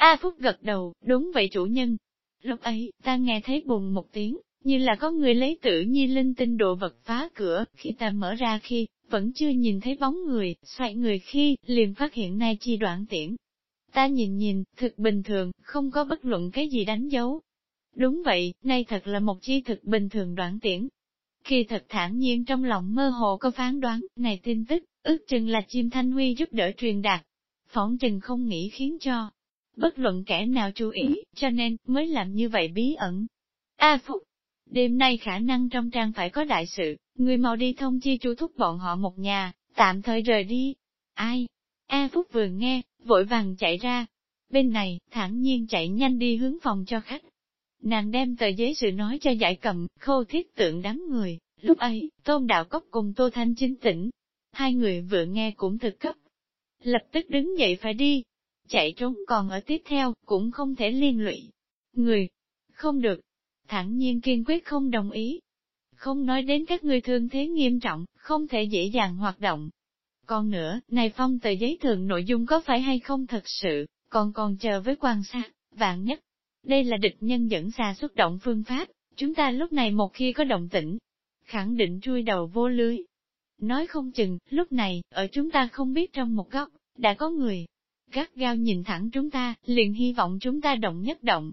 A Phúc gật đầu, đúng vậy chủ nhân. Lúc ấy, ta nghe thấy bùng một tiếng, như là có người lấy tự nhi linh tinh đồ vật phá cửa, khi ta mở ra khi, vẫn chưa nhìn thấy bóng người, xoay người khi, liền phát hiện nay chi đoạn tiễn. Ta nhìn nhìn, thực bình thường, không có bất luận cái gì đánh dấu. Đúng vậy, nay thật là một chi thực bình thường đoạn tiễn. Khi thật thản nhiên trong lòng mơ hồ có phán đoán, này tin tức, ước chừng là chim thanh huy giúp đỡ truyền đạt. Phỏng chừng không nghĩ khiến cho, bất luận kẻ nào chú ý, cho nên, mới làm như vậy bí ẩn. A Phúc, đêm nay khả năng trong trang phải có đại sự, người mau đi thông chi chú thúc bọn họ một nhà, tạm thời rời đi. Ai? A Phúc vừa nghe, vội vàng chạy ra. Bên này, thản nhiên chạy nhanh đi hướng phòng cho khách. Nàng đem tờ giấy sự nói cho giải cầm, khô thiết tượng đám người. Lúc ấy, Tôn Đạo Cốc cùng Tô Thanh chính tỉnh. Hai người vừa nghe cũng thực cấp. Lập tức đứng dậy phải đi. Chạy trốn còn ở tiếp theo, cũng không thể liên lụy. Người, không được. Thẳng nhiên kiên quyết không đồng ý. Không nói đến các người thương thế nghiêm trọng, không thể dễ dàng hoạt động. Còn nữa, này phong tờ giấy thường nội dung có phải hay không thật sự, còn còn chờ với quan sát, vạn nhất. Đây là địch nhân dẫn xa xuất động phương pháp, chúng ta lúc này một khi có động tĩnh, khẳng định chui đầu vô lưới. Nói không chừng, lúc này, ở chúng ta không biết trong một góc, đã có người, gắt gao nhìn thẳng chúng ta, liền hy vọng chúng ta động nhất động.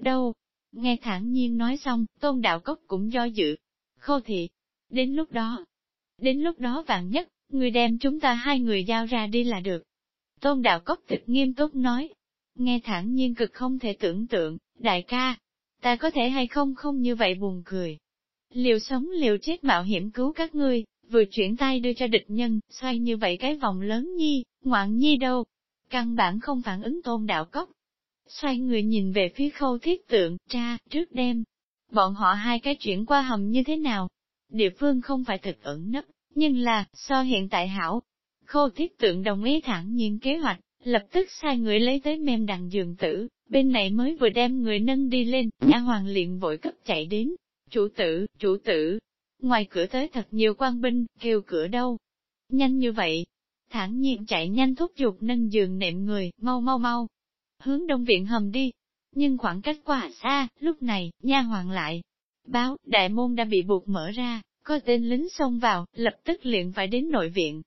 Đâu? Nghe thẳng nhiên nói xong, tôn đạo cốc cũng do dự. Khô thị. Đến lúc đó, đến lúc đó vạn nhất, người đem chúng ta hai người giao ra đi là được. Tôn đạo cốc thực nghiêm túc nói. Nghe thẳng nhiên cực không thể tưởng tượng, đại ca, ta có thể hay không không như vậy buồn cười. Liều sống liều chết mạo hiểm cứu các ngươi, vừa chuyển tay đưa cho địch nhân, xoay như vậy cái vòng lớn nhi, ngoạn nhi đâu. Căn bản không phản ứng tôn đạo cốc. Xoay người nhìn về phía khâu thiết tượng, cha, trước đêm. Bọn họ hai cái chuyển qua hầm như thế nào? Địa phương không phải thực ẩn nấp, nhưng là, so hiện tại hảo. Khâu thiết tượng đồng ý thẳng nhiên kế hoạch, lập tức sai người lấy tới mềm đằng giường tử, bên này mới vừa đem người nâng đi lên, nhà hoàng liền vội cấp chạy đến. Chủ tử, chủ tử, ngoài cửa tới thật nhiều quan binh, kêu cửa đâu. Nhanh như vậy, thản nhiên chạy nhanh thúc giục nâng giường nệm người, mau mau mau, hướng đông viện hầm đi. Nhưng khoảng cách quá xa, lúc này, nha hoàng lại. Báo, đại môn đã bị buộc mở ra, có tên lính xông vào, lập tức liền phải đến nội viện.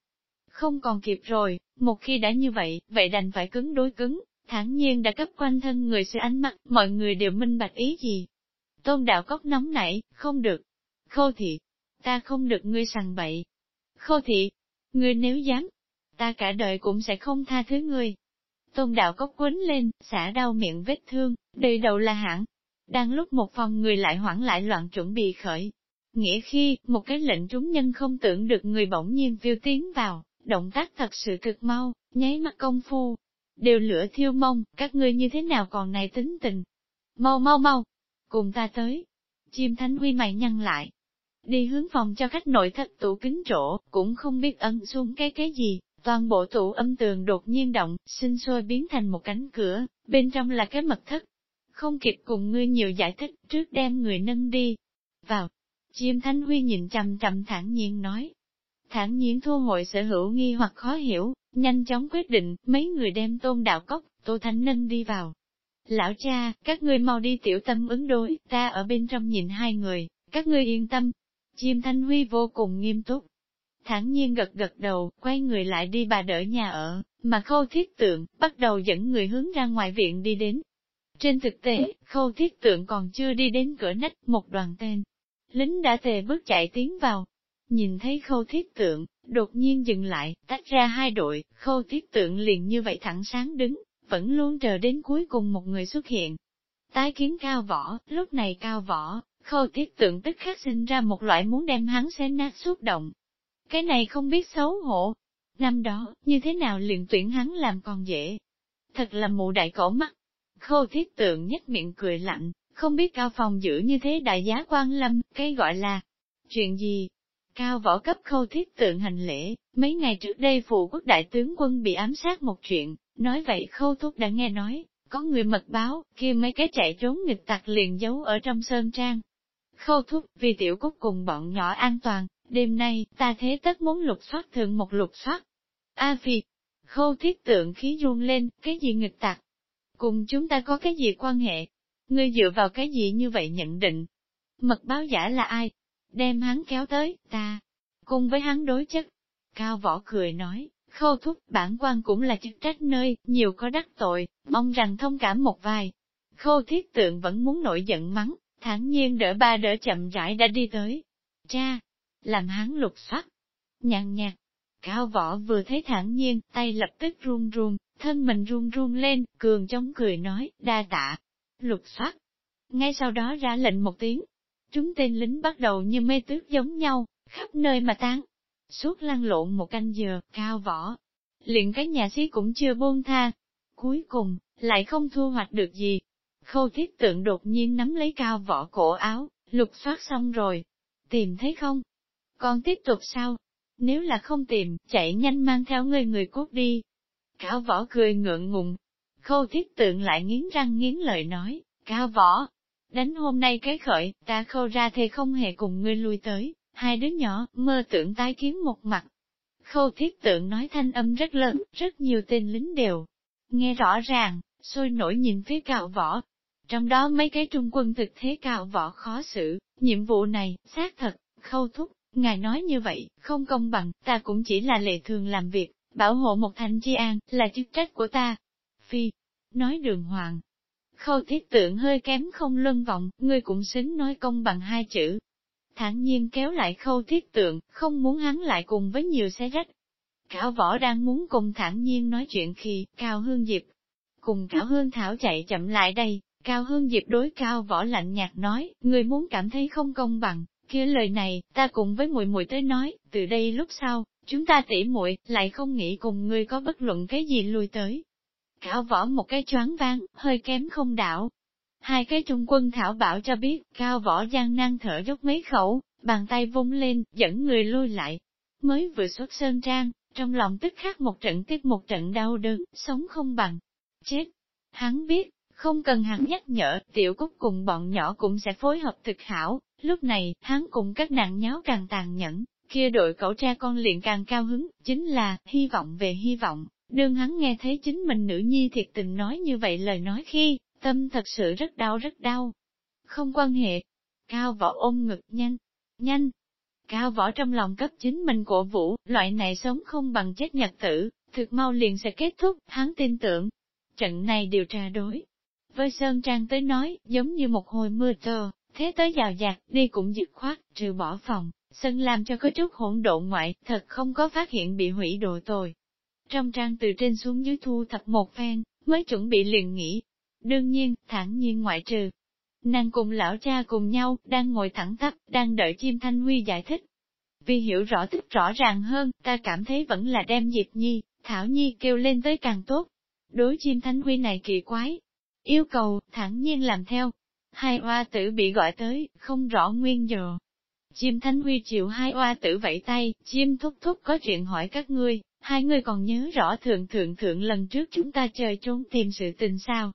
Không còn kịp rồi, một khi đã như vậy, vậy đành phải cứng đối cứng, thản nhiên đã cấp quanh thân người sự ánh mắt, mọi người đều minh bạch ý gì. Tôn đạo cốc nóng nảy, không được. Khô thị, ta không được ngươi sằng bậy. Khô thị, ngươi nếu dám, ta cả đời cũng sẽ không tha thứ người. Tôn đạo cốc quấn lên, xả đau miệng vết thương, đầy đầu là hãng. Đang lúc một phòng người lại hoảng lại loạn chuẩn bị khởi. Nghĩa khi, một cái lệnh trúng nhân không tưởng được người bỗng nhiên phiêu tiến vào, động tác thật sự cực mau, nháy mắt công phu. Đều lửa thiêu mông, các ngươi như thế nào còn này tính tình. Mau mau mau, cùng ta tới. Chim thánh huy mày nhăn lại. Đi hướng phòng cho khách nội thất tủ kính trổ, cũng không biết ân xuống cái cái gì, Toàn bộ tủ âm tường đột nhiên động, sinh sôi biến thành một cánh cửa, bên trong là cái mật thất. Không kịp cùng ngươi nhiều giải thích, trước đem người nâng đi. Vào, chim thánh huy nhìn chầm chầm thản nhiên nói. Thản nhiên thu hội sở hữu nghi hoặc khó hiểu, nhanh chóng quyết định, mấy người đem tôn đạo cốc, tô thánh nâng đi vào. Lão cha, các ngươi mau đi tiểu tâm ứng đối, ta ở bên trong nhìn hai người, các ngươi yên tâm. Chim thanh huy vô cùng nghiêm túc, thản nhiên gật gật đầu, quay người lại đi bà đỡ nhà ở, mà khâu thiết tượng, bắt đầu dẫn người hướng ra ngoài viện đi đến. Trên thực tế, khâu thiết tượng còn chưa đi đến cửa nách, một đoàn tên. Lính đã tề bước chạy tiến vào. Nhìn thấy khâu thiết tượng, đột nhiên dừng lại, tách ra hai đội, khâu thiết tượng liền như vậy thẳng sáng đứng, vẫn luôn chờ đến cuối cùng một người xuất hiện. Tái kiến cao võ, lúc này cao võ, khâu thiết tượng tức khắc sinh ra một loại muốn đem hắn xé nát xúc động, cái này không biết xấu hổ. Năm đó, như thế nào liền tuyển hắn làm còn dễ. Thật là mụ đại cổ mắt. Khô thiết tượng nhất miệng cười lạnh, không biết cao phòng giữ như thế đại giá quan lâm, cái gọi là chuyện gì. Cao võ cấp khâu thiết tượng hành lễ, mấy ngày trước đây phụ quốc đại tướng quân bị ám sát một chuyện, nói vậy khâu thúc đã nghe nói, có người mật báo, kia mấy cái chạy trốn nghịch tặc liền giấu ở trong sơn trang. Khâu thúc, vì tiểu cúc cùng bọn nhỏ an toàn, Đêm nay, ta thế tất muốn lục soát thượng một lục soát. A Phi, khâu thiết tượng khí run lên, cái gì nghịch tặc? cùng chúng ta có cái gì quan hệ? Ngươi dựa vào cái gì như vậy nhận định? Mật báo giả là ai? Đem hắn kéo tới, ta, cùng với hắn đối chất. Cao võ cười nói, khâu thúc bản quan cũng là chức trách nơi, nhiều có đắc tội, mong rằng thông cảm một vài. Khâu thiết tượng vẫn muốn nổi giận mắng, thản nhiên đỡ ba đỡ chậm rãi đã đi tới. Cha, làm hắn lục sắc, nhàn nhạt. Cao võ vừa thấy thản nhiên, tay lập tức run run, thân mình run run lên, cường chống cười nói, đa tạ. Lục sắc. Ngay sau đó ra lệnh một tiếng. Chúng tên lính bắt đầu như mê tước giống nhau, khắp nơi mà tán. Suốt lăn lộn một canh giờ, cao võ. liền cái nhà sĩ cũng chưa buông tha. Cuối cùng, lại không thu hoạch được gì. Khâu thiết tượng đột nhiên nắm lấy cao võ cổ áo, lục soát xong rồi. Tìm thấy không? Còn tiếp tục sao? Nếu là không tìm, chạy nhanh mang theo người người cốt đi. Cao võ cười ngượng ngùng. Khâu thiết tượng lại nghiến răng nghiến lợi nói, cao võ, đánh hôm nay cái khởi, ta khâu ra thì không hề cùng ngươi lui tới, hai đứa nhỏ, mơ tưởng tái kiến một mặt. Khâu thiết tượng nói thanh âm rất lớn, rất nhiều tên lính đều. Nghe rõ ràng, sôi nổi nhìn phía cạo võ. Trong đó mấy cái trung quân thực thế cạo võ khó xử, nhiệm vụ này, xác thật, khâu thúc, ngài nói như vậy, không công bằng, ta cũng chỉ là lệ thường làm việc, bảo hộ một thành chi an, là chức trách của ta. Phi, nói đường hoàng. Khâu thiết tượng hơi kém không luân vọng, ngươi cũng xứng nói công bằng hai chữ, thản nhiên kéo lại khâu thiết tượng, không muốn hắn lại cùng với nhiều xe rách. Cảo võ đang muốn cùng thản nhiên nói chuyện khi, Cao Hương Diệp cùng Cao Hương Thảo chạy chậm lại đây, Cao Hương Diệp đối Cao võ lạnh nhạt nói, người muốn cảm thấy không công bằng, kia lời này, ta cùng với muội muội tới nói, từ đây lúc sau, chúng ta tỉ muội lại không nghĩ cùng ngươi có bất luận cái gì lui tới. Cao võ một cái choáng vang, hơi kém không đảo, Hai cái trung quân thảo bảo cho biết, cao võ gian nan thở dốc mấy khẩu, bàn tay vung lên, dẫn người lui lại. Mới vừa xuất sơn trang, trong lòng tức khắc một trận tiếp một trận đau đớn, sống không bằng. Chết! Hắn biết, không cần hắn nhắc nhở, tiểu cúc cùng bọn nhỏ cũng sẽ phối hợp thực hảo. Lúc này, hắn cùng các nạn nháo càng tàn nhẫn, kia đội cẩu tra con liền càng cao hứng, chính là, hy vọng về hy vọng. Đương hắn nghe thấy chính mình nữ nhi thiệt tình nói như vậy lời nói khi, Tâm thật sự rất đau rất đau. Không quan hệ. Cao võ ôm ngực nhanh, nhanh. Cao võ trong lòng cấp chính mình cổ vũ, loại này sống không bằng chết nhật tử, thực mau liền sẽ kết thúc, hắn tin tưởng. Trận này điều tra đối. Với Sơn Trang tới nói, giống như một hồi mưa tơ, thế tới giàu dạt, đi cũng dứt khoát, trừ bỏ phòng, sân làm cho có chút hỗn độn ngoại, thật không có phát hiện bị hủy đồ tồi. Trong trang từ trên xuống dưới thu thập một phen, mới chuẩn bị liền nghỉ, Đương nhiên, thẳng nhiên ngoại trừ. Nàng cùng lão cha cùng nhau, đang ngồi thẳng tắp, đang đợi chim thanh huy giải thích. Vì hiểu rõ thích rõ ràng hơn, ta cảm thấy vẫn là đem Diệp Nhi, Thảo Nhi kêu lên tới càng tốt. Đối chim thanh huy này kỳ quái. Yêu cầu, thẳng nhiên làm theo. Hai oa tử bị gọi tới, không rõ nguyên do. Chim Thanh Huy chịu hai oa tử vẫy tay, chim thúc thúc có chuyện hỏi các ngươi, hai người còn nhớ rõ thượng thượng thượng lần trước chúng ta chơi trốn tìm sự tình sao.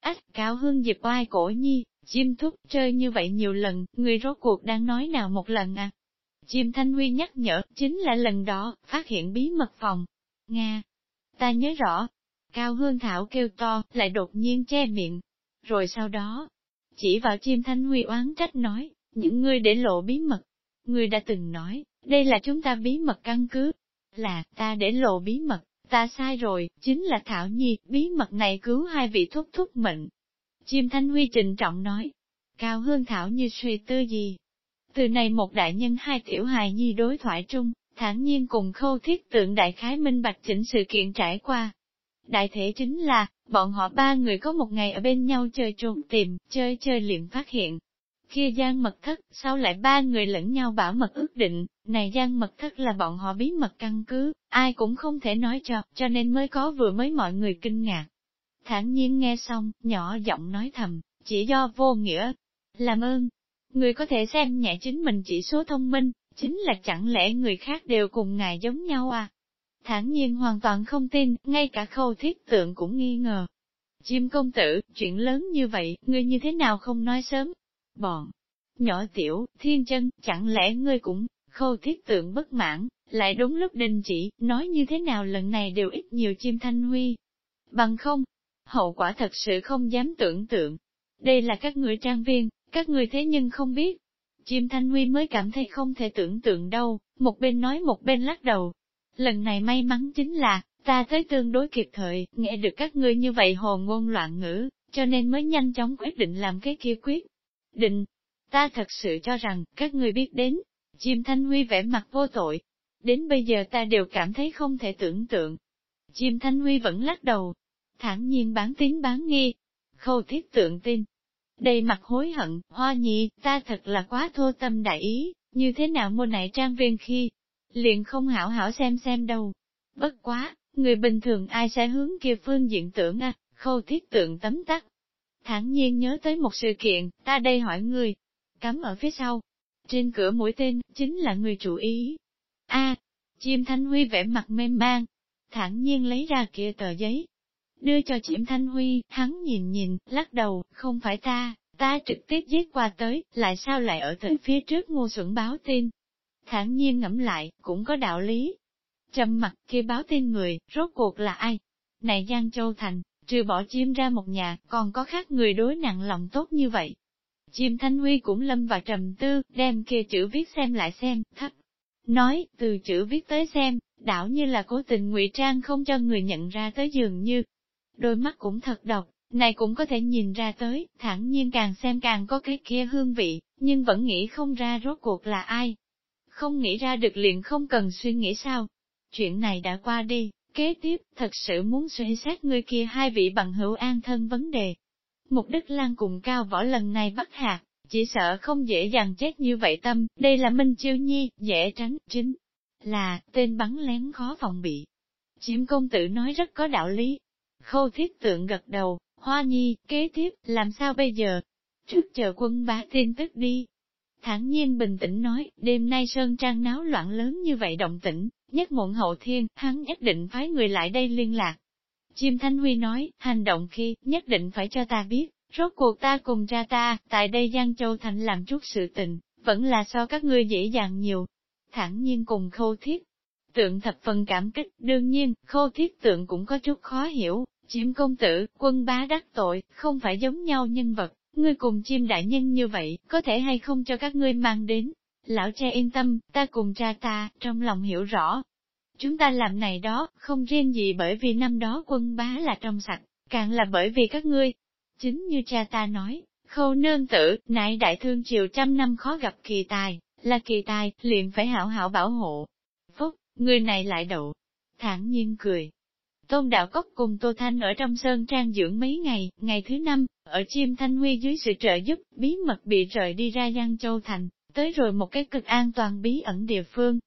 Ách, cao hương dịp oai cổ nhi, chim thúc chơi như vậy nhiều lần, người rốt cuộc đang nói nào một lần à? Chim Thanh Huy nhắc nhở, chính là lần đó, phát hiện bí mật phòng. Nga, ta nhớ rõ. Cao Hương Thảo kêu to, lại đột nhiên che miệng. Rồi sau đó, chỉ vào chim Thanh Huy oán trách nói, những người để lộ bí mật. Người đã từng nói, đây là chúng ta bí mật căn cứ. Là, ta để lộ bí mật. Ta sai rồi, chính là Thảo Nhi, bí mật này cứu hai vị thúc thúc mệnh. Chim Thanh Huy trịnh trọng nói, Cao Hương Thảo như suy tư gì. Từ này một đại nhân hai tiểu hài nhi đối thoại trung, thản nhiên cùng khâu thiết tượng đại khái minh bạch chỉnh sự kiện trải qua. Đại thể chính là, bọn họ ba người có một ngày ở bên nhau chơi trốn tìm, chơi chơi liền phát hiện, kia gian mật thất, sau lại ba người lẫn nhau bảo mật ước định, này gian mật thất là bọn họ bí mật căn cứ, ai cũng không thể nói cho, cho nên mới có vừa mới mọi người kinh ngạc. Thản nhiên nghe xong, nhỏ giọng nói thầm, chỉ do vô nghĩa. Làm ơn, người có thể xem nhẹ chính mình chỉ số thông minh, chính là chẳng lẽ người khác đều cùng ngài giống nhau à? Thản nhiên hoàn toàn không tin, ngay cả khâu thiết tượng cũng nghi ngờ. Chim công tử, chuyện lớn như vậy, ngươi như thế nào không nói sớm, bọn. Nhỏ tiểu, thiên chân, chẳng lẽ ngươi cũng, khâu thiết tượng bất mãn, lại đúng lúc đình chỉ, nói như thế nào lần này đều ít nhiều chim thanh huy. Bằng không, hậu quả thật sự không dám tưởng tượng. Đây là các người trang viên, các người thế nhưng không biết. Chim Thanh Huy mới cảm thấy không thể tưởng tượng đâu, một bên nói một bên lắc đầu. Lần này may mắn chính là, ta tới tương đối kịp thời, nghe được các ngươi như vậy hồ ngôn loạn ngữ, cho nên mới nhanh chóng quyết định làm cái kia quyết. Định, ta thật sự cho rằng, các ngươi biết đến, chim Thanh Huy vẻ mặt vô tội. Đến bây giờ ta đều cảm thấy không thể tưởng tượng. Chim Thanh Huy vẫn lắc đầu, thản nhiên bán tín bán nghi. Khâu thiết tượng tin. Đầy mặt hối hận, hoa nhị, ta thật là quá thô tâm đại ý, như thế nào mua này trang viên khi, liền không hảo hảo xem xem đâu. Bất quá, người bình thường ai sẽ hướng kia phương diện tưởng à, khâu thiết tượng tấm tắc. Thẳng nhiên nhớ tới một sự kiện, ta đây hỏi người, cắm ở phía sau. Trên cửa mũi tên, chính là người chủ ý. a chim thanh huy vẻ mặt mềm mang, thẳng nhiên lấy ra kia tờ giấy. Đưa cho chim thanh huy, hắn nhìn nhìn, lắc đầu, không phải ta, ta trực tiếp giết qua tới, lại sao lại ở thời phía trước ngu xuẩn báo tin. Thản nhiên ngẫm lại, cũng có đạo lý. Trầm mặt kia báo tin người, rốt cuộc là ai? Này Giang Châu Thành, trừ bỏ chim ra một nhà, còn có khác người đối nặng lòng tốt như vậy. Chim Thanh Huy cũng lâm vào trầm tư, đem kia chữ viết xem lại xem, thấp. Nói, từ chữ viết tới xem, đảo như là cố tình ngụy trang không cho người nhận ra tới dường như. Đôi mắt cũng thật độc, này cũng có thể nhìn ra tới, thẳng nhiên càng xem càng có cái kia hương vị, nhưng vẫn nghĩ không ra rốt cuộc là ai. Không nghĩ ra được liền không cần suy nghĩ sao. Chuyện này đã qua đi, kế tiếp, thật sự muốn suy xét người kia hai vị bằng hữu an thân vấn đề. Mục Đức Lan cùng cao võ lần này bắt hạt, chỉ sợ không dễ dàng chết như vậy tâm, đây là Minh Chiêu Nhi, dễ tránh, chính là, tên bắn lén khó phòng bị. Chiếm công tử nói rất có đạo lý. Khâu thiết tượng gật đầu, Hoa nhi, kế tiếp, làm sao bây giờ? Trước chờ quân bá tin tức đi thản nhiên bình tĩnh nói, đêm nay Sơn Trang náo loạn lớn như vậy động tĩnh, nhất muộn hậu thiên, hắn nhất định phái người lại đây liên lạc. Chim Thanh Huy nói, hành động khi, nhất định phải cho ta biết, rốt cuộc ta cùng cha ta, tại đây Giang Châu Thành làm chút sự tình, vẫn là so các ngươi dễ dàng nhiều. Thẳng nhiên cùng khâu thiết. Tượng thập phần cảm kích, đương nhiên, khâu thiết tượng cũng có chút khó hiểu, chiếm công tử, quân bá đắc tội, không phải giống nhau nhân vật, ngươi cùng chim đại nhân như vậy, có thể hay không cho các ngươi mang đến. Lão cha yên tâm, ta cùng cha ta, trong lòng hiểu rõ. Chúng ta làm này đó, không riêng gì bởi vì năm đó quân bá là trong sạch, càng là bởi vì các ngươi. Chính như cha ta nói, khâu nương tử, nại đại thương triều trăm năm khó gặp kỳ tài, là kỳ tài, liền phải hảo hảo bảo hộ. Phúc, người này lại đậu. thản nhiên cười, Tôn Đạo Cốc cùng Tô Thanh ở trong sơn trang dưỡng mấy ngày, ngày thứ năm, ở chim Thanh Huy dưới sự trợ giúp, bí mật bị rời đi ra Giang Châu Thành, tới rồi một cái cực an toàn bí ẩn địa phương.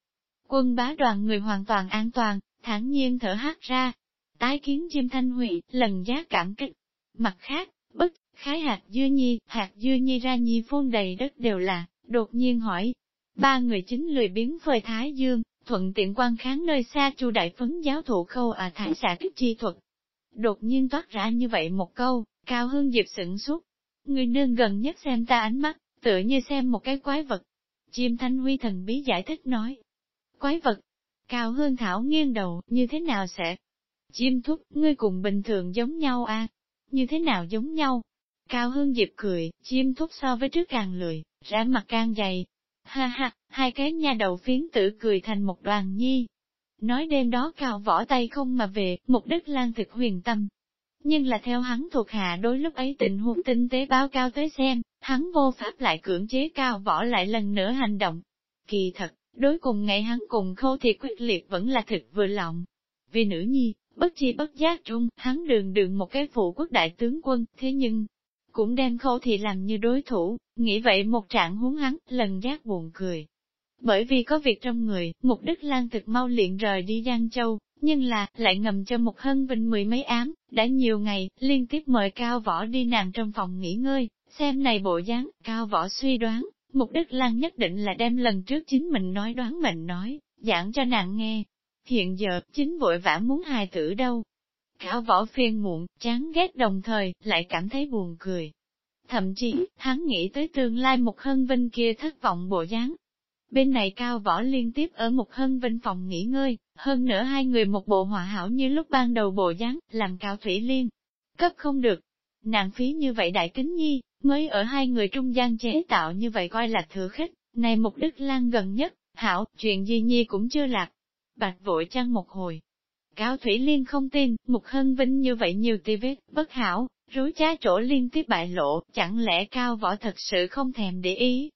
Quân bá đoàn người hoàn toàn an toàn, thản nhiên thở hát ra. Tái kiến chim Thanh Huy, lần giá cảm kích. Mặt khác, bất, khái hạt dưa nhi, hạt dưa nhi ra nhi phun đầy đất đều là, đột nhiên hỏi. Ba người chính lười biến phơi thái dương, thuận tiện quan kháng nơi xa chu đại phấn giáo thụ khâu à thải xạ kích chi thuật. Đột nhiên toát ra như vậy một câu, cao hương diệp sửng suốt. Người nương gần nhất xem ta ánh mắt, tựa như xem một cái quái vật. Chim thanh huy thần bí giải thích nói. Quái vật. Cao hương thảo nghiêng đầu, như thế nào sẽ? Chim thúc, ngươi cùng bình thường giống nhau à? Như thế nào giống nhau? Cao hương diệp cười, chim thúc so với trước càng lười, rã mặt càng dày, Ha ha, hai cái nha đầu phiến tử cười thành một đoàn nhi. Nói đêm đó cao võ tay không mà về, mục đích lan thực huyền tâm. Nhưng là theo hắn thuộc hạ đối lúc ấy tình huống tinh tế báo cao tới xem, hắn vô pháp lại cưỡng chế cao võ lại lần nữa hành động. Kỳ thật, đối cùng ngày hắn cùng khâu thì quyết liệt vẫn là thực vừa lòng. Vì nữ nhi, bất chi bất giác trung, hắn đường đường một cái phụ quốc đại tướng quân, thế nhưng, cũng đem khâu thị làm như đối thủ, nghĩ vậy một trạng huống hắn, lần giác buồn cười. Bởi vì có việc trong người, Mục Đức Lan thực mau liền rời đi Giang Châu, nhưng là, lại ngầm cho một hân vinh mười mấy ám, đã nhiều ngày, liên tiếp mời Cao Võ đi nàng trong phòng nghỉ ngơi, xem này bộ dáng, Cao Võ suy đoán, Mục Đức Lan nhất định là đem lần trước chính mình nói đoán mình nói, giảng cho nàng nghe. Hiện giờ, chính vội vã muốn hài tử đâu, Cả võ phiên muộn, chán ghét đồng thời, lại cảm thấy buồn cười. Thậm chí, hắn nghĩ tới tương lai một hân vinh kia thất vọng bộ dáng. Bên này cao võ liên tiếp ở một hân vinh phòng nghỉ ngơi, hơn nữa hai người một bộ hòa hảo như lúc ban đầu bộ dáng, làm cao thủy liên. cấp không được. Nàng phí như vậy đại kính nhi, mới ở hai người trung gian chế tạo như vậy coi là thừa khích, này mục đức lan gần nhất, hảo, chuyện gì nhi cũng chưa lạc. Bạch vội chăng một hồi. Cao Thủy Liên không tin, Mục Hân Vinh như vậy nhiều tì vết, bất hảo, rối trá chỗ liên tiếp bại lộ, chẳng lẽ Cao Võ thật sự không thèm để ý.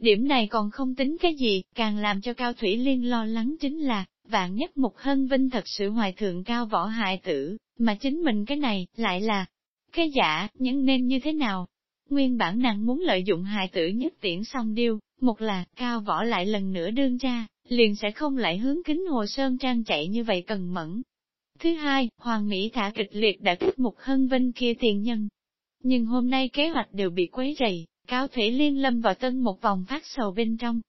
Điểm này còn không tính cái gì, càng làm cho Cao Thủy Liên lo lắng chính là, vạn nhất Mục Hân Vinh thật sự hoài thượng Cao Võ hại tử, mà chính mình cái này, lại là, cái giả, nhưng nên như thế nào? Nguyên bản nàng muốn lợi dụng hài tử nhất tiễn xong điêu, một là, Cao Võ lại lần nữa đương ra, liền sẽ không lại hướng kính hồ sơn trang chạy như vậy cần mẫn. Thứ hai, Hoàng Mỹ thả kịch liệt đã kích một hân vinh kia tiền nhân. Nhưng hôm nay kế hoạch đều bị quấy rầy, Cao Thủy Liên lâm vào tân một vòng phát sầu bên trong.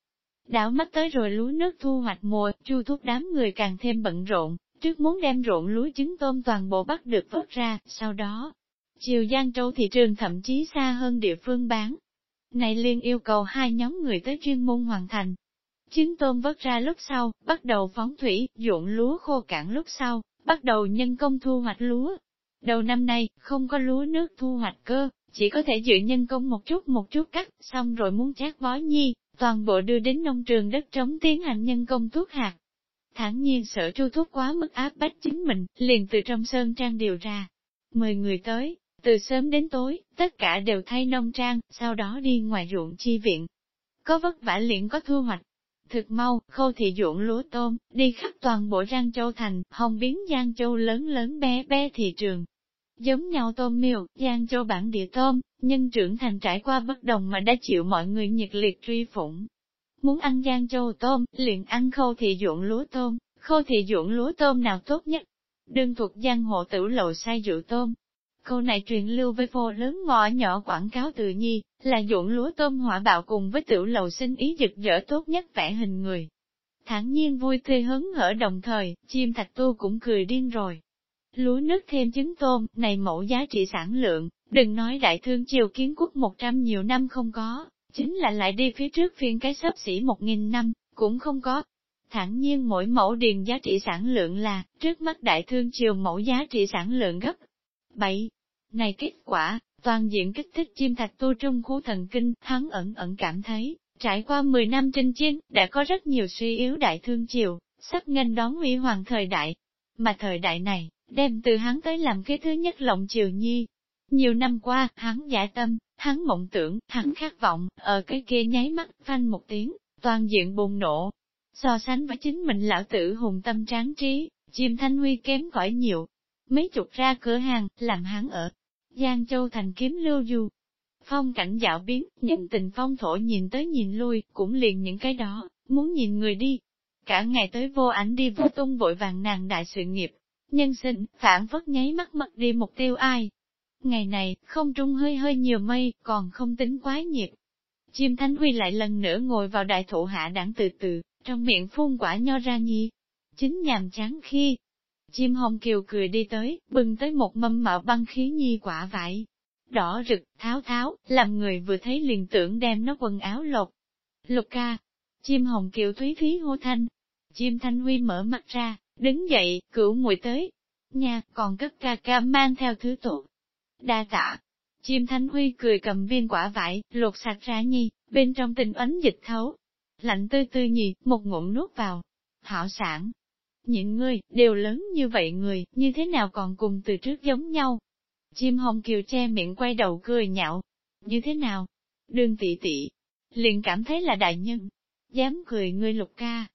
Đảo mắt tới rồi lúa nước thu hoạch mùa, chu thúc đám người càng thêm bận rộn, trước muốn đem ruộng lúa trứng tôm toàn bộ bắt được vớt ra, sau đó, chiều Giang Châu thị trường thậm chí xa hơn địa phương bán. Này liên yêu cầu hai nhóm người tới chuyên môn hoàn thành, Trứng tôm vớt ra lúc sau, bắt đầu phóng thủy, ruộng lúa khô cạn lúc sau, bắt đầu nhân công thu hoạch lúa. Đầu năm nay, không có lúa nước thu hoạch cơ, chỉ có thể dự nhân công một chút một chút cắt, xong rồi muốn chát bó nhi, toàn bộ đưa đến nông trường đất trống tiến hành nhân công thuốc hạt. Thẳng nhiên sợ chu thuốc quá mức áp bách chính mình, liền từ trong sơn trang điều ra. Mười người tới, từ sớm đến tối, tất cả đều thay nông trang, sau đó đi ngoài ruộng chi viện. Có vất vả liền có thu hoạch, Thực mau, khâu thị ruộng lúa tôm, đi khắp toàn bộ Giang Châu Thành, hồng biến Giang Châu lớn lớn bé bé thị trường. Giống nhau tôm miêu, Giang Châu bản địa tôm, nhưng trưởng thành trải qua bất đồng mà đã chịu mọi người nhiệt liệt truy phủng. Muốn ăn Giang Châu tôm, liền ăn khâu thị ruộng lúa tôm, khâu thị ruộng lúa tôm nào tốt nhất? Đương thuộc giang hộ tử lộ sai rượu tôm, Câu này truyền lưu với vô lớn ngõ nhỏ quảng cáo tự nhi, là dụng lúa tôm hỏa bạo cùng với tiểu lầu sinh ý dực dở tốt nhất vẽ hình người. Thẳng nhiên vui tươi hứng hở đồng thời, chim thạch tu cũng cười điên rồi. Lúa nước thêm trứng tôm, này mẫu giá trị sản lượng, đừng nói đại thương triều kiến quốc một trăm nhiều năm không có, chính là lại đi phía trước phiên cái sấp xỉ một nghìn năm, cũng không có. Thẳng nhiên mỗi mẫu điền giá trị sản lượng là, trước mắt đại thương triều mẫu giá trị sản lượng gấp 7, này kết quả, toàn diện kích thích chim thạch tu trung khu thần kinh, hắn ẩn ẩn cảm thấy, trải qua 10 năm trên chiến, đã có rất nhiều suy yếu đại thương triều, sắp nghênh đón huy hoàng thời đại. Mà thời đại này, đem từ hắn tới làm cái thứ nhất lộng triều nhi. Nhiều năm qua, hắn giả tâm, hắn mộng tưởng, hắn khát vọng, ở cái kia nháy mắt, phanh một tiếng, toàn diện bùng nổ. So sánh với chính mình lão tử hùng tâm tráng trí, chim thanh huy kém cỏi nhiều. Mấy chục ra cửa hàng, làm hắn ở, Giang Châu thành kiếm lưu du. Phong cảnh dạo biến, nhận tình phong thổ nhìn tới nhìn lui, cũng liền những cái đó, muốn nhìn người đi. Cả ngày tới vô ảnh đi vô tung vội vàng nàng đại sự nghiệp, nhân sinh, phản vất nháy mắt mất đi mục tiêu ai. Ngày này, không trung hơi hơi nhiều mây, còn không tính quá nhiệt. Chim Thánh Huy lại lần nữa ngồi vào đại thụ hạ đẳng từ từ, trong miệng phun quả nho ra nhi. Chính nhàm chán khi, Chim hồng kiều cười đi tới, bưng tới một mâm mạo băng khí nhi quả vải. Đỏ rực, tháo tháo, làm người vừa thấy liền tưởng đem nó quần áo lột. Lục ca. Chim hồng kiều thúy thúy hô thanh. Chim thanh huy mở mắt ra, đứng dậy, cửu mùi tới. Nha, còn cất ca ca mang theo thứ tổ. Đa tạ. Chim thanh huy cười cầm viên quả vải, lột sạch ra nhi, bên trong tình ấn dịch thấu. Lạnh tươi tươi nhì, một ngụm nuốt vào. Hảo sản, những ngươi, đều lớn như vậy người, như thế nào còn cùng từ trước giống nhau. Chim hồng kiều che miệng quay đầu cười nhạo. Như thế nào? Đường tỷ tỷ, liền cảm thấy là đại nhân. Dám cười ngươi lục ca.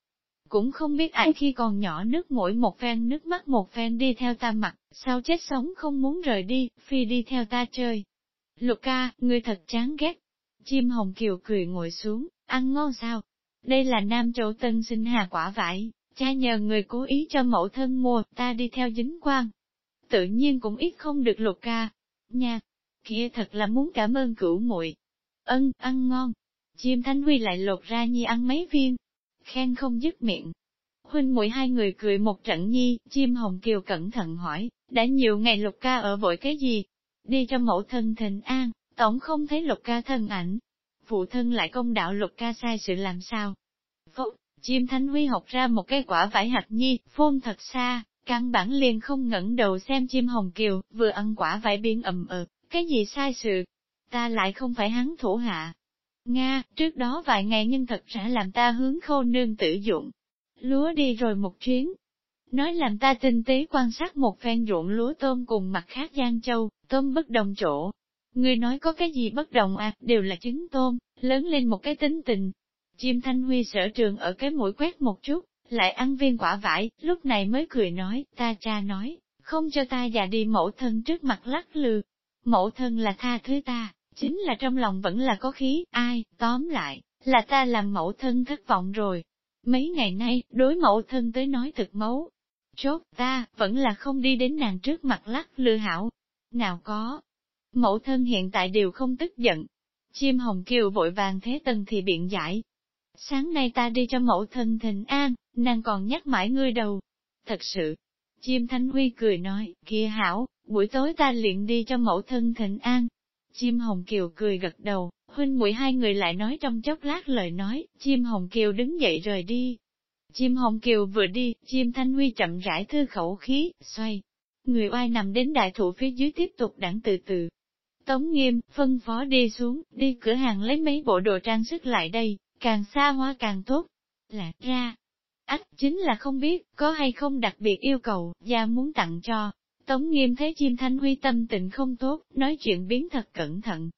Cũng không biết ai khi còn nhỏ nước mỗi một phen nước mắt một phen đi theo ta mặt, sao chết sống không muốn rời đi, phi đi theo ta chơi. Lục ca, ngươi thật chán ghét. Chim hồng kiều cười ngồi xuống, ăn ngon sao? Đây là nam châu tân sinh hà quả vải, Cha nhờ người cố ý cho mẫu thân mua, ta đi theo dính quan. Tự nhiên cũng ít không được lục ca. Nha, kia thật là muốn cảm ơn cửu muội. Ân, ăn ngon. Chim Thánh Huy lại lột ra nhi ăn mấy viên. Khen không dứt miệng. Huynh muội hai người cười một trận nhi, chim Hồng Kiều cẩn thận hỏi, đã nhiều ngày lục ca ở vội cái gì? Đi cho mẫu thân thịnh an, tổng không thấy lục ca thân ảnh. Phụ thân lại công đạo lục ca sai sự làm sao? Chim Thanh Huy học ra một cái quả vải hạt nhi, phun thật xa, căn bản liền không ngẩng đầu xem chim hồng kiều, vừa ăn quả vải biên ầm ực, cái gì sai sự, ta lại không phải hắn thủ hạ. Nga, trước đó vài ngày nhưng thật ra làm ta hướng khô nương tử dụng. Lúa đi rồi một chuyến. Nói làm ta tinh tế quan sát một phen ruộng lúa tôm cùng mặt khác Giang Châu, tôm bất đồng chỗ. Người nói có cái gì bất đồng à, đều là trứng tôm, lớn lên một cái tính tình. Chim Thanh Huy sở trường ở cái mũi quét một chút, lại ăn viên quả vải, lúc này mới cười nói, ta cha nói, không cho ta già đi mẫu thân trước mặt lắc lư. Mẫu thân là tha thứ ta, chính là trong lòng vẫn là có khí, ai, tóm lại, là ta làm mẫu thân thất vọng rồi. Mấy ngày nay, đối mẫu thân tới nói thực mấu. Chốt, ta, vẫn là không đi đến nàng trước mặt lắc lư hảo. Nào có. Mẫu thân hiện tại đều không tức giận. Chim hồng kiều vội vàng thế tần thì biện giải. Sáng nay ta đi cho mẫu thân thịnh an, nàng còn nhắc mãi ngươi đầu. Thật sự. Chim Thanh Huy cười nói, kia hảo, buổi tối ta liền đi cho mẫu thân thịnh an, Chim Hồng Kiều cười gật đầu, huynh mũi hai người lại nói trong chốc lát lời nói, chim Hồng Kiều đứng dậy rời đi. Chim Hồng Kiều vừa đi, chim Thanh Huy chậm rãi thư khẩu khí, xoay. Người oai nằm đến đại thụ phía dưới tiếp tục đẳng từ từ. Tống nghiêm, phân phó đi xuống, đi cửa hàng lấy mấy bộ đồ trang sức lại đây, càng xa hoa càng tốt. Lạ ra, ách chính là không biết, có hay không đặc biệt yêu cầu, gia muốn tặng cho, Tống nghiêm thấy chim thanh huy tâm tình không tốt, nói chuyện biến thật cẩn thận.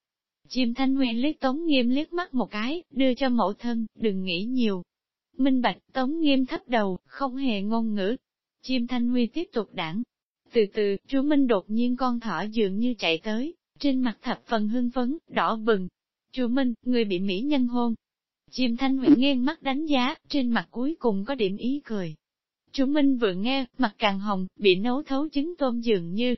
Chim thanh huy liếc tống nghiêm liếc mắt một cái, đưa cho mẫu thân, đừng nghĩ nhiều. Minh bạch, tống nghiêm thấp đầu, không hề ngôn ngữ. Chim thanh huy tiếp tục đảng. Từ từ, chú Minh đột nhiên con thỏ dường như chạy tới, trên mặt thập phần hưng phấn, đỏ bừng. Chú Minh, người bị mỹ nhân hôn. Chim thanh huy nghiêng mắt đánh giá, trên mặt cuối cùng có điểm ý cười. Chú Minh vừa nghe, mặt càng hồng, bị nấu thấu trứng tôm dường như.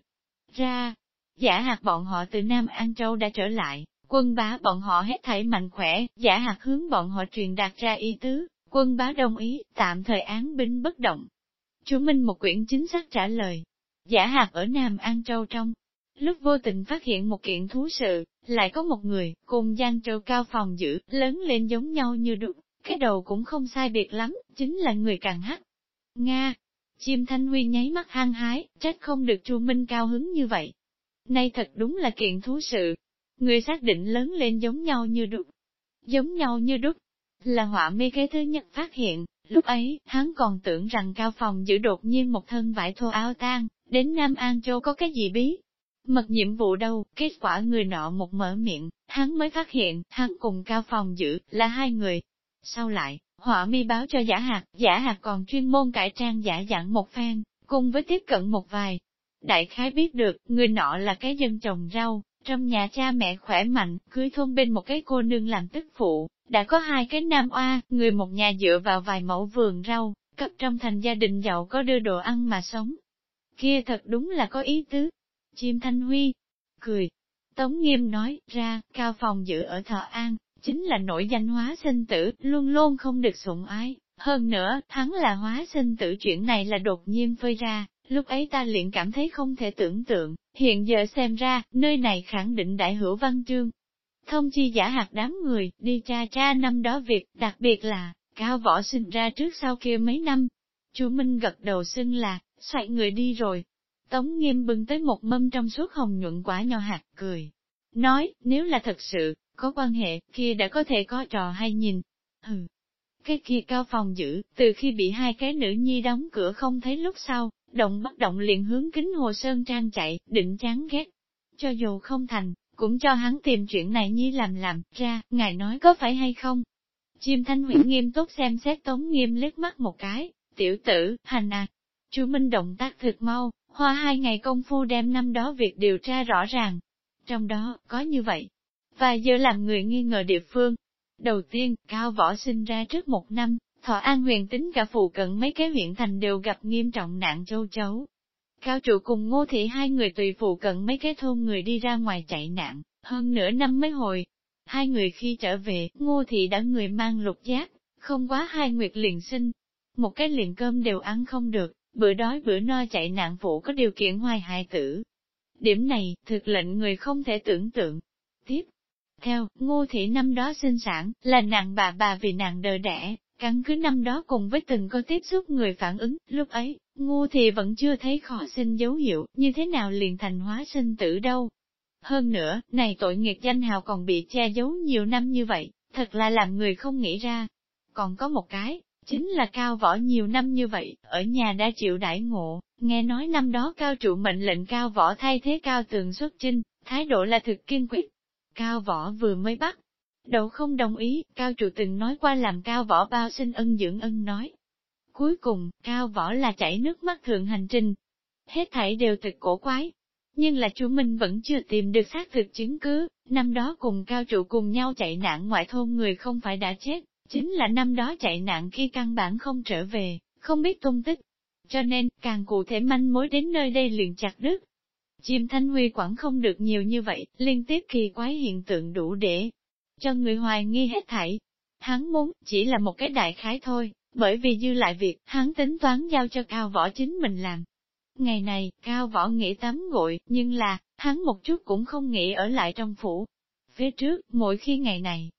Ra, giả hạt bọn họ từ Nam An Châu đã trở lại, quân bá bọn họ hết thảy mạnh khỏe, giả hạt hướng bọn họ truyền đạt ra ý tứ, quân bá đồng ý, tạm thời án binh bất động. Chú Minh một quyển chính xác trả lời, giả hạt ở Nam An Châu trong. Lúc vô tình phát hiện một kiện thú sự, lại có một người, cùng Giang Châu cao phòng giữ, lớn lên giống nhau như đúc, cái đầu cũng không sai biệt lắm, chính là người càng hắc, Nga! Chim Thanh Huy nháy mắt hăng hái, trách không được Chu Minh cao hứng như vậy. Nay thật đúng là kiện thú sự. Người xác định lớn lên giống nhau như đúc. Giống nhau như đúc. Là họa mê cái thứ nhất phát hiện, lúc ấy, hắn còn tưởng rằng cao phòng giữ đột nhiên một thân vải thô áo tan, đến Nam An Châu có cái gì bí. Mật nhiệm vụ đâu, kết quả người nọ một mở miệng, hắn mới phát hiện, hắn cùng cao phòng giữ, là hai người. Sau lại, Họa mi báo cho giả hạt, giả hạt còn chuyên môn cải trang giả dạng một phen, cùng với tiếp cận một vài. Đại khái biết được, người nọ là cái dân trồng rau, trong nhà cha mẹ khỏe mạnh, cưới thôn bên một cái cô nương làm tức phụ, đã có hai cái nam oa, người một nhà dựa vào vài mẫu vườn rau, cấp trong thành gia đình giàu có đưa đồ ăn mà sống. Kia thật đúng là có ý tứ. Chim Thanh Huy, cười. Tống Nghiêm nói ra, cao phòng giữ ở Thọ An, chính là nổi danh hóa sinh tử, luôn luôn không được sủng ái. Hơn nữa, hắn là hóa sinh tử chuyện này là đột nhiên phơi ra, lúc ấy ta liền cảm thấy không thể tưởng tượng, hiện giờ xem ra, nơi này khẳng định đại hữu văn chương. Thông chi giả hạt đám người, đi tra tra năm đó việc, đặc biệt là, cao võ sinh ra trước sau kia mấy năm. Chú Minh gật đầu xưng là, xoay người đi rồi. Tống nghiêm bưng tới một mâm trong suốt hồng nhuận quả nho hạt cười. Nói, nếu là thật sự, có quan hệ, kia đã có thể có trò hay nhìn. Hừ. Cái kia cao phòng giữ, từ khi bị hai cái nữ nhi đóng cửa không thấy lúc sau, động bất động liền hướng kính hồ sơn trang chạy, định chán ghét. Cho dù không thành, cũng cho hắn tìm chuyện này nhi làm làm, ra, ngài nói có phải hay không? Chim thanh huyện nghiêm túc xem xét tống nghiêm liếc mắt một cái, tiểu tử, hành à. Chú Minh động tác thực mau, hoa hai ngày công phu đem năm đó việc điều tra rõ ràng. Trong đó, có như vậy, và giờ làm người nghi ngờ địa phương. Đầu tiên, Cao Võ sinh ra trước một năm, Thọ An huyền tính cả phụ cận mấy cái huyện thành đều gặp nghiêm trọng nạn châu chấu. Cao trụ cùng ngô thị hai người tùy phụ cận mấy cái thôn người đi ra ngoài chạy nạn, hơn nửa năm mới hồi. Hai người khi trở về, ngô thị đã người mang lục giác, không quá hai nguyệt liền sinh. Một cái liền cơm đều ăn không được, bữa đói bữa no chạy nạn phụ có điều kiện hoài hài tử. Điểm này, thực lệnh người không thể tưởng tượng. Tiếp, theo, ngô thị năm đó sinh sản, là nàng bà bà vì nàng đờ đẻ, căn cứ năm đó cùng với từng có tiếp xúc người phản ứng, lúc ấy, ngô thị vẫn chưa thấy khó sinh dấu hiệu, như thế nào liền thành hóa sinh tử đâu. Hơn nữa, này tội nghiệp danh hào còn bị che giấu nhiều năm như vậy, thật là làm người không nghĩ ra. Còn có một cái, chính là cao võ nhiều năm như vậy, ở nhà đã chịu đại ngộ, nghe nói năm đó cao trụ mệnh lệnh cao võ thay thế cao tường xuất chinh, thái độ là thực kiên quyết. Cao võ vừa mới bắt, đầu không đồng ý, cao trụ từng nói qua làm cao võ bao sinh ân dưỡng ân nói. Cuối cùng, cao võ là chảy nước mắt thượng hành trình. Hết thảy đều thực cổ quái. Nhưng là chú Minh vẫn chưa tìm được xác thực chứng cứ, năm đó cùng cao trụ cùng nhau chạy nạn ngoại thôn người không phải đã chết, chính là năm đó chạy nạn khi căn bản không trở về, không biết tung tích. Cho nên, càng cụ thể manh mối đến nơi đây liền chặt đứt. Chim Thanh Huy quản không được nhiều như vậy, liên tiếp kỳ quái hiện tượng đủ để cho người hoài nghi hết thảy. Hắn muốn, chỉ là một cái đại khái thôi, bởi vì dư lại việc, hắn tính toán giao cho Cao Võ chính mình làm. Ngày này, Cao Võ nghĩ tắm gội, nhưng là, hắn một chút cũng không nghĩ ở lại trong phủ. Phía trước, mỗi khi ngày này,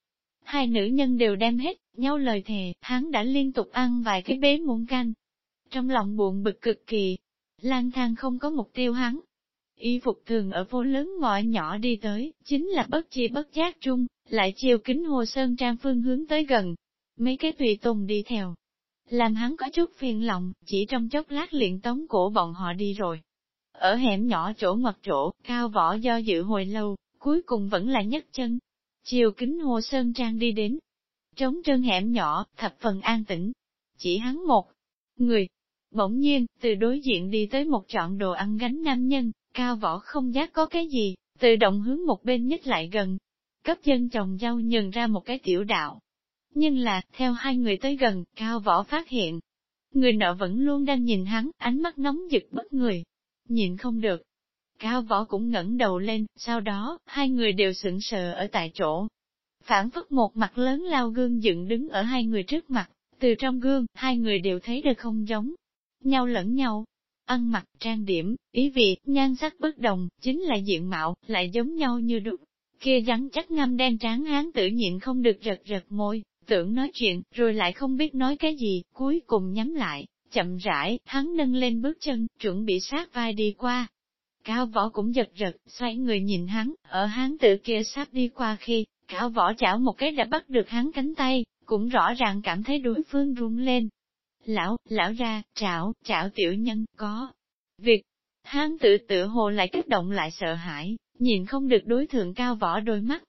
hai nữ nhân đều đem hết, nhau lời thề, hắn đã liên tục ăn vài cái bế muỗng canh. Trong lòng buồn bực cực kỳ, lang thang không có mục tiêu hắn. Y phục thường ở phố lớn ngõ nhỏ đi tới, chính là bất chi bất giác trung, lại chiều kính hồ sơn trang phương hướng tới gần. Mấy cái tùy tùng đi theo. Làm hắn có chút phiền lòng, chỉ trong chốc lát liền tống cổ bọn họ đi rồi. Ở hẻm nhỏ chỗ ngoặt chỗ, cao võ do dự hồi lâu, cuối cùng vẫn là nhất chân. Chiều kính hồ sơn trang đi đến. Trống trơn hẻm nhỏ, thập phần an tĩnh. Chỉ hắn một người. Bỗng nhiên, từ đối diện đi tới một trọn đồ ăn gánh nam nhân, cao võ không giác có cái gì, tự động hướng một bên nhích lại gần, cấp dân trồng rau nhường ra một cái tiểu đạo. Nhưng là, theo hai người tới gần, cao võ phát hiện. Người nợ vẫn luôn đang nhìn hắn, ánh mắt nóng giật bất người. Nhìn không được. Cao võ cũng ngẩng đầu lên, sau đó, hai người đều sững sờ ở tại chỗ. Phản phất một mặt lớn lao gương dựng đứng ở hai người trước mặt, từ trong gương, hai người đều thấy được không giống nhau lẫn nhau. Ăn mặc, trang điểm, ý vị, nhan sắc bất đồng, chính là diện mạo, lại giống nhau như đúc. Kia rắn chắc ngâm đen tráng hán tự nhịn không được rật rật môi, tưởng nói chuyện, rồi lại không biết nói cái gì, cuối cùng nhắm lại, chậm rãi, hắn nâng lên bước chân, chuẩn bị sát vai đi qua. Cao võ cũng giật giật, xoay người nhìn hắn, ở hắn tự kia sắp đi qua khi, cao võ chảo một cái đã bắt được hắn cánh tay, cũng rõ ràng cảm thấy đối phương run lên. Lão, lão ra, chảo, chảo tiểu nhân, có. Việc, hắn tự tự hồ lại kích động lại sợ hãi, nhìn không được đối thượng cao võ đôi mắt.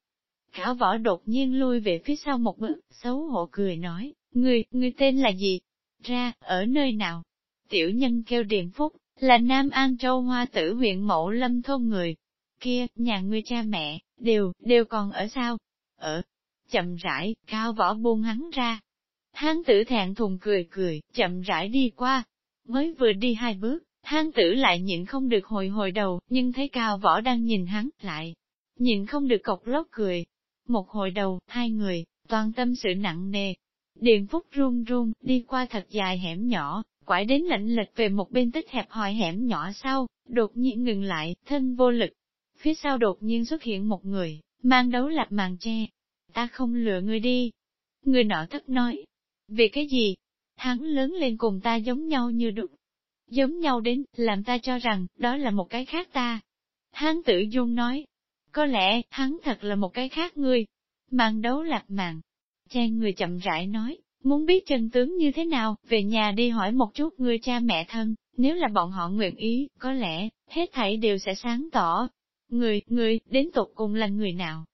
Cao võ đột nhiên lui về phía sau một bước, xấu hổ cười nói, người, người tên là gì? Ra, ở nơi nào? Tiểu nhân kêu Điền Phúc, là Nam An Châu Hoa Tử huyện Mậu Lâm thôn người. Kia, nhà ngươi cha mẹ, đều, đều còn ở sao? Ở. Chậm rãi, cao võ buông hắn ra. Hán tử thẹn thùng cười cười, chậm rãi đi qua. Mới vừa đi hai bước, Hán tử lại nhịn không được hồi hồi đầu, nhưng thấy cao võ đang nhìn hắn, lại. Nhịn không được cọc lóc cười. Một hồi đầu, hai người, toàn tâm sự nặng nề. Điền Phúc run run, đi qua thật dài hẻm nhỏ, quải đến lạnh lệch về một bên tích hẹp hòi hẻm nhỏ sau, đột nhiên ngừng lại, thân vô lực. Phía sau đột nhiên xuất hiện một người, mang đấu lạp màn che. Ta không lừa ngươi đi. Người nọ thất nói. Vì cái gì? Hắn lớn lên cùng ta giống nhau như đụng, giống nhau đến, làm ta cho rằng, đó là một cái khác ta. Hắn tự dung nói, có lẽ, hắn thật là một cái khác ngươi. Mang đấu lạc mạng. Che người chậm rãi nói, muốn biết chân tướng như thế nào, về nhà đi hỏi một chút người cha mẹ thân, nếu là bọn họ nguyện ý, có lẽ, hết thảy đều sẽ sáng tỏ. Người, người, đến tục cùng là người nào?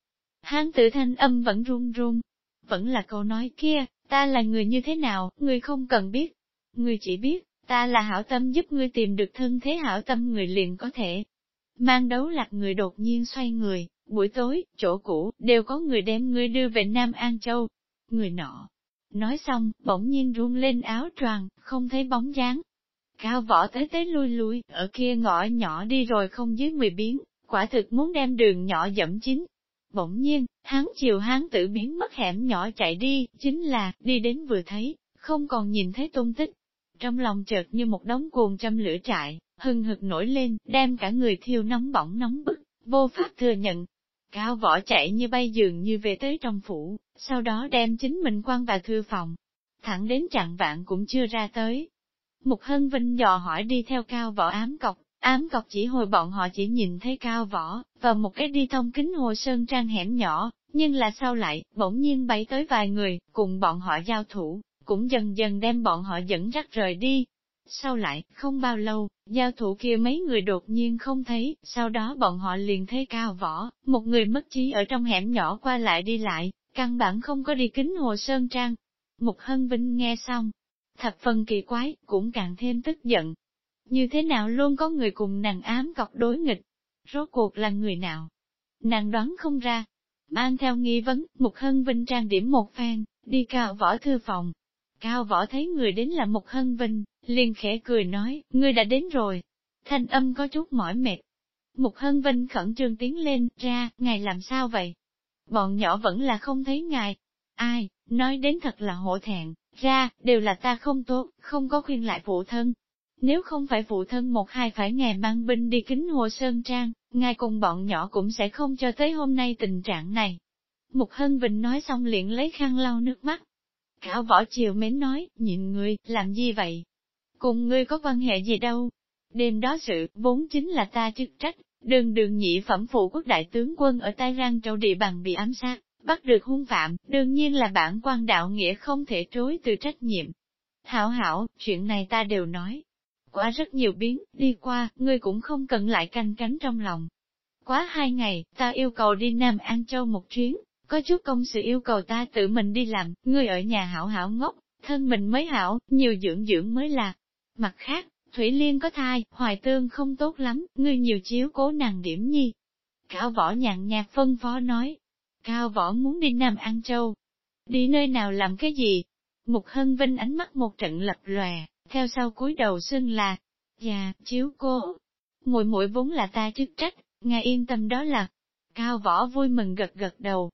Hán tử thanh âm vẫn run run, vẫn là câu nói kia, ta là người như thế nào, người không cần biết. Người chỉ biết, Ta là hảo tâm giúp ngươi tìm được thân thế hảo tâm người liền có thể. Mang đấu lạc người đột nhiên xoay người, buổi tối, chỗ cũ, đều có người đem ngươi đưa về Nam An Châu. Người nọ. Nói xong, bỗng nhiên run lên áo choàng, không thấy bóng dáng. Cao võ tới tới lui lui, ở kia ngõ nhỏ đi rồi không dưới mười biến, quả thực muốn đem đường nhỏ dẫm chính. Bỗng nhiên, hắn chiều hắn tự biến mất hẻm nhỏ chạy đi, chính là, đi đến vừa thấy, không còn nhìn thấy tung tích, trong lòng chợt như một đống cuồng trăm lửa trại, hừng hực nổi lên, đem cả người thiêu nóng bỏng nóng bức, vô pháp thừa nhận. Cao võ chạy như bay dường như về tới trong phủ, sau đó đem chính mình quan vào thư phòng. Thẳng đến chặn vạn cũng chưa ra tới. Mục Hân Vinh dò hỏi đi theo cao võ ám cọc, ám cọc chỉ hồi bọn họ chỉ nhìn thấy cao võ, và một cái đi thông kính hồ sơn trang hẻm nhỏ, nhưng là sau lại, bỗng nhiên bay tới vài người, cùng bọn họ giao thủ, cũng dần dần đem bọn họ dẫn dắt rời đi. Sau lại, không bao lâu, giao thủ kia mấy người đột nhiên không thấy, sau đó bọn họ liền thấy cao võ, một người mất trí ở trong hẻm nhỏ qua lại đi lại, căn bản không có đi kính hồ sơn trang. Mục Hân Vinh nghe xong, thập phần kỳ quái, cũng càng thêm tức giận. Như thế nào luôn có người cùng nàng ám cọc đối nghịch? Rốt cuộc là người nào? Nàng đoán không ra. Mang theo nghi vấn, Mục Hân Vinh trang điểm một phen, đi cao võ thư phòng. Cao võ thấy người đến là Mục Hân Vinh, liền khẽ cười nói, ngươi đã đến rồi. Thanh âm có chút mỏi mệt. Mục Hân Vinh khẩn trương tiến lên, ra, ngài làm sao vậy? Bọn nhỏ vẫn là không thấy ngài. Ai, nói đến thật là hổ thẹn, ra, đều là ta không tốt, không có khuyên lại phụ thân. Nếu không phải phụ thân một hai phải ngài mang binh đi kính hồ sơn trang, ngài cùng bọn nhỏ cũng sẽ không cho tới hôm nay tình trạng này. Mục Hân Vinh nói xong liền lấy khăn lau nước mắt. Cả võ chiều mến nói, nhịn ngươi, làm gì vậy? Cùng ngươi có quan hệ gì đâu? Đêm đó sự, vốn chính là ta chức trách, đường đường nhị phẩm phụ quốc đại tướng quân ở Tai Rang Châu địa bằng bị ám sát, bắt được hung phạm, đương nhiên là bản quan đạo nghĩa không thể trối từ trách nhiệm. Hảo hảo, chuyện này ta đều nói. Quá rất nhiều biến, đi qua, ngươi cũng không cần lại canh cánh trong lòng. Quá hai ngày, ta yêu cầu đi Nam An Châu một chuyến, có chút công sự yêu cầu ta tự mình đi làm, ngươi ở nhà hảo hảo ngốc, thân mình mới hảo, nhiều dưỡng dưỡng mới là. Mặt khác, Thủy Liên có thai, hoài tương không tốt lắm, ngươi nhiều chiếu cố nàng điểm nhi. Cao võ nhàn nhạt phân phó nói, Cao võ muốn đi Nam An Châu. Đi nơi nào làm cái gì? Mục Hân Vinh ánh mắt một trận lập lòe, theo sau cúi đầu xưng là, dạ, chiếu cô. Mùi muội vốn là ta chức trách, ngài yên tâm đó là. Cao võ vui mừng gật gật đầu.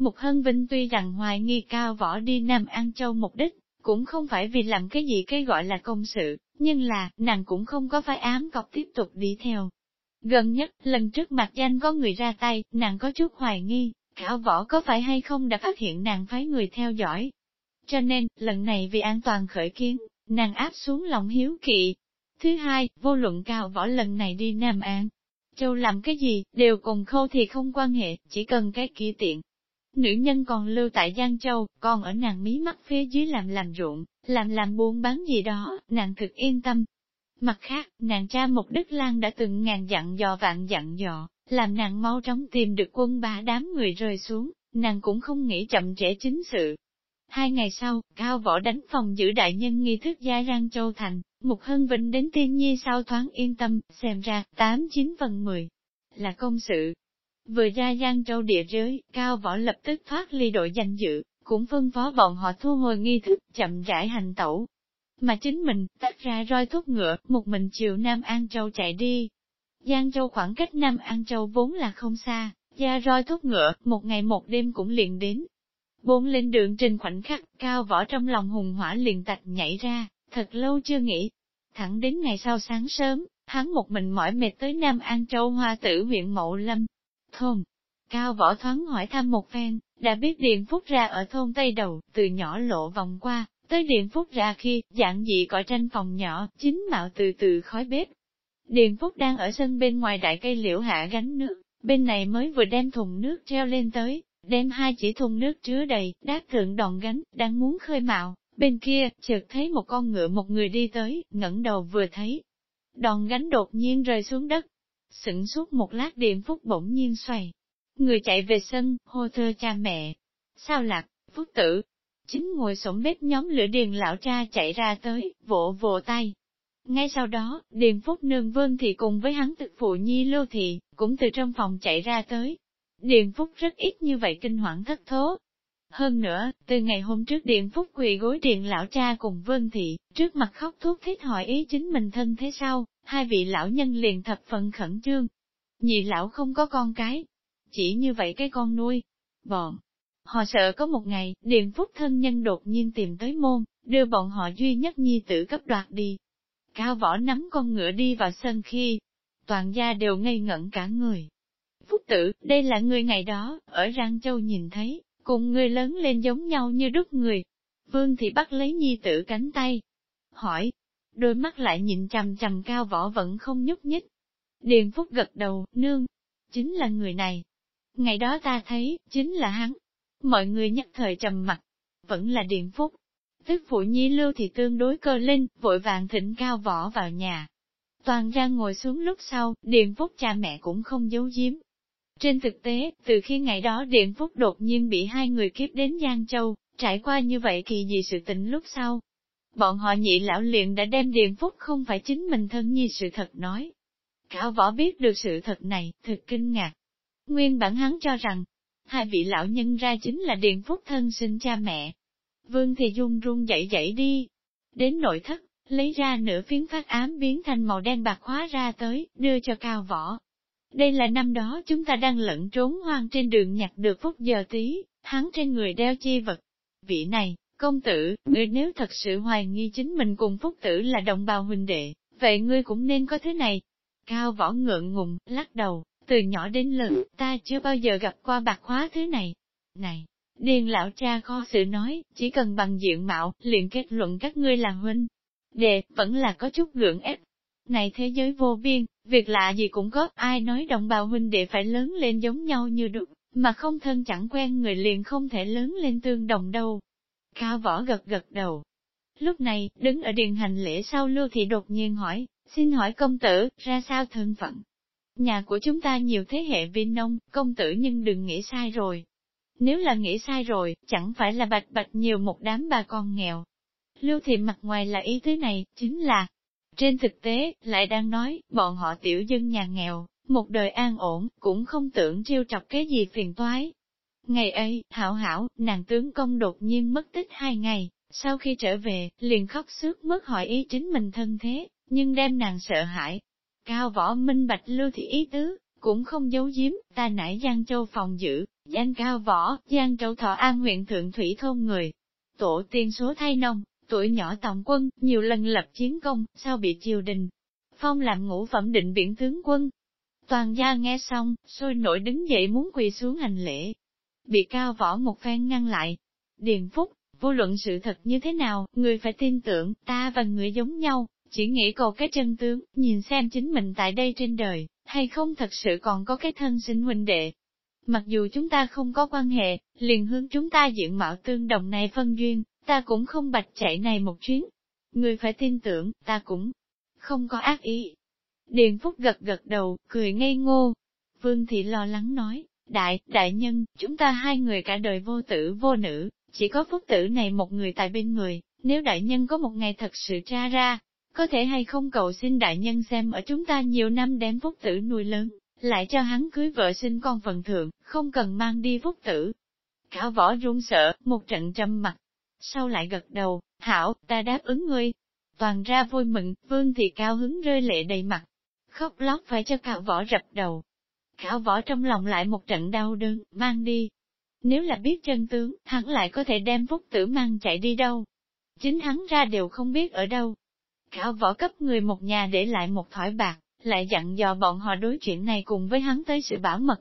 Mục Hân Vinh tuy rằng hoài nghi Cao võ đi Nam An Châu mục đích, cũng không phải vì làm cái gì cái gọi là công sự, nhưng là, nàng cũng không có phải ám cọc tiếp tục đi theo. Gần nhất, lần trước mặt danh có người ra tay, nàng có chút hoài nghi, cao võ có phải hay không đã phát hiện nàng phái người theo dõi. Cho nên, lần này vì an toàn khởi kiến, nàng áp xuống lòng hiếu kỵ. Thứ hai, vô luận cao võ lần này đi Nam An. Châu làm cái gì, đều cùng khâu thì không quan hệ, chỉ cần cái kỳ tiện. Nữ nhân còn lưu tại Giang Châu, còn ở nàng mí mắt phía dưới làm làm ruộng, làm làm buôn bán gì đó, nàng thực yên tâm. Mặt khác, nàng cha một Đức Lan đã từng ngàn dặn dò vạn dặn dò, làm nàng mau chóng tìm được quân ba đám người rơi xuống, nàng cũng không nghĩ chậm trễ chính sự. Hai ngày sau, Cao Võ đánh phòng giữ đại nhân nghi thức gia giang Châu Thành, Mục Hân Vĩnh đến tiên nhi sao thoáng yên tâm, xem ra, 8-9 phần 10 là công sự. Vừa ra Giang Châu địa giới, Cao Võ lập tức thoát ly đội danh dự, cũng phân phó bọn họ thu hồi nghi thức, chậm rãi hành tẩu. Mà chính mình, tách ra roi thuốc ngựa, một mình chiều Nam An Châu chạy đi, Giang Châu khoảng cách Nam An Châu vốn là không xa, ra roi thúc ngựa, một ngày một đêm cũng liền đến. Bốn lên đường trình khoảnh khắc, cao võ trong lòng hùng hỏa liền tạch nhảy ra, thật lâu chưa nghĩ. Thẳng đến ngày sau sáng sớm, hắn một mình mỏi mệt tới Nam An Châu Hoa Tử huyện Mậu Lâm. Thôn, cao võ thoáng hỏi thăm một phen, đã biết điện Phúc ra ở thôn Tây Đầu, từ nhỏ lộ vòng qua, tới điện Phúc ra khi, dạng dị cõi tranh phòng nhỏ, chính mạo từ từ khói bếp, điện Phúc đang ở sân bên ngoài đại cây liễu hạ gánh nước, bên này mới vừa đem thùng nước treo lên tới, đem hai chỉ thùng nước chứa đầy, đát thượng đòn gánh, đang muốn khơi mạo, bên kia, chợt thấy một con ngựa một người đi tới, ngẩng đầu vừa thấy. Đòn gánh đột nhiên rơi xuống đất, sững suốt một lát Điền Phúc bỗng nhiên xoay. Người chạy về sân, hô thơ cha mẹ. Sao lạc, Phúc tử? Chính ngồi sổng bếp nhóm lửa điền lão cha chạy ra tới, vỗ vỗ tay, ngay sau đó, Điền Phúc Nương Vương thì cùng với hắn thực phụ nhi lưu thị, cũng từ trong phòng chạy ra tới. Điền Phúc rất ít như vậy kinh hoảng thất thố. Hơn nữa, từ ngày hôm trước điện Phúc quỳ gối điện lão cha cùng Vương thị, trước mặt khóc thuốc thiết hỏi ý chính mình thân thế sau hai vị lão nhân liền thập phần khẩn trương. Nhị lão không có con cái, chỉ như vậy cái con nuôi. Bọn, họ sợ có một ngày, điện Phúc thân nhân đột nhiên tìm tới môn, đưa bọn họ duy nhất nhi tử cấp đoạt đi, Cao võ nắm con ngựa đi vào sân khi, toàn gia đều ngây ngẩn cả người. Phúc tử, đây là người ngày đó, ở Rang Châu nhìn thấy, cùng người lớn lên giống nhau như đúc người. Vương thì bắt lấy nhi tử cánh tay. Hỏi, đôi mắt lại nhìn chằm chằm cao võ vẫn không nhúc nhích. Điền Phúc gật đầu, nương, chính là người này. Ngày đó ta thấy, chính là hắn. Mọi người nhắc thời trầm mặt, vẫn là Điền Phúc. Tức phụ nhi lưu thì tương đối cơ linh, vội vàng thỉnh cao võ vào nhà. Toàn ra ngồi xuống lúc sau, Điền Phúc cha mẹ cũng không giấu giếm. Trên thực tế, từ khi ngày đó Điền Phúc đột nhiên bị hai người kiếp đến Giang Châu, trải qua như vậy kỳ gì sự tình lúc sau. Bọn họ nhị lão liền đã đem Điền Phúc không phải chính mình thân nhi sự thật nói. Cao võ biết được sự thật này, thật kinh ngạc. Nguyên bản hắn cho rằng, hai vị lão nhân ra chính là Điền Phúc thân sinh cha mẹ. Vương thì run run dậy dậy đi. Đến nội thất, lấy ra nửa phiến phát ám biến thành màu đen bạc hóa ra tới, đưa cho cao võ. Đây là năm đó chúng ta đang lẫn trốn hoang trên đường nhặt được phút giờ tí, hắn trên người đeo chi vật. Vị này, công tử, ngươi nếu thật sự hoài nghi chính mình cùng phúc tử là đồng bào huynh đệ, vậy ngươi cũng nên có thế này. Cao võ ngượng ngùng, lắc đầu, từ nhỏ đến lớn, ta chưa bao giờ gặp qua bạc hóa thứ này. Này, điền lão cha kho sự nói, chỉ cần bằng diện mạo, liền kết luận các ngươi là huynh. Đệ, vẫn là có chút gượng ép. Này thế giới vô biên, việc lạ gì cũng có, ai nói đồng bào huynh đệ phải lớn lên giống nhau như đục, mà không thân chẳng quen người liền không thể lớn lên tương đồng đâu. Cao võ gật gật đầu. Lúc này, đứng ở điện hành lễ sau lưu thị đột nhiên hỏi, xin hỏi công tử, ra sao thân phận? Nhà của chúng ta nhiều thế hệ viên nông, công tử nhưng đừng nghĩ sai rồi. Nếu là nghĩ sai rồi, chẳng phải là bạch bạch nhiều một đám bà con nghèo. Lưu thị mặt ngoài là ý thế này, chính là, trên thực tế, lại đang nói, bọn họ tiểu dân nhà nghèo, một đời an ổn, cũng không tưởng trêu chọc cái gì phiền toái. Ngày ấy, hảo hảo, nàng tướng công đột nhiên mất tích hai ngày, sau khi trở về, liền khóc sướt mất hỏi ý chính mình thân thế, nhưng đem nàng sợ hãi. Cao võ minh bạch lưu thị ý tứ, cũng không giấu giếm, ta nãy Giang Châu phòng giữ, danh cao võ, Giang Châu Thọ An huyện Thượng Thủy thôn người. Tổ tiên số thay nông, tuổi nhỏ tổng quân, nhiều lần lập chiến công, sau bị triều đình. Phong làm ngũ phẩm định biển tướng quân. Toàn gia nghe xong, sôi nổi đứng dậy muốn quỳ xuống hành lễ. Bị cao võ một phen ngăn lại. Điền Phúc, vô luận sự thật như thế nào, người phải tin tưởng, ta và người giống nhau, chỉ nghĩ cầu cái chân tướng, nhìn xem chính mình tại đây trên đời, hay không thật sự còn có cái thân sinh huynh đệ. Mặc dù chúng ta không có quan hệ, liền hướng chúng ta diện mạo tương đồng này phân duyên, ta cũng không bạch chạy này một chuyến. Người phải tin tưởng, ta cũng không có ác ý. Điền Phúc gật gật đầu, cười ngây ngô. Vương Thị lo lắng nói, đại, đại nhân, chúng ta hai người cả đời vô tử vô nữ, chỉ có phúc tử này một người tại bên người, nếu đại nhân có một ngày thật sự tra ra, có thể hay không cầu xin đại nhân xem ở chúng ta nhiều năm đem phúc tử nuôi lớn, lại cho hắn cưới vợ sinh con phần thượng, không cần mang đi phúc tử. Cả võ run sợ, một trận trầm mặt, sau lại gật đầu, hảo, ta đáp ứng ngươi. Toàn ra vui mừng, vương thì cao hứng rơi lệ đầy mặt, khóc lóc phải cho cạo võ rập đầu. Cạo võ trong lòng lại một trận đau đớn, mang đi. Nếu là biết chân tướng, hắn lại có thể đem phúc tử mang chạy đi đâu. Chính hắn ra đều không biết ở đâu. Cạo võ cấp người một nhà để lại một thỏi bạc, lại dặn dò bọn họ đối chuyện này cùng với hắn tới sự bảo mật.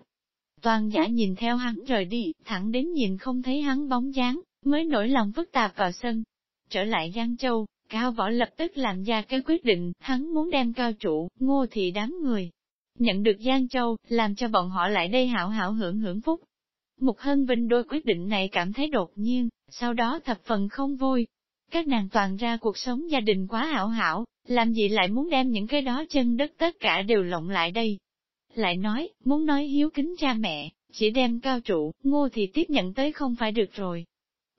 Toàn giả nhìn theo hắn rời đi, thẳng đến nhìn không thấy hắn bóng dáng, mới nổi lòng phức tạp vào sân. Trở lại Giang Châu, Cao Võ lập tức làm ra cái quyết định, hắn muốn đem cao trụ, ngô thị đám người. Nhận được Giang Châu, làm cho bọn họ lại đây hảo hảo hưởng hưởng phúc. Mục Hân Vinh đôi quyết định này cảm thấy đột nhiên, sau đó thập phần không vui. Các nàng toàn ra cuộc sống gia đình quá hảo hảo, làm gì lại muốn đem những cái đó chân đất tất cả đều lộng lại đây. Lại nói, muốn nói hiếu kính cha mẹ, chỉ đem cao trụ, ngô thì tiếp nhận tới không phải được rồi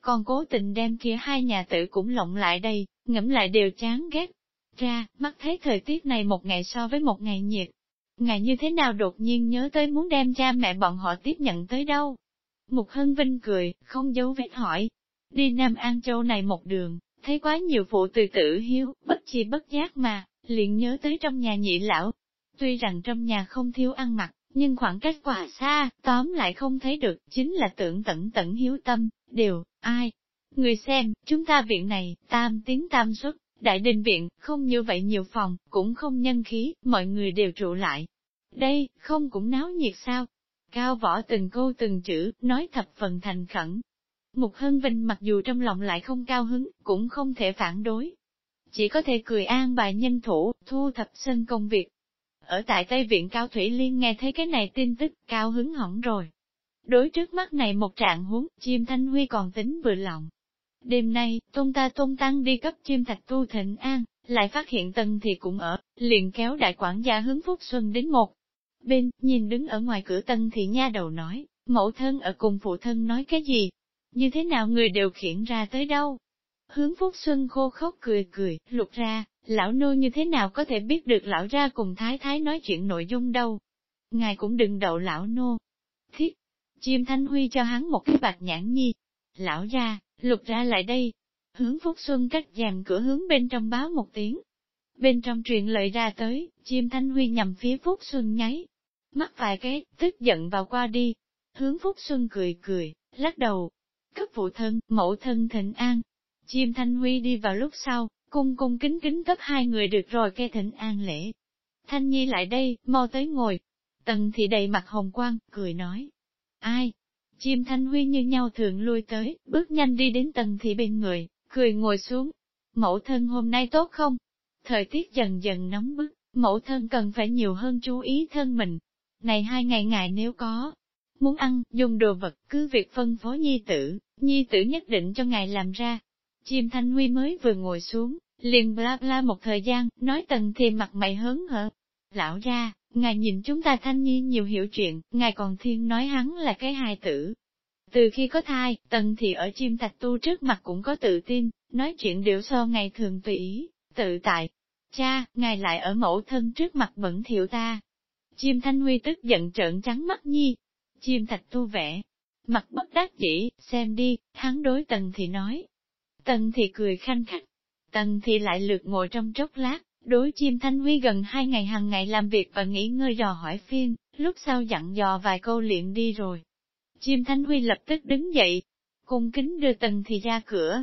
còn cố tình đem kia hai nhà tử cũng lộng lại đây, ngẫm lại đều chán ghét. Ra, mắt thấy thời tiết này một ngày so với một ngày nhiệt. Ngày như thế nào đột nhiên nhớ tới muốn đem cha mẹ bọn họ tiếp nhận tới đâu? Mục Hân Vinh cười, không giấu vết hỏi. Đi Nam An Châu này một đường, thấy quá nhiều phụ từ tử hiếu, bất chi bất giác mà, liền nhớ tới trong nhà nhị lão. Tuy rằng trong nhà không thiếu ăn mặc, nhưng khoảng cách quá xa, tóm lại không thấy được, chính là tưởng tận tận hiếu tâm, đều, ai? Người xem, chúng ta viện này, tam tiếng tam xuất, đại đình viện, không như vậy nhiều phòng, cũng không nhân khí, mọi người đều trụ lại. Đây, không cũng náo nhiệt sao? Cao võ từng câu từng chữ, nói thập phần thành khẩn. Mục Hân Vinh mặc dù trong lòng lại không cao hứng, cũng không thể phản đối. chỉ có thể cười an bài nhân thủ, thu thập sân công việc. Ở tại Tây Viện Cao Thủy Liên nghe thấy cái này tin tức, cao hứng hỏng rồi. Đối trước mắt này một trạng huống, chim thanh huy còn tính vừa lòng. Đêm nay, tôn ta tôn tăng đi cấp chim thạch tu thịnh an, lại phát hiện tần thì cũng ở, liền kéo đại quản gia hướng Phúc Xuân đến một. Bên, nhìn đứng ở ngoài cửa tân thì nha đầu nói, mẫu thân ở cùng phụ thân nói cái gì? Như thế nào người đều khiển ra tới đâu? Hướng Phúc Xuân khô khóc cười cười, lục ra, lão nô như thế nào có thể biết được lão ra cùng thái thái nói chuyện nội dung đâu? Ngài cũng đừng đậu lão nô. Thiết, chim thanh huy cho hắn một cái bạc nhãn nhi. Lão ra, lục ra lại đây. Hướng Phúc Xuân cách dàn cửa hướng bên trong báo một tiếng. Bên trong truyền lời ra tới, chim thanh huy nhằm phía Phúc Xuân nháy. Mắt vài cái, tức giận vào qua đi. Hướng Phúc Xuân cười cười, lắc đầu. Cấp phụ thân, mẫu thân thịnh an. Chim thanh huy đi vào lúc sau, cung cung kính kính cấp hai người được rồi kê thịnh an lễ. Thanh Nhi lại đây, mau tới ngồi. Tần thị đầy mặt hồng quang, cười nói. Ai? Chim Thanh Huy như nhau thường lui tới, bước nhanh đi đến tần thị bên người, cười ngồi xuống. Mẫu thân hôm nay tốt không? Thời tiết dần dần nóng bức, mẫu thân cần phải nhiều hơn chú ý thân mình. Này hai ngày ngài nếu có, muốn ăn, dùng đồ vật, cứ việc phân phó nhi tử, nhi tử nhất định cho ngài làm ra, Chim Thanh Huy mới vừa ngồi xuống, liền bla bla một thời gian, nói tần thì mặt mày hớn hở. Lão ra, ngài nhìn chúng ta thanh nhi nhiều hiểu chuyện, ngài còn thiên nói hắn là cái hài tử. Từ khi có thai, tần thì ở chim thạch tu trước mặt cũng có tự tin, nói chuyện đều so ngày thường tùy ý, tự tại. Cha, ngài lại ở mẫu thân trước mặt bẩn thiệu ta. Chim thanh huy tức giận trợn trắng mắt nhi. Chim thạch tu vẽ, mặt bất đắc chỉ, xem đi, hắn đối tần thì nói, Tần thì cười khanh khách. Tần thì lại lượt ngồi trong chốc lát, đối chim thanh huy gần hai ngày hàng ngày làm việc và nghỉ ngơi dò hỏi phiên, lúc sau dặn dò vài câu luyện đi rồi. Chim thanh huy lập tức đứng dậy, cung kính đưa tần thì ra cửa.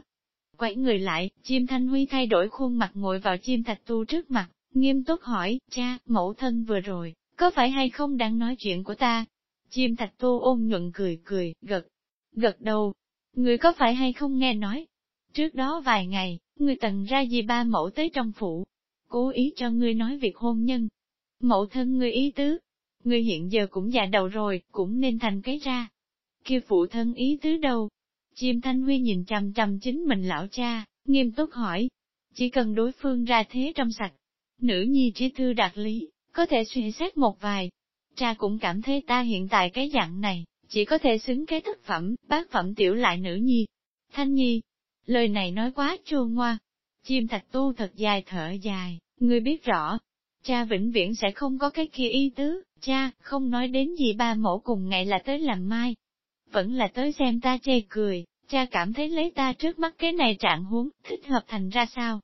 Quay người lại, chim thanh huy thay đổi khuôn mặt ngồi vào chim thạch tu trước mặt, nghiêm túc hỏi, cha, mẫu thân vừa rồi, có phải hay không đang nói chuyện của ta? Chim thạch tu ôn nhuận cười cười, gật, gật đầu. Người có phải hay không nghe nói, Trước đó vài ngày, người tần ra gì ba mẫu tới trong phủ, cố ý cho ngươi nói việc hôn nhân. Mẫu thân ngươi ý tứ, ngươi hiện giờ cũng già đầu rồi, cũng nên thành cái ra. kia phụ thân ý tứ đâu? Chim Thanh Huy nhìn chằm chằm chính mình lão cha, nghiêm túc hỏi. Chỉ cần đối phương ra thế trong sạch, nữ nhi trí thư đạt lý, có thể suy xét một vài. Cha cũng cảm thấy ta hiện tại cái dạng này, chỉ có thể xứng cái thất phẩm, bác phẩm tiểu lại nữ nhi. Thanh nhi, Lời này nói quá chua ngoa. Chim thạch tu thật dài thở dài, ngươi biết rõ. Cha vĩnh viễn sẽ không có cái kia ý tứ, cha, không nói đến gì ba mẫu cùng ngày là tới làm mai. Vẫn là tới xem ta chê cười, cha cảm thấy lấy ta trước mắt cái này trạng huống, thích hợp thành ra sao.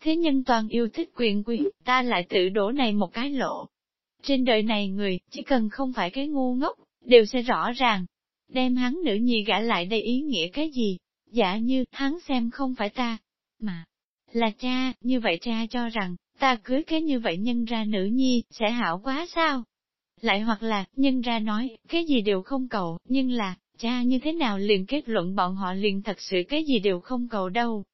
Thế nhân toàn yêu thích quyền quý, ta lại tự đổ này một cái lộ. Trên đời này người, chỉ cần không phải cái ngu ngốc, đều sẽ rõ ràng. Đem hắn nữ nhi gã lại đây ý nghĩa cái gì, Giả như, hắn xem không phải ta, mà là cha, như vậy cha cho rằng, ta cưới cái như vậy nhân ra nữ nhi, sẽ hảo quá sao? Lại hoặc là, nhân ra nói, cái gì đều không cầu, nhưng là, cha như thế nào liền kết luận bọn họ liền thật sự cái gì đều không cầu đâu.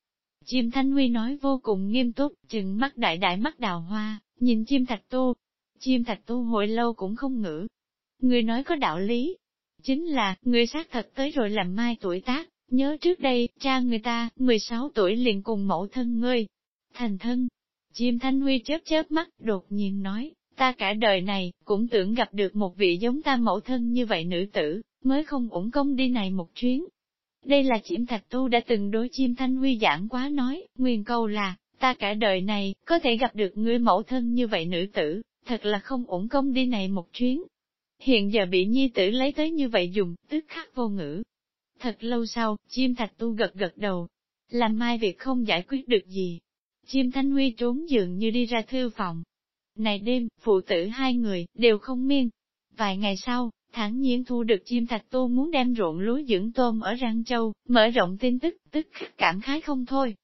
Chim Thanh Huy nói vô cùng nghiêm túc, chừng mắt đại đại mắt đào hoa, nhìn chim thạch tu. Chim thạch tu hồi lâu cũng không ngữ. Người nói có đạo lý. Chính là, người xác thật tới rồi làm mai tuổi tác, Nhớ trước đây, cha người ta, 16 tuổi liền cùng mẫu thân ngươi, thành thân. Chim Thanh Huy chớp chớp mắt, đột nhiên nói, ta cả đời này, cũng tưởng gặp được một vị giống ta mẫu thân như vậy nữ tử, mới không ủng công đi này một chuyến. Đây là Chiêm Thạch Tu đã từng đối chim Thanh Huy giảng quá nói, nguyên câu là, ta cả đời này, có thể gặp được người mẫu thân như vậy nữ tử, thật là không ủng công đi này một chuyến. Hiện giờ bị nhi tử lấy tới như vậy dùng, tức khắc vô ngữ, Thật lâu sau, chim thạch tu gật gật đầu. Làm mai việc không giải quyết được gì. Chim thanh huy trốn giường như đi ra thư phòng. Này đêm, phụ tử hai người, đều không miên. Vài ngày sau, thẳng nhiên thu được chim thạch tu muốn đem ruộng lúa dưỡng tôm ở Răng Châu, mở rộng tin tức, tức cảm khái không thôi.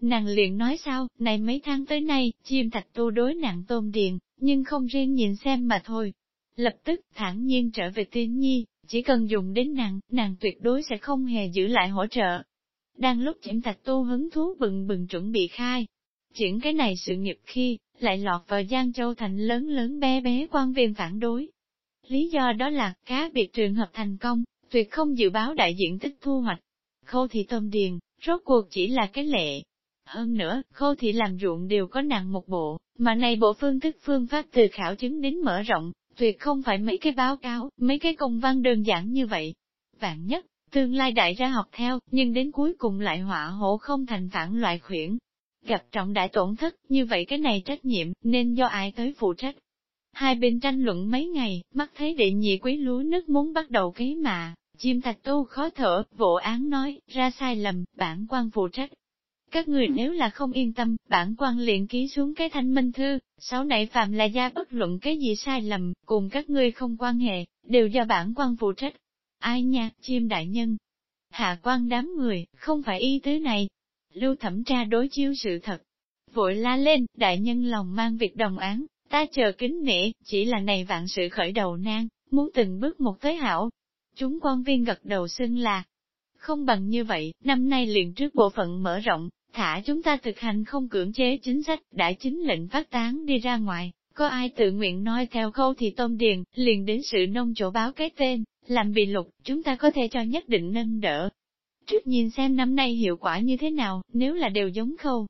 Nàng liền nói sao, này mấy tháng tới nay, chim thạch tu đối nặng tôm điền, nhưng không riêng nhìn xem mà thôi. Lập tức, thẳng nhiên trở về tiên nhi, chỉ cần dùng đến nàng, nàng tuyệt đối sẽ không hề giữ lại hỗ trợ. Đang lúc Chiểm Thạch Tu hứng thú bừng bừng chuẩn bị khai, chuyển cái này sự nghiệp khi, lại lọt vào Giang Châu thành lớn lớn bé bé quan viên phản đối. Lý do đó là, cá biệt trường hợp thành công, tuyệt không dự báo đại diện tích thu hoạch. Khâu thị tôm điền, rốt cuộc chỉ là cái lệ. Hơn nữa, khâu thị làm ruộng đều có nặng một bộ, mà này bộ phương thức phương pháp từ khảo chứng đến mở rộng, tuyệt không phải mấy cái báo cáo, mấy cái công văn đơn giản như vậy. Vạn nhất, tương lai đại ra học theo, nhưng đến cuối cùng lại họa hộ không thành phản loại khuyển. Gặp trọng đại tổn thất, như vậy cái này trách nhiệm, nên do ai tới phụ trách. Hai bên tranh luận mấy ngày, mắt thấy đệ nhị quý lúa nước muốn bắt đầu ký mà, chim thạch tu khó thở, vỗ án nói, ra sai lầm, bản quan phụ trách. Các người nếu là không yên tâm, bản quan liền ký xuống cái thanh minh thư, sau này phạm là gia bất luận cái gì sai lầm, cùng các ngươi không quan hệ, đều do bản quan phụ trách. Ai nha, chim đại nhân? Hạ quan đám người, không phải y tứ này. Lưu thẩm tra đối chiếu sự thật. Vội la lên, đại nhân lòng mang việc đồng án, ta chờ kính nể, chỉ là này vạn sự khởi đầu nan, muốn từng bước một tới hảo. Chúng quan viên gật đầu xưng là, không bằng như vậy, năm nay liền trước bộ phận mở rộng, thả chúng ta thực hành không cưỡng chế chính sách, đã chính lệnh phát tán đi ra ngoài, có ai tự nguyện nói theo khâu thì tôm điền, liền đến sự nông chỗ báo cái tên, làm bị lục, chúng ta có thể cho nhất định nâng đỡ. Trước nhìn xem năm nay hiệu quả như thế nào, nếu là đều giống khâu,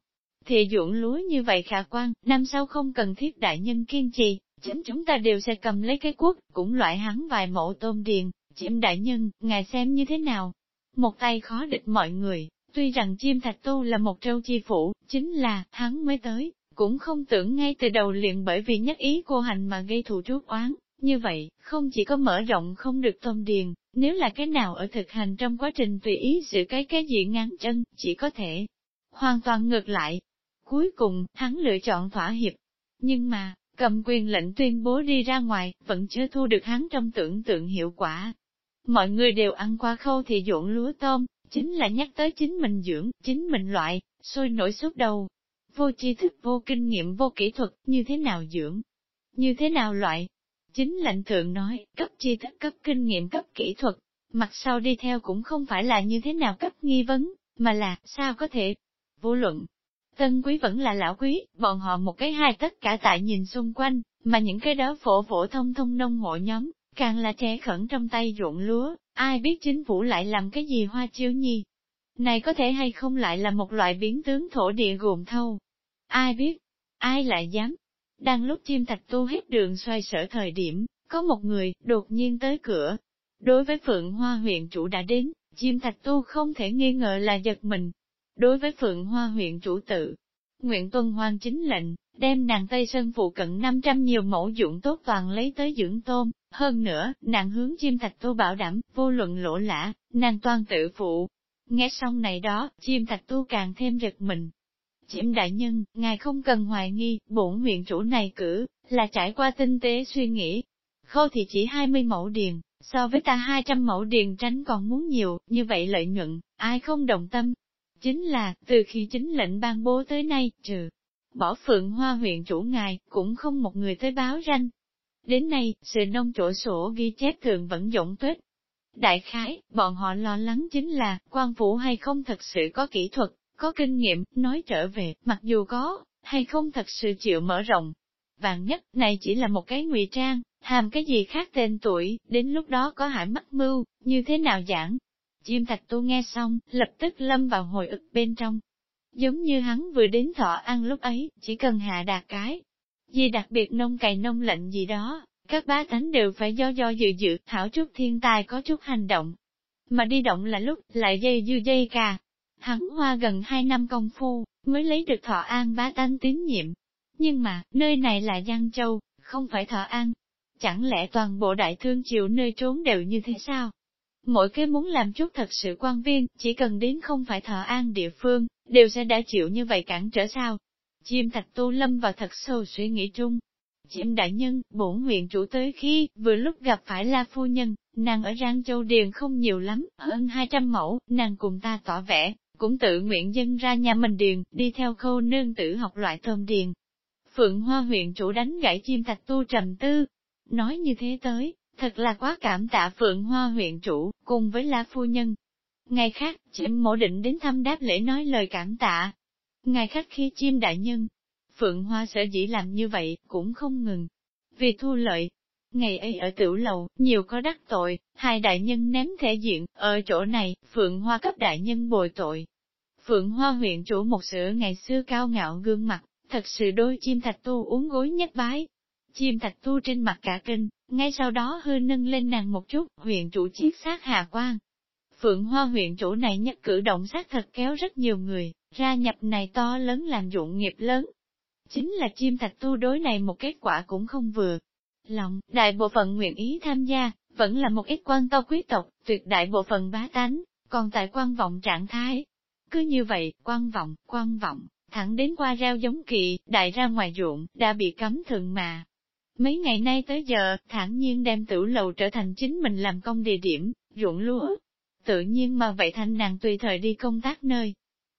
thì ruộng lúa như vậy khả quan, năm sau không cần thiết đại nhân kiên trì, chính chúng ta đều sẽ cầm lấy cái quốc, cũng loại hắn vài mẫu tôm điền, chiếm đại nhân, ngài xem như thế nào. Một tay khó địch mọi người, tuy rằng chim thạch tu là một trâu chi phủ, chính là, hắn mới tới, cũng không tưởng ngay từ đầu liền bởi vì nhất ý cô hành mà gây thù chuốc oán. Như vậy, không chỉ có mở rộng không được tôm điền, nếu là cái nào ở thực hành trong quá trình tùy ý sự cái cái gì ngang chân, chỉ có thể hoàn toàn ngược lại. Cuối cùng, hắn lựa chọn thỏa hiệp. Nhưng mà, cầm quyền lệnh tuyên bố đi ra ngoài, vẫn chưa thu được hắn trong tưởng tượng hiệu quả. Mọi người đều ăn qua khâu thì ruộng lúa tôm, chính là nhắc tới chính mình dưỡng, chính mình loại, sôi nổi suốt đầu. Vô tri thức vô kinh nghiệm vô kỹ thuật, như thế nào dưỡng, như thế nào loại. Chính lệnh thượng nói, cấp tri thức cấp kinh nghiệm cấp kỹ thuật, mặt sau đi theo cũng không phải là như thế nào cấp nghi vấn, mà là, sao có thể, vô luận. Tân quý vẫn là lão quý, bọn họ một cái hai tất cả tại nhìn xung quanh, mà những cái đó phổ phổ thông thông nông hộ nhóm, càng là trẻ khẩn trong tay ruộng lúa, ai biết chính phủ lại làm cái gì hoa chiếu nhi. Này có thể hay không lại là một loại biến tướng thổ địa gồm thâu. Ai biết, ai lại dám. Đang lúc chim thạch tu hết đường xoay sở thời điểm, có một người đột nhiên tới cửa. Đối với Phượng Hoa huyện chủ đã đến, chim thạch tu không thể nghi ngờ là giật mình. Đối với Phượng Hoa huyện chủ tự, nguyện tuân hoan chính lệnh, đem nàng Tây Sơn phụ cận 500 nhiều mẫu dụng tốt toàn lấy tới dưỡng tôm, hơn nữa, nàng hướng chim thạch tu bảo đảm, vô luận lỗ lã, nàng toàn tự phụ. Nghe xong này đó, chim thạch tu càng thêm giật mình. Chim đại nhân, ngài không cần hoài nghi, bổn huyện chủ này cử, là trải qua tinh tế suy nghĩ. Khâu thì chỉ 20 mẫu điền, so với ta 200 mẫu điền tránh còn muốn nhiều, như vậy lợi nhuận, ai không đồng tâm. Chính là, từ khi chính lệnh ban bố tới nay, trừ bỏ phượng hoa huyện chủ ngài, cũng không một người tới báo ranh. Đến nay, sự nông chỗ sổ ghi chép thường vẫn rộng tuyết. Đại khái, bọn họ lo lắng chính là, quan phủ hay không thật sự có kỹ thuật, có kinh nghiệm, nói trở về, mặc dù có, hay không thật sự chịu mở rộng. Vạn nhất, này chỉ là một cái ngụy trang, hàm cái gì khác tên tuổi, đến lúc đó có hại mắc mưu, như thế nào giảng. Chim thạch tu nghe xong, lập tức lâm vào hồi ức bên trong, Giống như hắn vừa đến thọ ăn lúc ấy, chỉ cần hạ đạt cái. Gì đặc biệt nông cày nông lệnh gì đó, các bá tánh đều phải do do dự dự, thảo chút thiên tài có chút hành động. Mà đi động là lúc, lại dây dư dây cà. Hắn hoa gần hai năm công phu, mới lấy được thọ an bá tánh tín nhiệm. Nhưng mà, nơi này là Giang Châu, không phải thọ an. Chẳng lẽ toàn bộ đại thương triều nơi trốn đều như thế sao? Mỗi cái muốn làm chút thật sự quan viên, chỉ cần đến không phải thọ an địa phương, đều sẽ đã chịu như vậy cản trở sao. Chim thạch tu lâm vào thật sâu suy nghĩ chung. Chim đại nhân, bổn huyện chủ tới khi, vừa lúc gặp phải la phu nhân, nàng ở Giang Châu Điền không nhiều lắm, hơn 200 mẫu, nàng cùng ta tỏ vẻ, cũng tự nguyện dân ra nhà mình điền, đi theo khâu nương tử học loại thơm điền. Phượng Hoa huyện chủ đánh gãy chim thạch tu trầm tư, nói như thế tới, thật là quá cảm tạ Phượng Hoa huyện chủ, cùng với La Phu Nhân, Ngày khác, chim mổ định đến thăm đáp lễ nói lời cảm tạ. Ngài khách khi chim đại nhân. Phượng Hoa sở dĩ làm như vậy, cũng không ngừng. Vì thu lợi, ngày ấy ở tiểu lầu, nhiều có đắc tội, hai đại nhân ném thể diện, ở chỗ này, Phượng Hoa cấp đại nhân bồi tội. Phượng Hoa huyện chủ một sửa ngày xưa cao ngạo gương mặt, thật sự đôi chim thạch tu uống gối nhất bái. Chim thạch tu trên mặt cả kinh, ngay sau đó hơi nâng lên nàng một chút, huyện chủ chiết sát hạ quan. Phượng Hoa huyện chủ này nhất cử động sát thật kéo rất nhiều người, ra nhập này to lớn làm dụng nghiệp lớn. Chính là chim thạch tu đối này một kết quả cũng không vừa. Lòng, đại bộ phận nguyện ý tham gia, vẫn là một ít quan to quý tộc, tuyệt đại bộ phận bá tánh, còn tại quan vọng trạng thái. Cứ như vậy, quan vọng, quan vọng, thẳng đến qua rau giống kỵ, đại ra ngoài ruộng, đã bị cấm thường mà. Mấy ngày nay tới giờ, thản nhiên đem tử lầu trở thành chính mình làm công địa điểm, ruộng lúa. Tự nhiên mà vậy thành nàng tùy thời đi công tác nơi.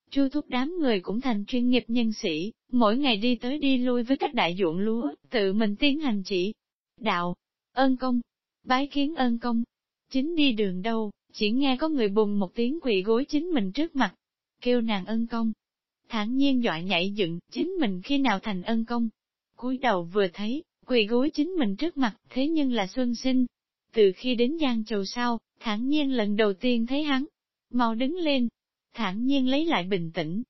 Chu thúc đám người cũng thành chuyên nghiệp nhân sĩ, mỗi ngày đi tới đi lui với các đại ruộng lúa, tự mình tiến hành chỉ. Đạo, ơn công, bái kiến ơn công. Chính đi đường đâu, chỉ nghe có người bùng một tiếng quỳ gối chính mình trước mặt, kêu nàng ân công. Thản nhiên dọa nhảy dựng, chính mình khi nào thành ân công. cúi đầu vừa thấy, quỳ gối chính mình trước mặt, thế nhưng là Xuân Sinh. Từ khi đến Giang Châu sau, thản nhiên lần đầu tiên thấy hắn. Mau đứng lên. Thản nhiên lấy lại bình tĩnh.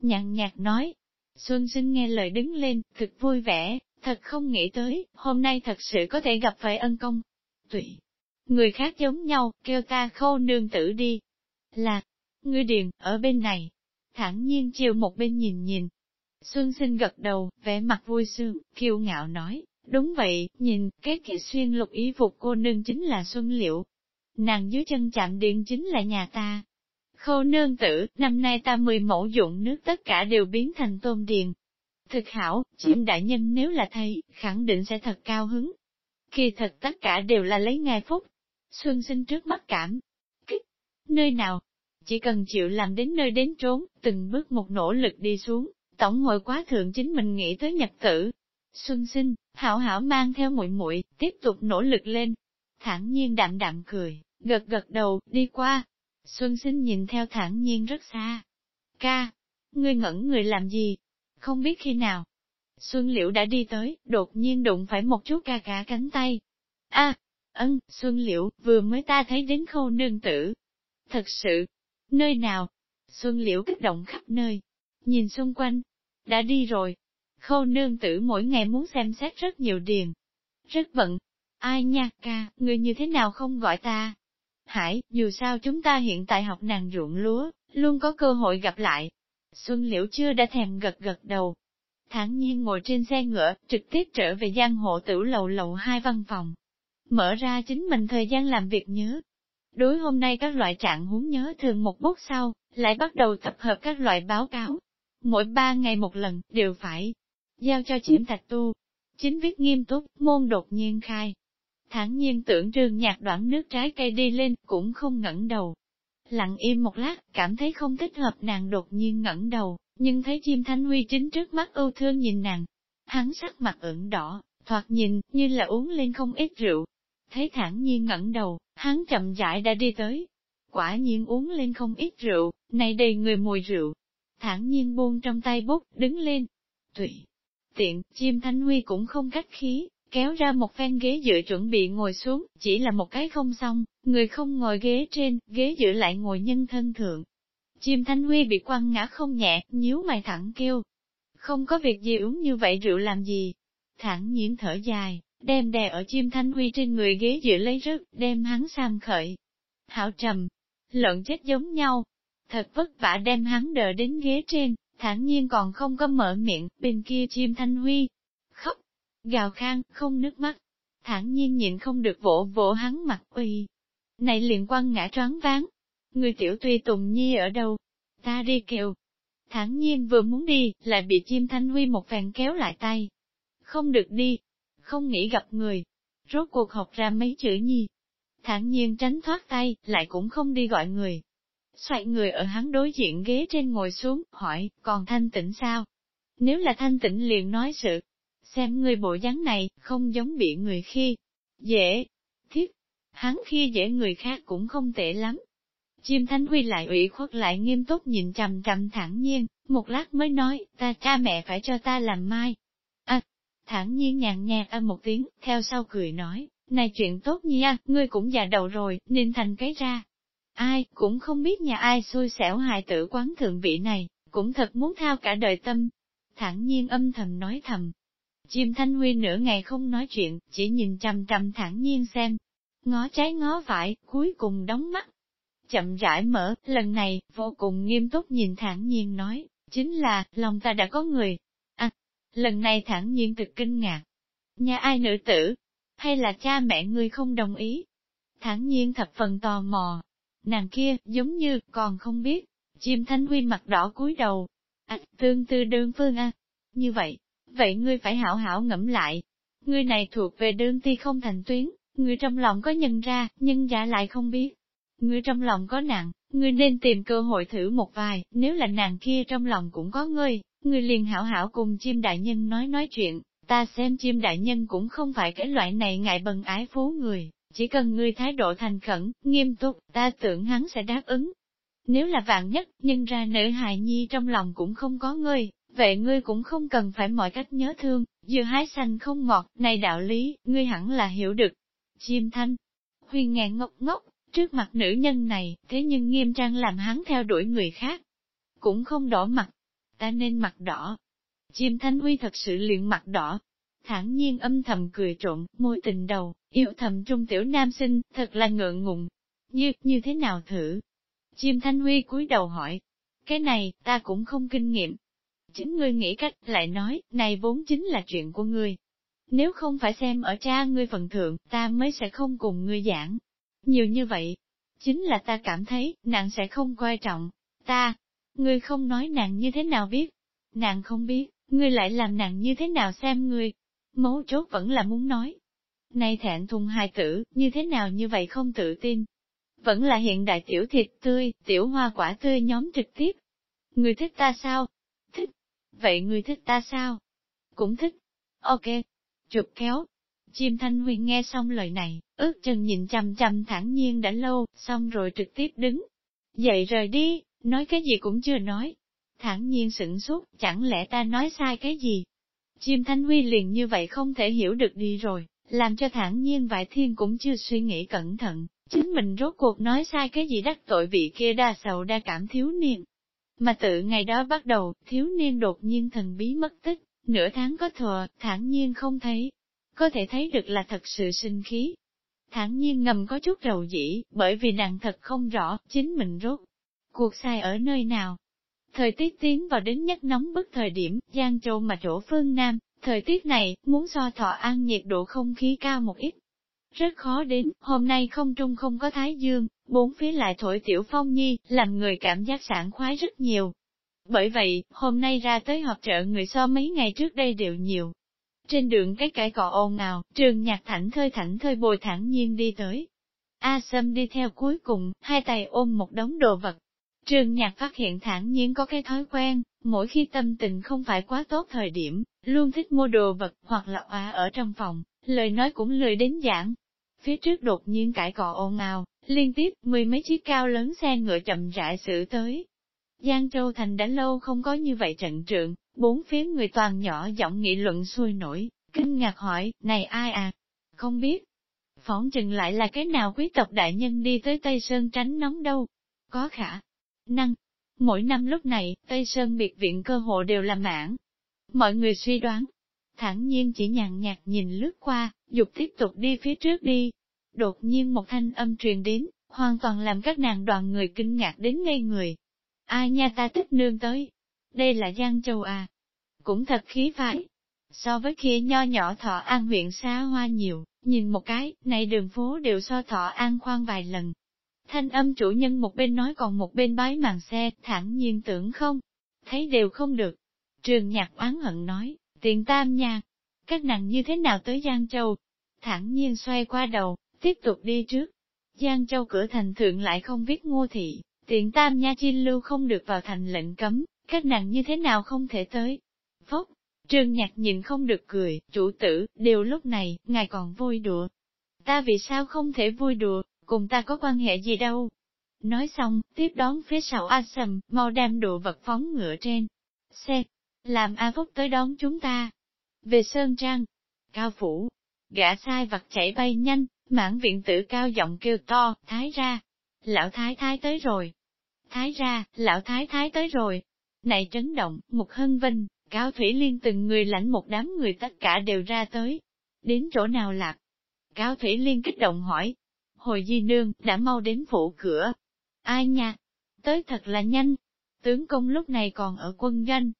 Nhàn nhạt nói. Xuân Sinh nghe lời đứng lên, thực vui vẻ, thật không nghĩ tới, hôm nay thật sự có thể gặp phải ân công. tụi, Người khác giống nhau, kêu ta khâu nương tử đi. Là, ngươi điền, ở bên này. Thẳng nhiên chiều một bên nhìn nhìn. Xuân sinh gật đầu, vẻ mặt vui sướng, kiêu ngạo nói, đúng vậy, nhìn, cái kia xuyên lục ý phục cô nương chính là Xuân Liệu. Nàng dưới chân chạm điện chính là nhà ta. Khâu nương tử, năm nay ta mười mẫu dụng nước tất cả đều biến thành tôm điền. Thực hảo, chim đại nhân nếu là thầy, khẳng định sẽ thật cao hứng. Kỳ thật tất cả đều là lấy ngài phúc. Xuân sinh trước mắt cảm. Kích, nơi nào, chỉ cần chịu làm đến nơi đến trốn, từng bước một nỗ lực đi xuống, tổng ngồi quá thượng chính mình nghĩ tới nhật tử. Xuân sinh, hảo hảo mang theo muội muội tiếp tục nỗ lực lên. Thản nhiên đạm đạm cười, gật gật đầu, đi qua. Xuân sinh nhìn theo Thản nhiên rất xa. Ca, ngươi ngẩn người làm gì? Không biết khi nào. Xuân Liễu đã đi tới, đột nhiên đụng phải một chút ca cả cánh tay. a ân, Xuân Liễu, vừa mới ta thấy đến khâu nương tử. Thật sự, Nơi nào? Xuân Liễu kích động khắp nơi. Nhìn xung quanh. Đã đi rồi. Khâu nương tử mỗi ngày muốn xem xét rất nhiều điền. Rất bận. Ai nha ca, người như thế nào không gọi ta? Hải, dù sao chúng ta hiện tại học nàng ruộng lúa, luôn có cơ hội gặp lại. Xuân Liễu chưa đã thèm gật gật đầu. Thẳng nhiên ngồi trên xe ngựa, trực tiếp trở về giang hộ tử lầu lầu hai văn phòng. Mở ra chính mình thời gian làm việc nhớ, Đối hôm nay các loại trạng huống nhớ thường một bút sau, lại bắt đầu tập hợp các loại báo cáo. Mỗi ba ngày một lần, đều phải giao cho chiếm thạch tu. Chính viết nghiêm túc, môn đột nhiên khai. thản nhiên tưởng trương nhạc đoạn nước trái cây đi lên, cũng không ngẩng đầu. Lặng im một lát, cảm thấy không thích hợp nàng đột nhiên ngẩng đầu, nhưng thấy chim thanh huy chính trước mắt ưu thương nhìn nàng. Hắn sắc mặt ửng đỏ, thoạt nhìn, như là uống lên không ít rượu, thấy thản nhiên ngẩng đầu, hắn chậm rãi đã đi tới. Quả nhiên uống lên không ít rượu, này đầy người mùi rượu. Thản nhiên buông trong tay bút, đứng lên. Tụy, Tiện, chim thanh huy cũng không cách khí, kéo ra một phen ghế dựa chuẩn bị ngồi xuống, chỉ là một cái không xong, người không ngồi ghế trên, ghế dựa lại ngồi nhân thân thượng. Chim thanh huy bị quăng ngã không nhẹ, nhíu mày thẳng kêu. Không có việc gì uống như vậy rượu làm gì. Thẳng nhiên thở dài, đem đè ở chim thanh huy trên người ghế dựa lấy rớt, đem hắn sam khởi. Hảo trầm, lợn chết giống nhau, thật vất vả đem hắn đỡ đến ghế trên, thản nhiên còn không có mở miệng, bên kia chim thanh huy, khóc, gào khang, không nước mắt, thản nhiên nhịn không được vỗ vỗ hắn mặt uy. Này liền quăng ngã choáng váng, người tiểu tùy tùng nhi ở đâu, ta đi kêu. Thản nhiên vừa muốn đi, lại bị chim thanh huy một vàng kéo lại tay. Không được đi, không nghĩ gặp người. Rốt cuộc học ra mấy chữ nhi. Thản nhiên tránh thoát tay, lại cũng không đi gọi người. Xoay người ở hắn đối diện ghế trên ngồi xuống, hỏi, còn thanh tĩnh sao? Nếu là thanh tĩnh liền nói sự. Xem người bộ dáng này, không giống bị người khi. Dễ. Thiết. Hắn khi dễ người khác cũng không tệ lắm. Chim Thanh Huy lại ủy khuất lại nghiêm túc nhìn trầm trầm thẳng nhiên, một lát mới nói, ta cha mẹ phải cho ta làm mai. À, thẳng nhiên nhàn nhạt âm một tiếng, theo sau cười nói, này chuyện tốt nha, à, ngươi cũng già đầu rồi, nên thành cái ra. Ai, cũng không biết nhà ai xui xẻo hại tử quán thượng vị này, cũng thật muốn thao cả đời tâm. Thẳng nhiên âm thầm nói thầm. Chim Thanh Huy nửa ngày không nói chuyện, chỉ nhìn trầm trầm thẳng nhiên xem. Ngó trái ngó phải, cuối cùng đóng mắt. Chậm rãi mở, lần này, vô cùng nghiêm túc nhìn thẳng nhiên nói, chính là, lòng ta đã có người. À, lần này thẳng nhiên thực kinh ngạc. Nhà ai nữ tử? Hay là cha mẹ ngươi không đồng ý? Thẳng nhiên thập phần tò mò. Nàng kia, giống như, còn không biết. Chim Thanh Huy mặt đỏ cúi đầu. À, tương tư đơn phương à. Như vậy, vậy ngươi phải hảo hảo ngẫm lại. Ngươi này thuộc về đơn ti không thành tuyến, ngươi trong lòng có nhận ra, nhưng giả lại không biết. Ngươi trong lòng có nàng, ngươi nên tìm cơ hội thử một vài, nếu là nàng kia trong lòng cũng có ngươi, ngươi liền hảo hảo cùng chim đại nhân nói nói chuyện, ta xem chim đại nhân cũng không phải cái loại này ngại bần ái phú người, chỉ cần ngươi thái độ thành khẩn, nghiêm túc, ta tưởng hắn sẽ đáp ứng. Nếu là vạn nhất, nhân ra nữ hài nhi trong lòng cũng không có ngươi, vậy ngươi cũng không cần phải mọi cách nhớ thương, dừa hái xanh không ngọt, này đạo lý, ngươi hẳn là hiểu được. Chim thanh, huyền ngạn ngốc ngốc, trước mặt nữ nhân này, thế nhưng nghiêm trang làm hắn theo đuổi người khác. Cũng không đỏ mặt, ta nên mặt đỏ. Chim thanh huy thật sự liền mặt đỏ, thản nhiên âm thầm cười trộn, môi tình đầu, yêu thầm trung tiểu nam sinh, thật là ngượng ngùng. Như, như thế nào thử? Chim thanh huy cúi đầu hỏi. Cái này, ta cũng không kinh nghiệm. Chính ngươi nghĩ cách, lại nói, này vốn chính là chuyện của ngươi. Nếu không phải xem ở cha ngươi phần thượng, ta mới sẽ không cùng ngươi giảng. Nhiều như vậy, chính là ta cảm thấy, nàng sẽ không coi trọng. Ta, ngươi không nói nàng như thế nào biết. Nàng không biết, ngươi lại làm nàng như thế nào xem ngươi. Mấu chốt vẫn là muốn nói. Nay thẹn thùng hài tử, như thế nào như vậy không tự tin. Vẫn là hiện đại tiểu thịt tươi, tiểu hoa quả tươi nhóm trực tiếp. Người thích ta sao? Thích. Vậy người thích ta sao? Cũng thích. Ok. Chụp kéo. Chim thanh huyền nghe xong lời này, ước chừng nhìn chằm chằm Thản nhiên đã lâu, xong rồi trực tiếp đứng. Dậy rời đi, nói cái gì cũng chưa nói. Thản nhiên sửng sốt, chẳng lẽ ta nói sai cái gì? Chim Thanh Huy liền như vậy không thể hiểu được đi rồi, làm cho thản nhiên vải thiên cũng chưa suy nghĩ cẩn thận, chính mình rốt cuộc nói sai cái gì đắc tội vị kia đa sầu đa cảm thiếu niên. Mà tự ngày đó bắt đầu, thiếu niên đột nhiên thần bí mất tích, nửa tháng có thừa, thản nhiên không thấy. Có thể thấy được là thật sự sinh khí. Thản nhiên ngầm có chút rầu dĩ, bởi vì nàng thật không rõ, chính mình rốt. Cuộc sai ở nơi nào, Thời tiết tiến vào đến nhất nóng bức thời điểm, Giang Châu mà chỗ phương Nam, thời tiết này, muốn so thọ an nhiệt độ không khí cao một ít. Rất khó đến, hôm nay không trung không có thái dương, bốn phía lại thổi tiểu phong nhi, làm người cảm giác sảng khoái rất nhiều. Bởi vậy, hôm nay ra tới họp trợ người so mấy ngày trước đây đều nhiều. Trên đường cái cải cọ ồn ào, trường nhạc thảnh thơi thảnh thơi bồi thẳng nhiên đi tới. A Sâm đi theo cuối cùng, hai tay ôm một đống đồ vật, Trường nhạc phát hiện thản nhiên có cái thói quen, mỗi khi tâm tình không phải quá tốt thời điểm, luôn thích mua đồ vật hoặc là oa ở trong phòng, lời nói cũng lười đến giảng. Phía trước đột nhiên cãi cọ ồn ào, liên tiếp mười mấy chiếc cao lớn xe ngựa chậm rãi xử tới. Giang Châu Thành đã lâu không có như vậy trận trượng, bốn phía người toàn nhỏ giọng nghị luận sôi nổi, kinh ngạc hỏi, này ai à? Không biết. Phỏng chừng lại là cái nào quý tộc đại nhân đi tới Tây Sơn tránh nóng đâu. Có khả năng. Mỗi năm lúc này, Tây Sơn biệt viện cơ hộ đều là mãn. Mọi người suy đoán, thẳng nhiên chỉ nhàn nhạt nhìn lướt qua, dục tiếp tục đi phía trước đi. Đột nhiên một thanh âm truyền đến, hoàn toàn làm các nàng đoàn người kinh ngạc đến ngây người. Ai nha ta thích nương tới. Đây là Giang Châu à. Cũng thật khí phái. So với kia nho nhỏ thọ an huyện xa hoa nhiều, nhìn một cái, này đường phố đều so thọ an khoan vài lần, Thanh âm chủ nhân một bên nói còn một bên bái màn xe, thẳng nhiên tưởng không, thấy đều không được. Trường nhạc oán hận nói, tiền tam nha, các nàng như thế nào tới Giang Châu? Thẳng nhiên xoay qua đầu, tiếp tục đi trước. Giang Châu cửa thành thượng lại không biết ngô thị, tiện tam nha chi lưu không được vào thành lệnh cấm, các nàng như thế nào không thể tới. Phốc, trường nhạc nhìn không được cười, chủ tử, đều lúc này, ngài còn vui đùa. Ta vì sao không thể vui đùa, cùng ta có quan hệ gì đâu. Nói xong, tiếp đón phía sau A Sầm, mau đem đồ vật phóng ngựa trên. Xe, làm A Phúc tới đón chúng ta. Về Sơn Trang, Cao Phủ, gã sai vặt chạy bay nhanh, mãn viện tử cao giọng kêu to, thái ra. Lão thái thái tới rồi. Thái ra, lão thái thái tới rồi. Này chấn động, một hân vinh, cao thủy liên từng người lãnh một đám người tất cả đều ra tới. Đến chỗ nào lạc? Cao thủy liên kích động hỏi. Hồi di nương, đã mau đến phủ cửa. Ai nha? Tới thật là nhanh. Tướng công lúc này còn ở quân doanh.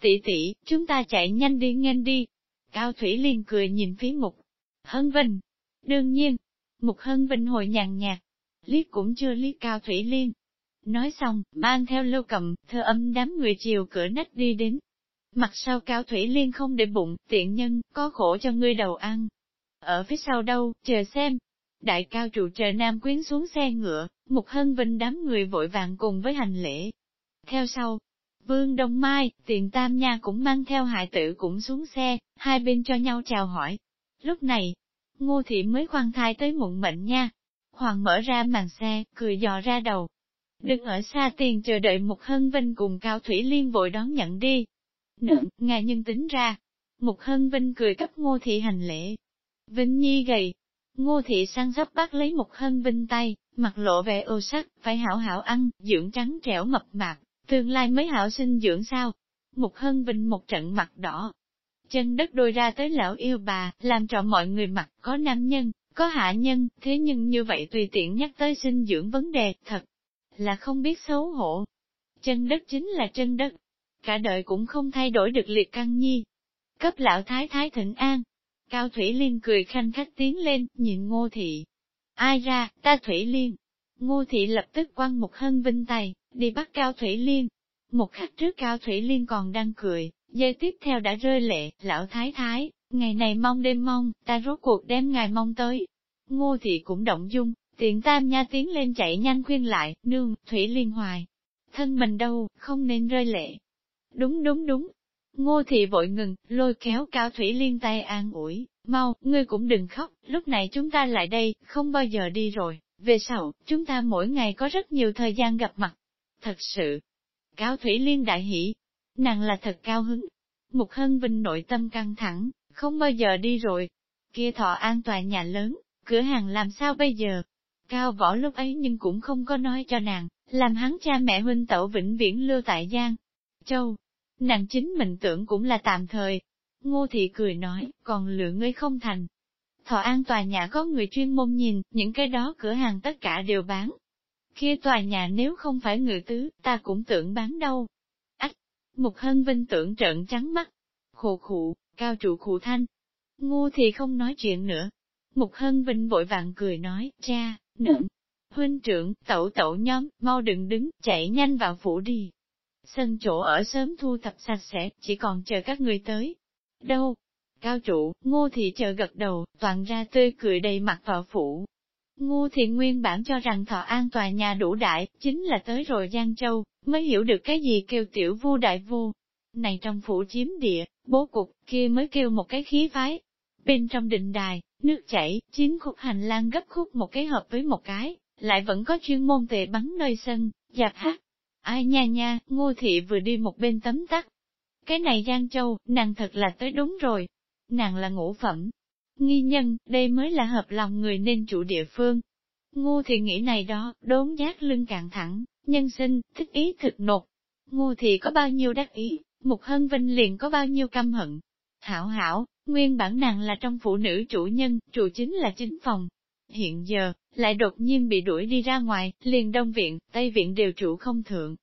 Tỷ tỷ, chúng ta chạy nhanh đi nhanh đi. Cao Thủy Liên cười nhìn phía Mục Hân Vinh. Đương nhiên, Mục Hân Vinh hồi nhàn nhạt, Liết cũng chưa liếc Cao Thủy Liên. Nói xong, mang theo lưu cầm, thơ âm đám người chiều cửa nách đi đến. Mặt sau Cao Thủy Liên không để bụng, tiện nhân, có khổ cho ngươi đầu ăn. Ở phía sau đâu, chờ xem. Đại cao trụ chờ nam quyến xuống xe ngựa, Mục Hân Vinh đám người vội vàng cùng với hành lễ. Theo sau, Vương Đông Mai, tiền tam nha cũng mang theo hại tử cũng xuống xe, hai bên cho nhau chào hỏi. Lúc này, ngô thị mới khoan thai tới muộn mệnh nha. Hoàng mở ra màn xe, cười dò ra đầu. Đừng ở xa tiền chờ đợi một hân vinh cùng Cao Thủy Liên vội đón nhận đi. Nượng, ngài nhân tính ra. mục hân vinh cười cấp ngô thị hành lễ. Vinh Nhi gầy. Ngô thị sang sắp bắt lấy một hân vinh tay, mặt lộ vẻ ô sắc, phải hảo hảo ăn, dưỡng trắng trẻo mập mạp, tương lai mới hảo sinh dưỡng sao. Một hân vinh một trận mặt đỏ. Chân đất đôi ra tới lão yêu bà, làm cho mọi người mặt có nam nhân, có hạ nhân, thế nhưng như vậy tùy tiện nhắc tới sinh dưỡng vấn đề, thật là không biết xấu hổ. Chân đất chính là chân đất, cả đời cũng không thay đổi được liệt căn nhi. Cấp lão thái thái thịnh an, Cao Thủy Liên cười khanh khách tiến lên, nhìn ngô thị. Ai ra, ta Thủy Liên. Ngô thị lập tức quăng một hân vinh tay, đi bắt Cao Thủy Liên. Một khắc trước Cao Thủy Liên còn đang cười, dây tiếp theo đã rơi lệ, lão thái thái, ngày này mong đêm mong, ta rốt cuộc đem ngài mong tới. Ngô thị cũng động dung, tiện tam nha tiến lên chạy nhanh khuyên lại, nương, Thủy Liên hoài. Thân mình đâu, không nên rơi lệ. Đúng đúng đúng. Ngô thị vội ngừng, lôi kéo Cao Thủy Liên tay an ủi, mau, ngươi cũng đừng khóc, lúc này chúng ta lại đây, không bao giờ đi rồi, về sau, chúng ta mỗi ngày có rất nhiều thời gian gặp mặt. Thật sự, Cao Thủy Liên đại hỷ, nàng là thật cao hứng. Mục Hân Vinh nội tâm căng thẳng, không bao giờ đi rồi. Kia thọ an toàn nhà lớn, cửa hàng làm sao bây giờ? Cao võ lúc ấy nhưng cũng không có nói cho nàng, làm hắn cha mẹ huynh tẩu vĩnh viễn lưu tại Giang. Châu, nàng chính mình tưởng cũng là tạm thời. Ngô thị cười nói, còn lựa ngươi không thành. Thọ an tòa nhà có người chuyên môn nhìn, những cái đó cửa hàng tất cả đều bán, Kia tòa nhà nếu không phải người tứ, ta cũng tưởng bán đâu. Ách! Mục Hân Vinh tưởng trợn trắng mắt. Khổ khụ, cao trụ khụ thanh. Ngô thì không nói chuyện nữa. Mục Hân Vinh vội vàng cười nói, cha, nữ, huynh trưởng, tẩu tẩu nhóm, mau đừng đứng, chạy nhanh vào phủ đi. Sân chỗ ở sớm thu thập sạch sẽ, chỉ còn chờ các người tới. Đâu? Cao trụ, ngô thị chờ gật đầu, toàn ra tươi cười đầy mặt vào phủ. Ngu thị nguyên bản cho rằng thọ an tòa nhà đủ đại, chính là tới rồi Giang Châu, mới hiểu được cái gì kêu tiểu vu đại vu. Này trong phủ chiếm địa, bố cục, kia mới kêu một cái khí phái. Bên trong đình đài, nước chảy, chín khúc hành lang gấp khúc một cái hợp với một cái, lại vẫn có chuyên môn tệ bắn nơi sân, dạp hát. Ai nha nha, ngô thị vừa đi một bên tấm tắc. Cái này Giang Châu, nàng thật là tới đúng rồi. Nàng là ngũ phẩm, Nghi nhân, đây mới là hợp lòng người nên chủ địa phương. Ngô Thị nghĩ này đó, đốn giác lưng cạn thẳng, nhân sinh, thích ý thực nột. Ngô Thị có bao nhiêu đắc ý, Mục Hân Vinh liền có bao nhiêu căm hận. Hảo hảo, nguyên bản nàng là trong phụ nữ chủ nhân, chủ chính là chính phòng. Hiện giờ, lại đột nhiên bị đuổi đi ra ngoài, liền đông viện, tây viện đều chủ không thượng.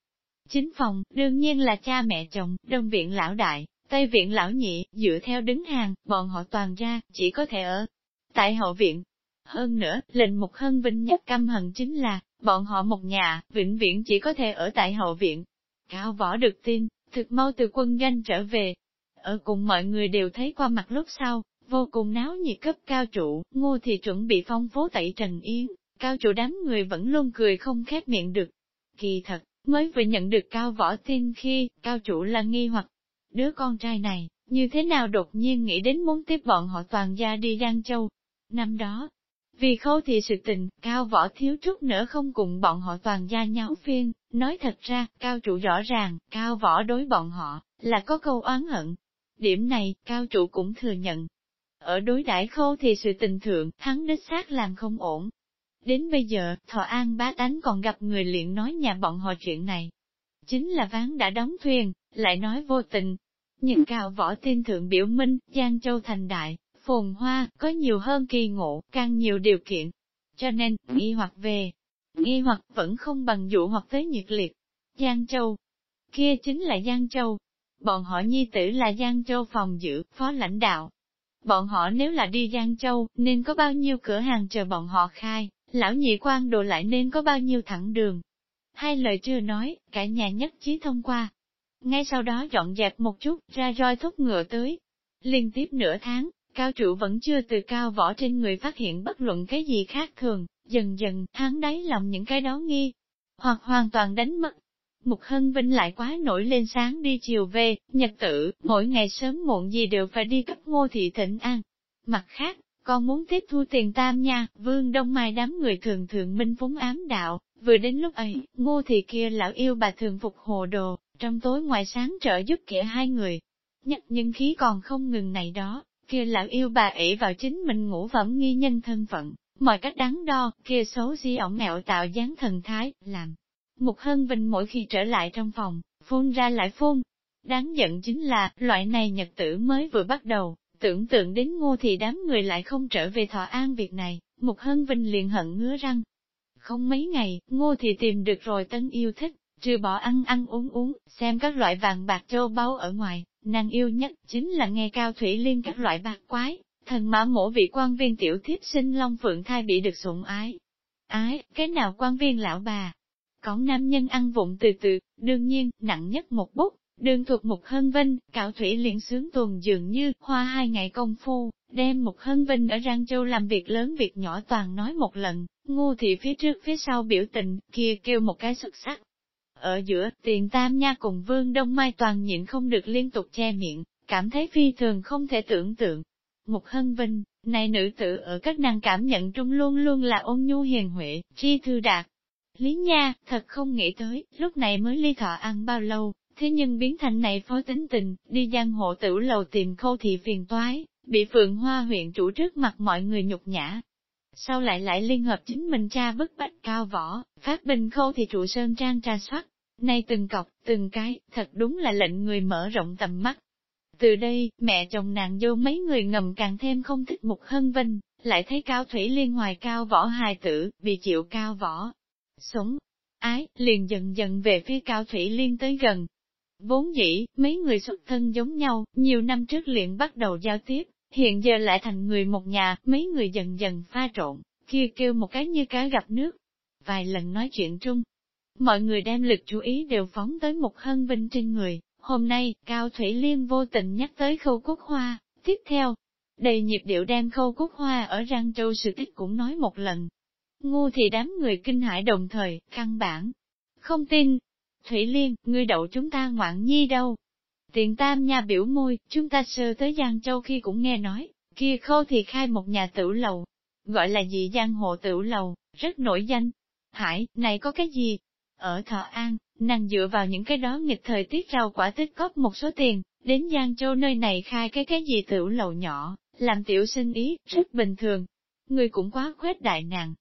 Chính phòng, đương nhiên là cha mẹ chồng, đông viện lão đại, Tây viện lão nhị, dựa theo đứng hàng, bọn họ toàn ra, chỉ có thể ở tại hậu viện. Hơn nữa, lệnh mục hân vinh nhất căm hận chính là, bọn họ một nhà, vĩnh viễn chỉ có thể ở tại hậu viện. Cao võ được tin, thực mau từ quân doanh trở về. Ở cùng mọi người đều thấy qua mặt lúc sau, vô cùng náo nhiệt cấp cao trụ, ngô thì chuẩn bị phong phố tẩy trần yên, cao trụ đám người vẫn luôn cười không khép miệng được. Kỳ thật, mới vừa nhận được cao võ tin khi, cao trụ là nghi hoặc đứa con trai này, như thế nào đột nhiên nghĩ đến muốn tiếp bọn họ toàn gia đi Giang Châu. Năm đó, Vì khâu thì sự tình, cao võ thiếu chút nữa không cùng bọn họ toàn gia nháo phiên, nói thật ra, cao trụ rõ ràng, cao võ đối bọn họ, là có câu oán hận. Điểm này, cao trụ cũng thừa nhận. Ở đối đãi khâu thì sự tình thượng, hắn đích xác làm không ổn. Đến bây giờ, thọ an bá tánh còn gặp người liền nói nhà bọn họ chuyện này. Chính là ván đã đóng thuyền, lại nói vô tình. Nhưng cao võ tin thượng biểu minh, Giang Châu thành đại, phồn hoa, có nhiều hơn kỳ ngộ, càng nhiều điều kiện. Cho nên, nghi hoặc về, nghi hoặc vẫn không bằng dụ hoặc tới nhiệt liệt. Giang Châu, kia chính là Giang Châu. Bọn họ nhi tử là Giang Châu phòng giữ, phó lãnh đạo. Bọn họ nếu là đi Giang Châu, nên có bao nhiêu cửa hàng chờ bọn họ khai, lão nhị quan đồ lại nên có bao nhiêu thẳng đường. Hai lời chưa nói, cả nhà nhất trí thông qua. Ngay sau đó dọn dẹp một chút, ra roi thúc ngựa tới. Liên tiếp nửa tháng, Cao trụ vẫn chưa từ cao võ trên người phát hiện bất luận cái gì khác thường, dần dần, hắn đáy lòng những cái đó nghi, hoặc hoàn toàn đánh mất. Mục Hân Vinh lại quá nổi lên sáng đi chiều về, nhật tử, mỗi ngày sớm muộn gì đều phải đi cấp ngô thị thịnh an. Mặt khác, con muốn tiếp thu tiền tam nha, vương đông mai đám người thường thường minh phúng ám đạo, vừa đến lúc ấy, ngô thị kia lão yêu bà thường phục hồ đồ, trong tối ngoài sáng trợ giúp kẻ hai người. nhất nhân khí còn không ngừng này đó, kia lão yêu bà ỷ vào chính mình ngủ phẩm nghi nhân thân phận, mọi cách đáng đo, kia xấu di ổng mẹo tạo dáng thần thái, làm. Mục Hân Vinh mỗi khi trở lại trong phòng, phun ra lại phun. Đáng giận chính là, loại này nhật tử mới vừa bắt đầu, tưởng tượng đến ngô thì đám người lại không trở về thọ an việc này, Mục Hân Vinh liền hận ngứa răng. Không mấy ngày, ngô thì tìm được rồi tân yêu thích, trừ bỏ ăn ăn uống uống, xem các loại vàng bạc châu báu ở ngoài, Nàng yêu nhất chính là nghe cao thủy liên các loại bạc quái, thần mã mổ vị quan viên tiểu thiếp sinh long phượng thai bị được sủng ái. Ái, cái nào quan viên lão bà? Có nam nhân ăn vụng từ từ, đương nhiên, nặng nhất một bút, đường thuộc một hân vinh, cạo thủy liền sướng tuần dường như, hoa hai ngày công phu, đem một hân vinh ở Răng Châu làm việc lớn việc nhỏ toàn nói một lần, ngu thị phía trước phía sau biểu tình, kia kêu một cái xuất sắc. Ở giữa, tiền tam nha cùng vương đông mai toàn nhịn không được liên tục che miệng, cảm thấy phi thường không thể tưởng tượng. Mục hân vinh, này nữ tử ở các nàng cảm nhận trung luôn luôn là ôn nhu hiền huệ, chi thư đạt. Lý Nha, thật không nghĩ tới, lúc này mới ly thọ ăn bao lâu, thế nhưng biến thành này phó tính tình, đi giang hộ tử lầu tìm khâu thị phiền toái, bị phượng hoa huyện chủ trước mặt mọi người nhục nhã. Sau lại lại liên hợp chính mình cha bức bách cao võ, phát bình khâu thị trụ sơn trang tra soát, Nay từng cọc, từng cái, thật đúng là lệnh người mở rộng tầm mắt. Từ đây, mẹ chồng nàng vô mấy người ngầm càng thêm không thích Mục Hân Vinh, lại thấy cao thủy liên ngoài cao võ hài tử, bị chịu cao võ. Sống, ái, liền dần dần về phía cao thủy liên tới gần. Vốn dĩ, mấy người xuất thân giống nhau, nhiều năm trước liền bắt đầu giao tiếp, hiện giờ lại thành người một nhà, mấy người dần dần pha trộn, kia kêu một cái như cá gặp nước. Vài lần nói chuyện chung, Mọi người đem lực chú ý đều phóng tới một hân vinh trên người. Hôm nay, Cao Thủy Liên vô tình nhắc tới khâu cúc hoa. Tiếp theo, đầy nhịp điệu đem khâu cúc hoa ở Giang Châu sự tích cũng nói một lần. Ngu thì đám người kinh hãi đồng thời, căn bản. Không tin. Thủy Liên, ngươi đậu chúng ta ngoạn nhi đâu. Tiền tam nhà biểu môi, chúng ta sơ tới Giang Châu khi cũng nghe nói, kia khâu thì khai một nhà tử lầu. Gọi là gì giang hộ tử lầu, rất nổi danh. Hải, này có cái gì, ở Thọ An, nàng dựa vào những cái đó nghịch thời tiết rau quả tích góp một số tiền, đến Giang Châu nơi này khai cái cái gì tiểu lầu nhỏ, làm tiểu sinh ý, rất bình thường. Người cũng quá khuếch đại nàng.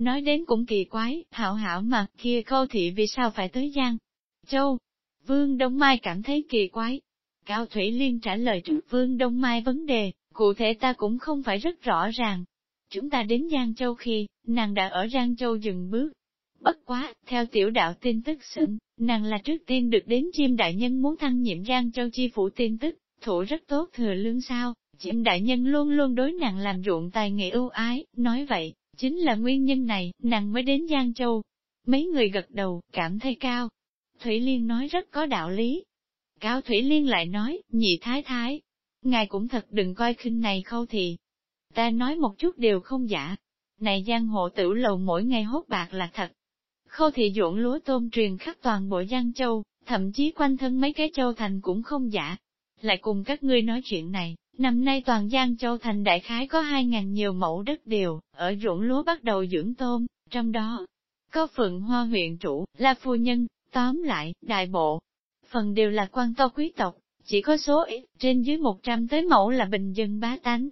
Nói đến cũng kỳ quái, hảo hảo mà, kia khâu thị vì sao phải tới Giang Châu? Vương Đông Mai cảm thấy kỳ quái. Cao Thủy Liên trả lời trước Vương Đông Mai vấn đề, cụ thể ta cũng không phải rất rõ ràng. Chúng ta đến Giang Châu khi, nàng đã ở Giang Châu dừng bước, Bất quá, theo tiểu đạo tin tức xứng, nàng là trước tiên được đến chim đại nhân muốn thăng nhiệm Giang Châu Chi phủ tin tức, thủ rất tốt thừa lương sao, chim đại nhân luôn luôn đối nàng làm ruộng tài nghệ ưu ái, nói vậy, chính là nguyên nhân này, nàng mới đến Giang Châu. Mấy người gật đầu, cảm thấy cao. Thủy Liên nói rất có đạo lý. Cao Thủy Liên lại nói, nhị thái thái, ngài cũng thật đừng coi khinh này khâu thì. Ta nói một chút đều không giả. Này giang hộ tử lầu mỗi ngày hốt bạc là thật, Khâu thị ruộng lúa tôm truyền khắp toàn bộ Giang Châu, thậm chí quanh thân mấy cái châu thành cũng không giả. Lại cùng các ngươi nói chuyện này, Năm nay toàn Giang Châu thành đại khái có 2.000 nhiều mẫu đất điều, ở ruộng lúa bắt đầu dưỡng tôm, trong đó có phượng hoa huyện chủ, là phu nhân, tóm lại, đại bộ. Phần đều là quan to quý tộc, chỉ có số ít, trên dưới 100 tới mẫu là bình dân bá tánh.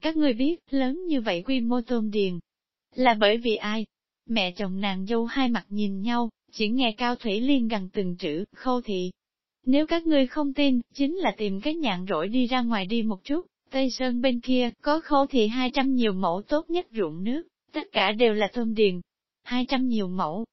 Các người biết, lớn như vậy quy mô tôm điền, là bởi vì ai? Mẹ chồng nàng dâu hai mặt nhìn nhau, chỉ nghe Cao Thủy Liên gần từng chữ, khâu thị. Nếu các ngươi không tin, chính là tìm cái nhạn rỗi đi ra ngoài đi một chút, Tây Sơn bên kia, có khô thì 200 nhiều mẫu tốt nhất ruộng nước, tất cả đều là tôm điền. 200 nhiều mẫu.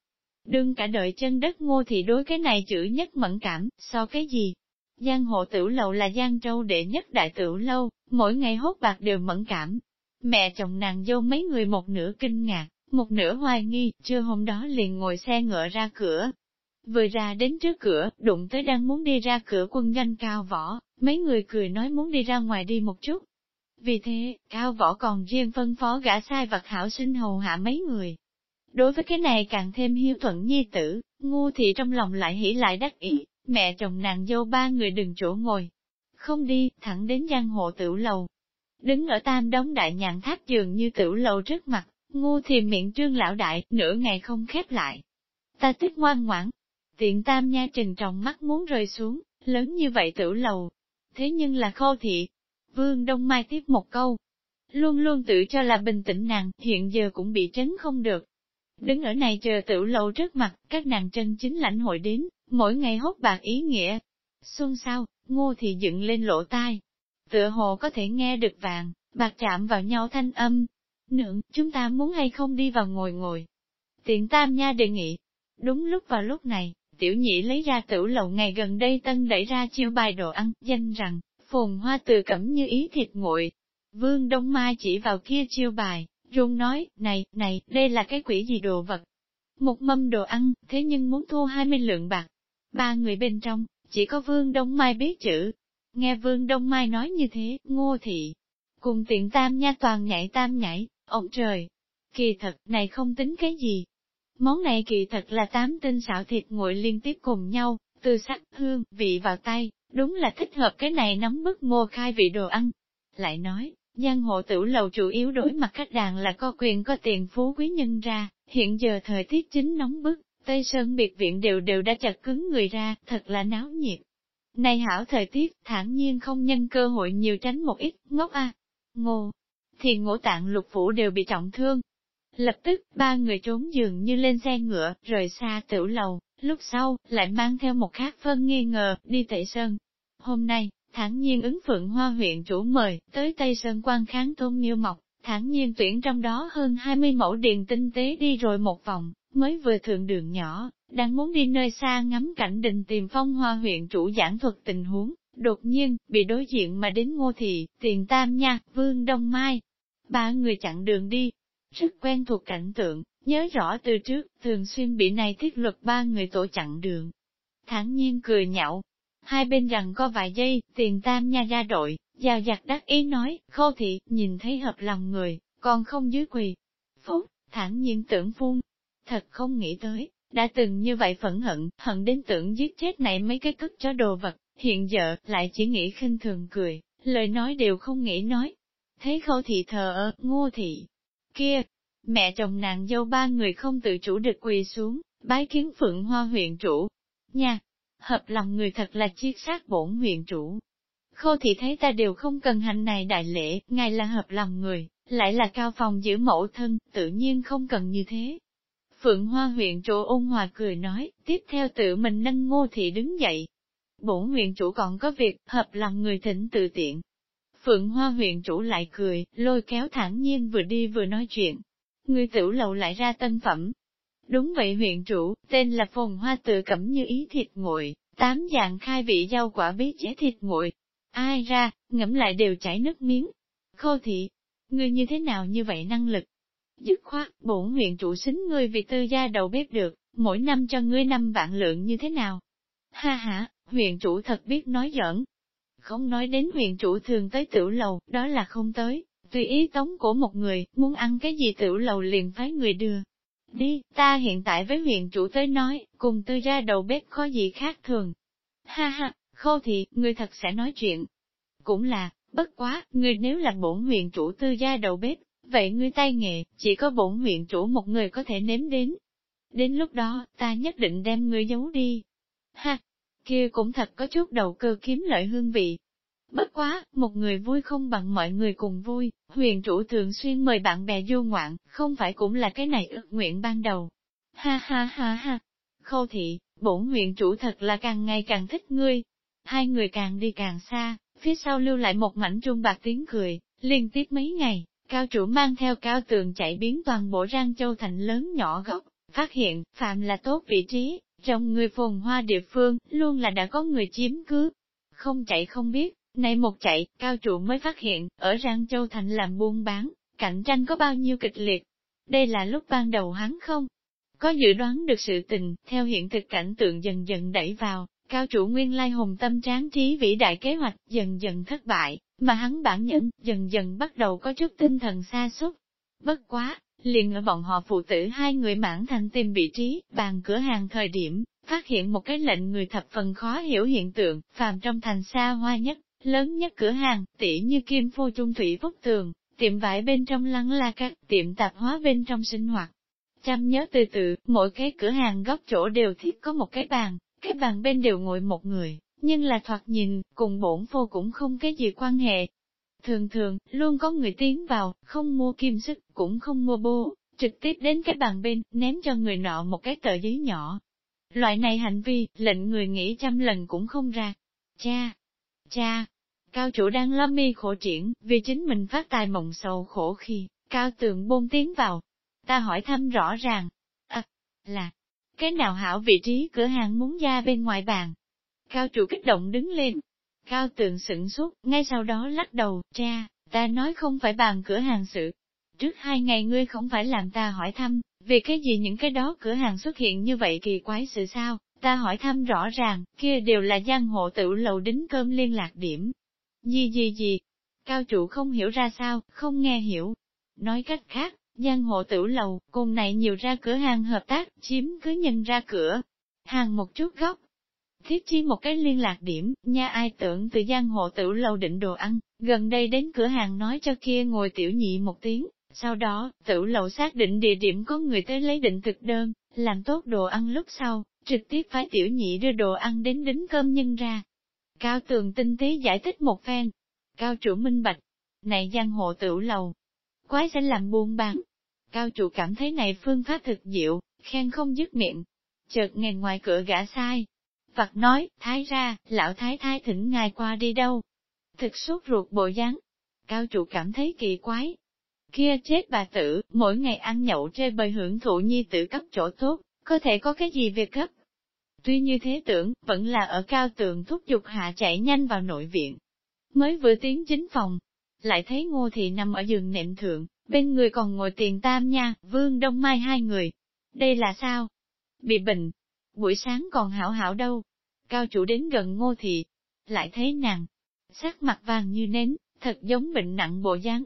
Đừng cả đợi chân đất ngô thì đối cái này chữ nhất mẫn cảm, so cái gì? Giang hộ tử lầu là Giang Châu đệ nhất đại tử lâu, mỗi ngày hốt bạc đều mẫn cảm. Mẹ chồng nàng dâu mấy người một nửa kinh ngạc, một nửa hoài nghi, chưa hôm đó liền ngồi xe ngựa ra cửa. Vừa ra đến trước cửa, đụng tới đang muốn đi ra cửa quân doanh cao võ, mấy người cười nói muốn đi ra ngoài đi một chút. Vì thế, cao võ còn riêng phân phó gã sai vật hảo sinh hầu hạ mấy người. Đối với cái này càng thêm hiếu thuận nhi tử, ngu thì trong lòng lại hỉ lại đắc ý, mẹ chồng nàng dâu ba người đừng chỗ ngồi. Không đi, thẳng đến giang hộ tiểu lầu. Đứng ở tam đống đại nhạn tháp giường như tiểu lầu trước mặt, Ngu thì miệng trương lão đại, nửa ngày không khép lại. Ta thích ngoan ngoãn. Tiện tam nha trừng trọng mắt muốn rơi xuống, lớn như vậy tử lầu. Thế nhưng là khô thị. Vương Đông Mai tiếp một câu. Luôn luôn tự cho là bình tĩnh nàng, hiện giờ cũng bị trấn không được. Đứng ở này chờ tử lầu trước mặt, các nàng chân chính lãnh hội đến, mỗi ngày hốt bạc ý nghĩa. Xuân sao, ngô thì dựng lên lỗ tai. Tựa hồ có thể nghe được vàng, bạc chạm vào nhau thanh âm, Nượng, chúng ta muốn hay không đi vào ngồi ngồi. Tiện tam nha đề nghị. Đúng lúc vào lúc này, tiểu nhị lấy ra tử lầu ngày gần đây tân đẩy ra chiêu bài đồ ăn, danh rằng, phồn hoa từ cẩm như ý thịt nguội. Vương Đông Mai chỉ vào kia chiêu bài, run nói, này, này, đây là cái quỷ gì đồ vật. Một mâm đồ ăn, thế nhưng muốn thua 20 lượng bạc. Ba người bên trong, chỉ có Vương Đông Mai biết chữ. Nghe Vương Đông Mai nói như thế, ngô thị. Cùng tiện tam nha toàn nhảy tam nhảy, Ông trời! Kỳ thật, này không tính cái gì. Món này kỳ thật là tám tinh xạo thịt nguội liên tiếp cùng nhau, từ sắc, hương, vị vào tay, đúng là thích hợp cái này nóng bức mua khai vị đồ ăn. Lại nói, giang hộ tử lầu chủ yếu đối mặt khách đàn là có quyền có tiền phú quý nhân ra, hiện giờ thời tiết chính nóng bức, Tây Sơn biệt viện đều đều đã chặt cứng người ra, thật là náo nhiệt. Này hảo thời tiết, thản nhiên không nhân cơ hội nhiều tránh một ít, ngốc a Ngô, thì ngũ tạng lục phủ đều bị trọng thương. Lập tức, ba người trốn giường như lên xe ngựa, rời xa tiểu lầu, lúc sau, lại mang theo một khác phân nghi ngờ, đi Tây Sơn. Hôm nay, thản nhiên ứng phượng hoa huyện chủ mời, tới Tây Sơn quan kháng tôn miêu mọc, thản nhiên tuyển trong đó hơn 20 mẫu điện tinh tế đi rồi một vòng, mới vừa thượng đường nhỏ, đang muốn đi nơi xa ngắm cảnh đình tìm phong hoa huyện chủ giảng thuật tình huống, đột nhiên, bị đối diện mà đến ngô thị, tiền tam nha, vương đông mai, ba người chặn đường đi. Rất quen thuộc cảnh tượng, nhớ rõ từ trước, thường xuyên bị này thiết luật ba người tổ chặn đường. Thẳng nhiên cười nhạo. Hai bên rằng có vài giây, tiền tam nha ra đội, giao giặc đắc ý nói, khô thị, nhìn thấy hợp lòng người, còn không dưới quỳ. Phúc, thẳng nhiên tưởng phun. Thật không nghĩ tới, đã từng như vậy phẫn hận, hận đến tưởng giết chết này mấy cái cất chó đồ vật, hiện giờ, lại chỉ nghĩ khinh thường cười, lời nói đều không nghĩ nói, Thấy khâu thị thờ ơ, ngô thị. Kia, mẹ chồng nàng dâu ba người không tự chủ được quỳ xuống, bái kiến phượng hoa huyện chủ. Nha, hợp lòng người thật là chiết xác bổn huyện chủ. Khô thị thấy ta đều không cần hành này đại lễ, ngài là hợp lòng người, lại là cao phòng giữ mẫu thân, tự nhiên không cần như thế. Phượng Hoa huyện chủ ôn hòa cười nói, tiếp theo tự mình nâng ngô thị đứng dậy. Bổn huyện chủ còn có việc, hợp lòng người thỉnh tự tiện, Phượng Hoa huyện chủ lại cười, lôi kéo thản nhiên vừa đi vừa nói chuyện. Người tiểu lầu lại ra tân phẩm. Đúng vậy huyện chủ, tên là phồn hoa tự cẩm như ý thịt nguội, tám dạng khai vị rau quả bí chế thịt nguội. Ai ra, ngẫm lại đều chảy nước miếng. Khô thị, ngươi như thế nào như vậy năng lực? Dứt khoát, bổn huyện chủ xính ngươi vì tư gia đầu bếp được, mỗi năm cho ngươi năm vạn lượng như thế nào? Ha ha, huyện chủ thật biết nói giỡn, không nói đến huyện chủ thường tới tiểu lầu, đó là không tới, tùy ý tống của một người, muốn ăn cái gì tiểu lầu liền phái người đưa. Đi, ta hiện tại với huyện chủ tới nói, cùng tư ra đầu bếp có gì khác thường. Ha ha, khô thì người thật sẽ nói chuyện. Cũng là, Bất quá, người nếu là bổn huyện chủ tư gia đầu bếp, vậy ngươi tay nghề, chỉ có bổn huyện chủ một người có thể nếm đến. Đến lúc đó, ta nhất định đem ngươi giấu đi. Ha! Kia cũng thật có chút đầu cơ kiếm lợi hương vị. Bất quá, một người vui không bằng mọi người cùng vui, huyền chủ thường xuyên mời bạn bè du ngoạn, không phải cũng là cái này ước nguyện ban đầu. Ha ha ha ha! Khâu thị, bổn huyện chủ thật là càng ngày càng thích ngươi. Hai người càng đi càng xa, phía sau lưu lại một mảnh trung bạc tiếng cười, liên tiếp mấy ngày, cao chủ mang theo cao tường chạy biến toàn bộ rang châu thành lớn nhỏ góc, phát hiện, phạm là tốt vị trí, trong người phồn hoa địa phương, luôn là đã có người chiếm cứ. Không chạy không biết, nay một chạy, cao trụ mới phát hiện, ở Rang Châu Thành làm buôn bán, cạnh tranh có bao nhiêu kịch liệt. Đây là lúc ban đầu hắn không có dự đoán được sự tình, theo hiện thực cảnh tượng dần dần đẩy vào, cao chủ nguyên lai hùng tâm tráng trí vĩ đại kế hoạch dần dần thất bại, mà hắn bản nhẫn dần dần bắt đầu có chút tinh thần xa xúc. Bất quá, liền ở bọn họ phụ tử hai người mãn thành tìm vị trí, bàn cửa hàng thời điểm, phát hiện một cái lệnh người thập phần khó hiểu hiện tượng, phàm trong thành xa hoa nhất, lớn nhất cửa hàng, tỉ như kim phô trung thủy phúc tường, tiệm vải bên trong lăng la các tiệm tạp hóa bên trong sinh hoạt. Chăm nhớ từ từ, mỗi cái cửa hàng góc chỗ đều thiết có một cái bàn, cái bàn bên đều ngồi một người, nhưng là thoạt nhìn, cùng bổn phô cũng không cái gì quan hệ. Thường thường, luôn có người tiến vào, không mua kim sức, cũng không mua bô, trực tiếp đến cái bàn bên, ném cho người nọ một cái tờ giấy nhỏ. Loại này hành vi, lệnh người nghĩ trăm lần cũng không ra. Cha! Cha! Cao chủ đang lâm mi khổ triển, vì chính mình phát tài mộng sầu khổ khi, cao tường bôn tiến vào. Ta hỏi thăm rõ ràng. À, là, cái nào hảo vị trí cửa hàng muốn ra bên ngoài bàn? Cao chủ kích động đứng lên. Cao tượng sửng sốt, ngay sau đó lắc đầu, cha, ta nói không phải bàn cửa hàng sự. Trước hai ngày ngươi không phải làm ta hỏi thăm, vì cái gì những cái đó cửa hàng xuất hiện như vậy kỳ quái sự sao, ta hỏi thăm rõ ràng, kia đều là giang hộ tự lầu đính cơm liên lạc điểm. Gì gì gì, cao chủ không hiểu ra sao, không nghe hiểu. Nói cách khác, giang hộ tử lầu, cùng này nhiều ra cửa hàng hợp tác, chiếm cứ nhân ra cửa. Hàng một chút góc, Thiết chi một cái liên lạc điểm, nha ai tưởng từ giang hộ tử lâu định đồ ăn, gần đây đến cửa hàng nói cho kia ngồi tiểu nhị một tiếng, sau đó, tử lầu xác định địa điểm có người tới lấy định thực đơn, làm tốt đồ ăn lúc sau, trực tiếp phái tiểu nhị đưa đồ ăn đến đính cơm nhân ra. Cao tường tinh tế giải thích một phen. Cao chủ minh bạch, này giang hộ tử lầu, quái sẽ làm buôn bán. Cao chủ cảm thấy này phương pháp thực diệu, khen không dứt miệng. Chợt nghe ngoài cửa gã sai, Phật nói, thái ra, lão thái thái thỉnh ngài qua đi đâu. Thực sốt ruột bộ dáng. Cao trụ cảm thấy kỳ quái. Kia chết bà tử, mỗi ngày ăn nhậu chơi bời hưởng thụ nhi tử cấp chỗ tốt, có thể có cái gì việc gấp. Tuy như thế tưởng, vẫn là ở cao tường thúc giục hạ chạy nhanh vào nội viện. Mới vừa tiến chính phòng, lại thấy ngô thị nằm ở giường nệm thượng, bên người còn ngồi tiền tam nha, vương đông mai hai người. Đây là sao? Bị bệnh. Buổi sáng còn hảo hảo đâu, cao chủ đến gần ngô thị, lại thấy nàng, sắc mặt vàng như nến, thật giống bệnh nặng bộ dáng.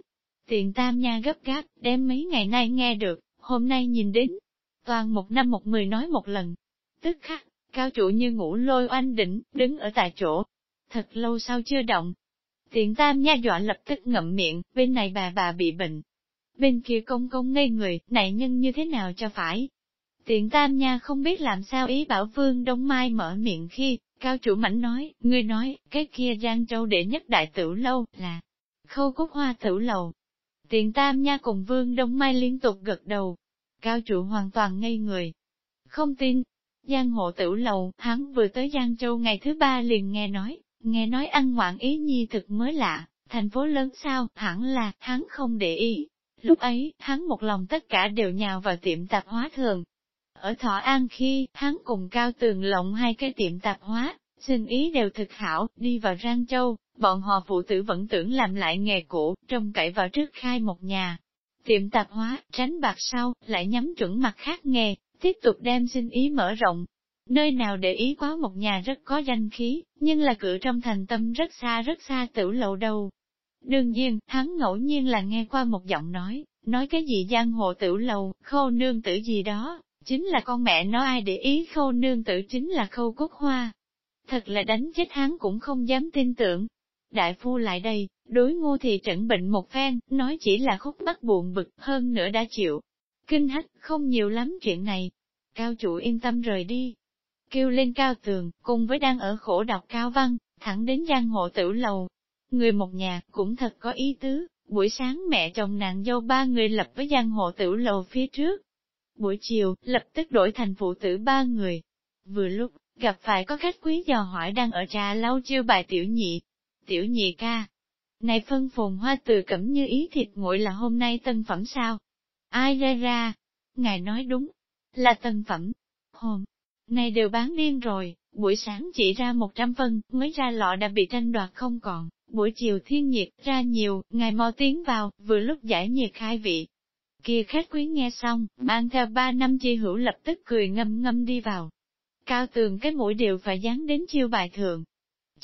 Tiền tam nha gấp gáp, đem mấy ngày nay nghe được, hôm nay nhìn đến, toàn một năm một mười nói một lần. Tức khắc, cao chủ như ngủ lôi oanh đỉnh, đứng ở tại chỗ. Thật lâu sau chưa động. Tiện tam nha dọa lập tức ngậm miệng, bên này bà bà bị bệnh. Bên kia công công ngây người, này nhân như thế nào cho phải, Tiện tam nha không biết làm sao ý bảo Vương Đông Mai mở miệng khi, cao chủ mảnh nói, ngươi nói, cái kia Giang Châu đệ nhất đại tử lâu, là khâu cúc hoa tử lầu. Tiện tam nha cùng Vương Đông Mai liên tục gật đầu. Cao chủ hoàn toàn ngây người. Không tin, Giang hộ tử lầu, hắn vừa tới Giang Châu ngày thứ ba liền nghe nói, nghe nói ăn ngoạn ý nhi thực mới lạ, thành phố lớn sao, hẳn là, hắn không để ý. Lúc ấy, hắn một lòng tất cả đều nhào vào tiệm tạp hóa thường, ở Thọ An khi, hắn cùng Cao Tường lộng hai cái tiệm tạp hóa, sinh ý đều thực hảo, đi vào Rang Châu, bọn họ phụ tử vẫn tưởng làm lại nghề cũ, trông cậy vào trước khai một nhà. Tiệm tạp hóa, tránh bạc sau, lại nhắm chuẩn mặt khác nghề, tiếp tục đem sinh ý mở rộng. Nơi nào để ý quá một nhà rất có danh khí, nhưng là cửa trong thành tâm rất xa rất xa tử lầu đầu. Đương nhiên, hắn ngẫu nhiên là nghe qua một giọng nói, nói cái gì giang hồ tử lầu, khô nương tử gì đó, Chính là con mẹ nó ai để ý khâu nương tử chính là khâu cốt hoa. Thật là đánh chết hắn cũng không dám tin tưởng. Đại phu lại đây, Đối ngô thì trận bệnh một phen, nói chỉ là khúc bắt buồn bực, hơn nữa đã chịu. Kinh hách, không nhiều lắm chuyện này. Cao chủ yên tâm rời đi. Kêu lên cao tường, cùng với đang ở khổ đọc cao văn, thẳng đến giang hộ tử lầu. Người một nhà, cũng thật có ý tứ, buổi sáng mẹ chồng nàng dâu ba người lập với giang hộ tử lầu phía trước. Buổi chiều, lập tức đổi thành phụ tử ba người. Vừa lúc, gặp phải có khách quý dò hỏi đang ở trà lau chiêu bài tiểu nhị. Tiểu nhị ca, này phân phồn hoa từ cẩm như ý thịt nguội là hôm nay tân phẩm sao? Ai ra ra? Ngài nói đúng, là tân phẩm. Hôm nay đều bán điên rồi, buổi sáng chỉ ra 100 phân, mới ra lọ đã bị tranh đoạt không còn, buổi chiều thiên nhiệt ra nhiều, ngài mau tiến vào, vừa lúc giải nhiệt khai vị. Kia khách quý nghe xong, mang theo ba năm chi hữu lập tức cười ngâm ngâm đi vào. Cao tường cái mũi đều phải dán đến chiêu bài thường,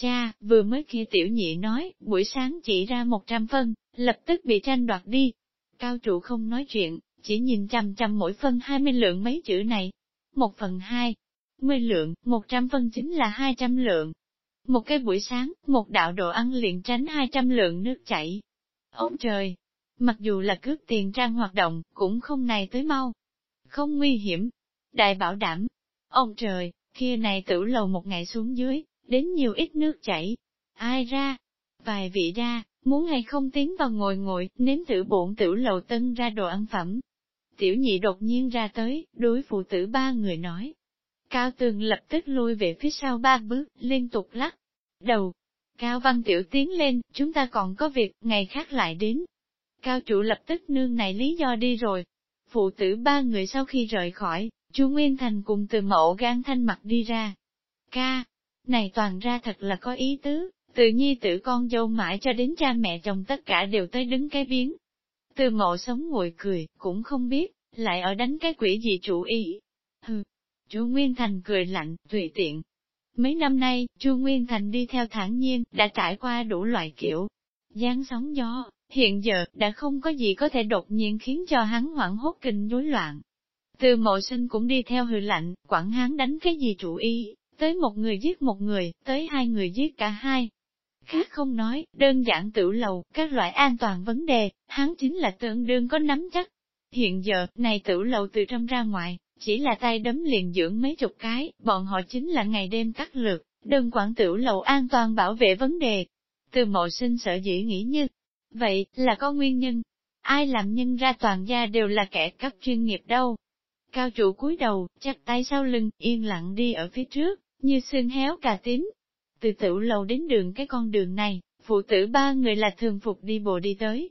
Cha, vừa mới kia tiểu nhị nói, buổi sáng chỉ ra 100 phân, lập tức bị tranh đoạt đi. Cao trụ không nói chuyện, chỉ nhìn chăm chăm mỗi phân 20 lượng mấy chữ này. Một phần hai, 10 lượng, 100 phân chính là 200 lượng. Một cái buổi sáng, một đạo đồ ăn liền tránh 200 lượng nước chảy. ông trời! Mặc dù là cướp tiền trang hoạt động, cũng không này tới mau. Không nguy hiểm. Đại bảo đảm. Ông trời, kia này tử lầu một ngày xuống dưới, đến nhiều ít nước chảy. Ai ra? Vài vị ra, muốn hay không tiến vào ngồi ngồi, nếm thử bổn tử lầu tân ra đồ ăn phẩm. Tiểu nhị đột nhiên ra tới, đối phụ tử ba người nói. Cao tường lập tức lui về phía sau ba bước, liên tục lắc. Đầu. Cao văn tiểu tiến lên, chúng ta còn có việc, ngày khác lại đến. Cao chủ lập tức nương này lý do đi rồi. Phụ tử ba người sau khi rời khỏi, chu Nguyên Thành cùng từ mẫu gan thanh mặt đi ra. Ca, này toàn ra thật là có ý tứ, từ nhi tử con dâu mãi cho đến cha mẹ chồng tất cả đều tới đứng cái biến Từ mộ sống ngồi cười, cũng không biết, lại ở đánh cái quỷ gì chủ ý. Hừ, chú Nguyên Thành cười lạnh, tùy tiện. Mấy năm nay, chu Nguyên Thành đi theo thản nhiên, đã trải qua đủ loại kiểu. giáng sóng gió, hiện giờ, đã không có gì có thể đột nhiên khiến cho hắn hoảng hốt kinh rối loạn. Từ mộ sinh cũng đi theo hư lạnh, quản hắn đánh cái gì chủ ý, tới một người giết một người, tới hai người giết cả hai. Khác không nói, đơn giản tiểu lầu, các loại an toàn vấn đề, hắn chính là tương đương có nắm chắc. Hiện giờ, này tiểu lầu từ trong ra ngoài, chỉ là tay đấm liền dưỡng mấy chục cái, bọn họ chính là ngày đêm cắt lượt, đơn quản tiểu lầu an toàn bảo vệ vấn đề. Từ mộ sinh sợ dĩ nghĩ như, vậy, là có nguyên nhân. Ai làm nhân ra toàn gia đều là kẻ cấp chuyên nghiệp đâu. Cao chủ cúi đầu, chặt tay sau lưng, yên lặng đi ở phía trước, như xương héo cà tím. Từ tử lầu đến đường cái con đường này, phụ tử ba người là thường phục đi bộ đi tới.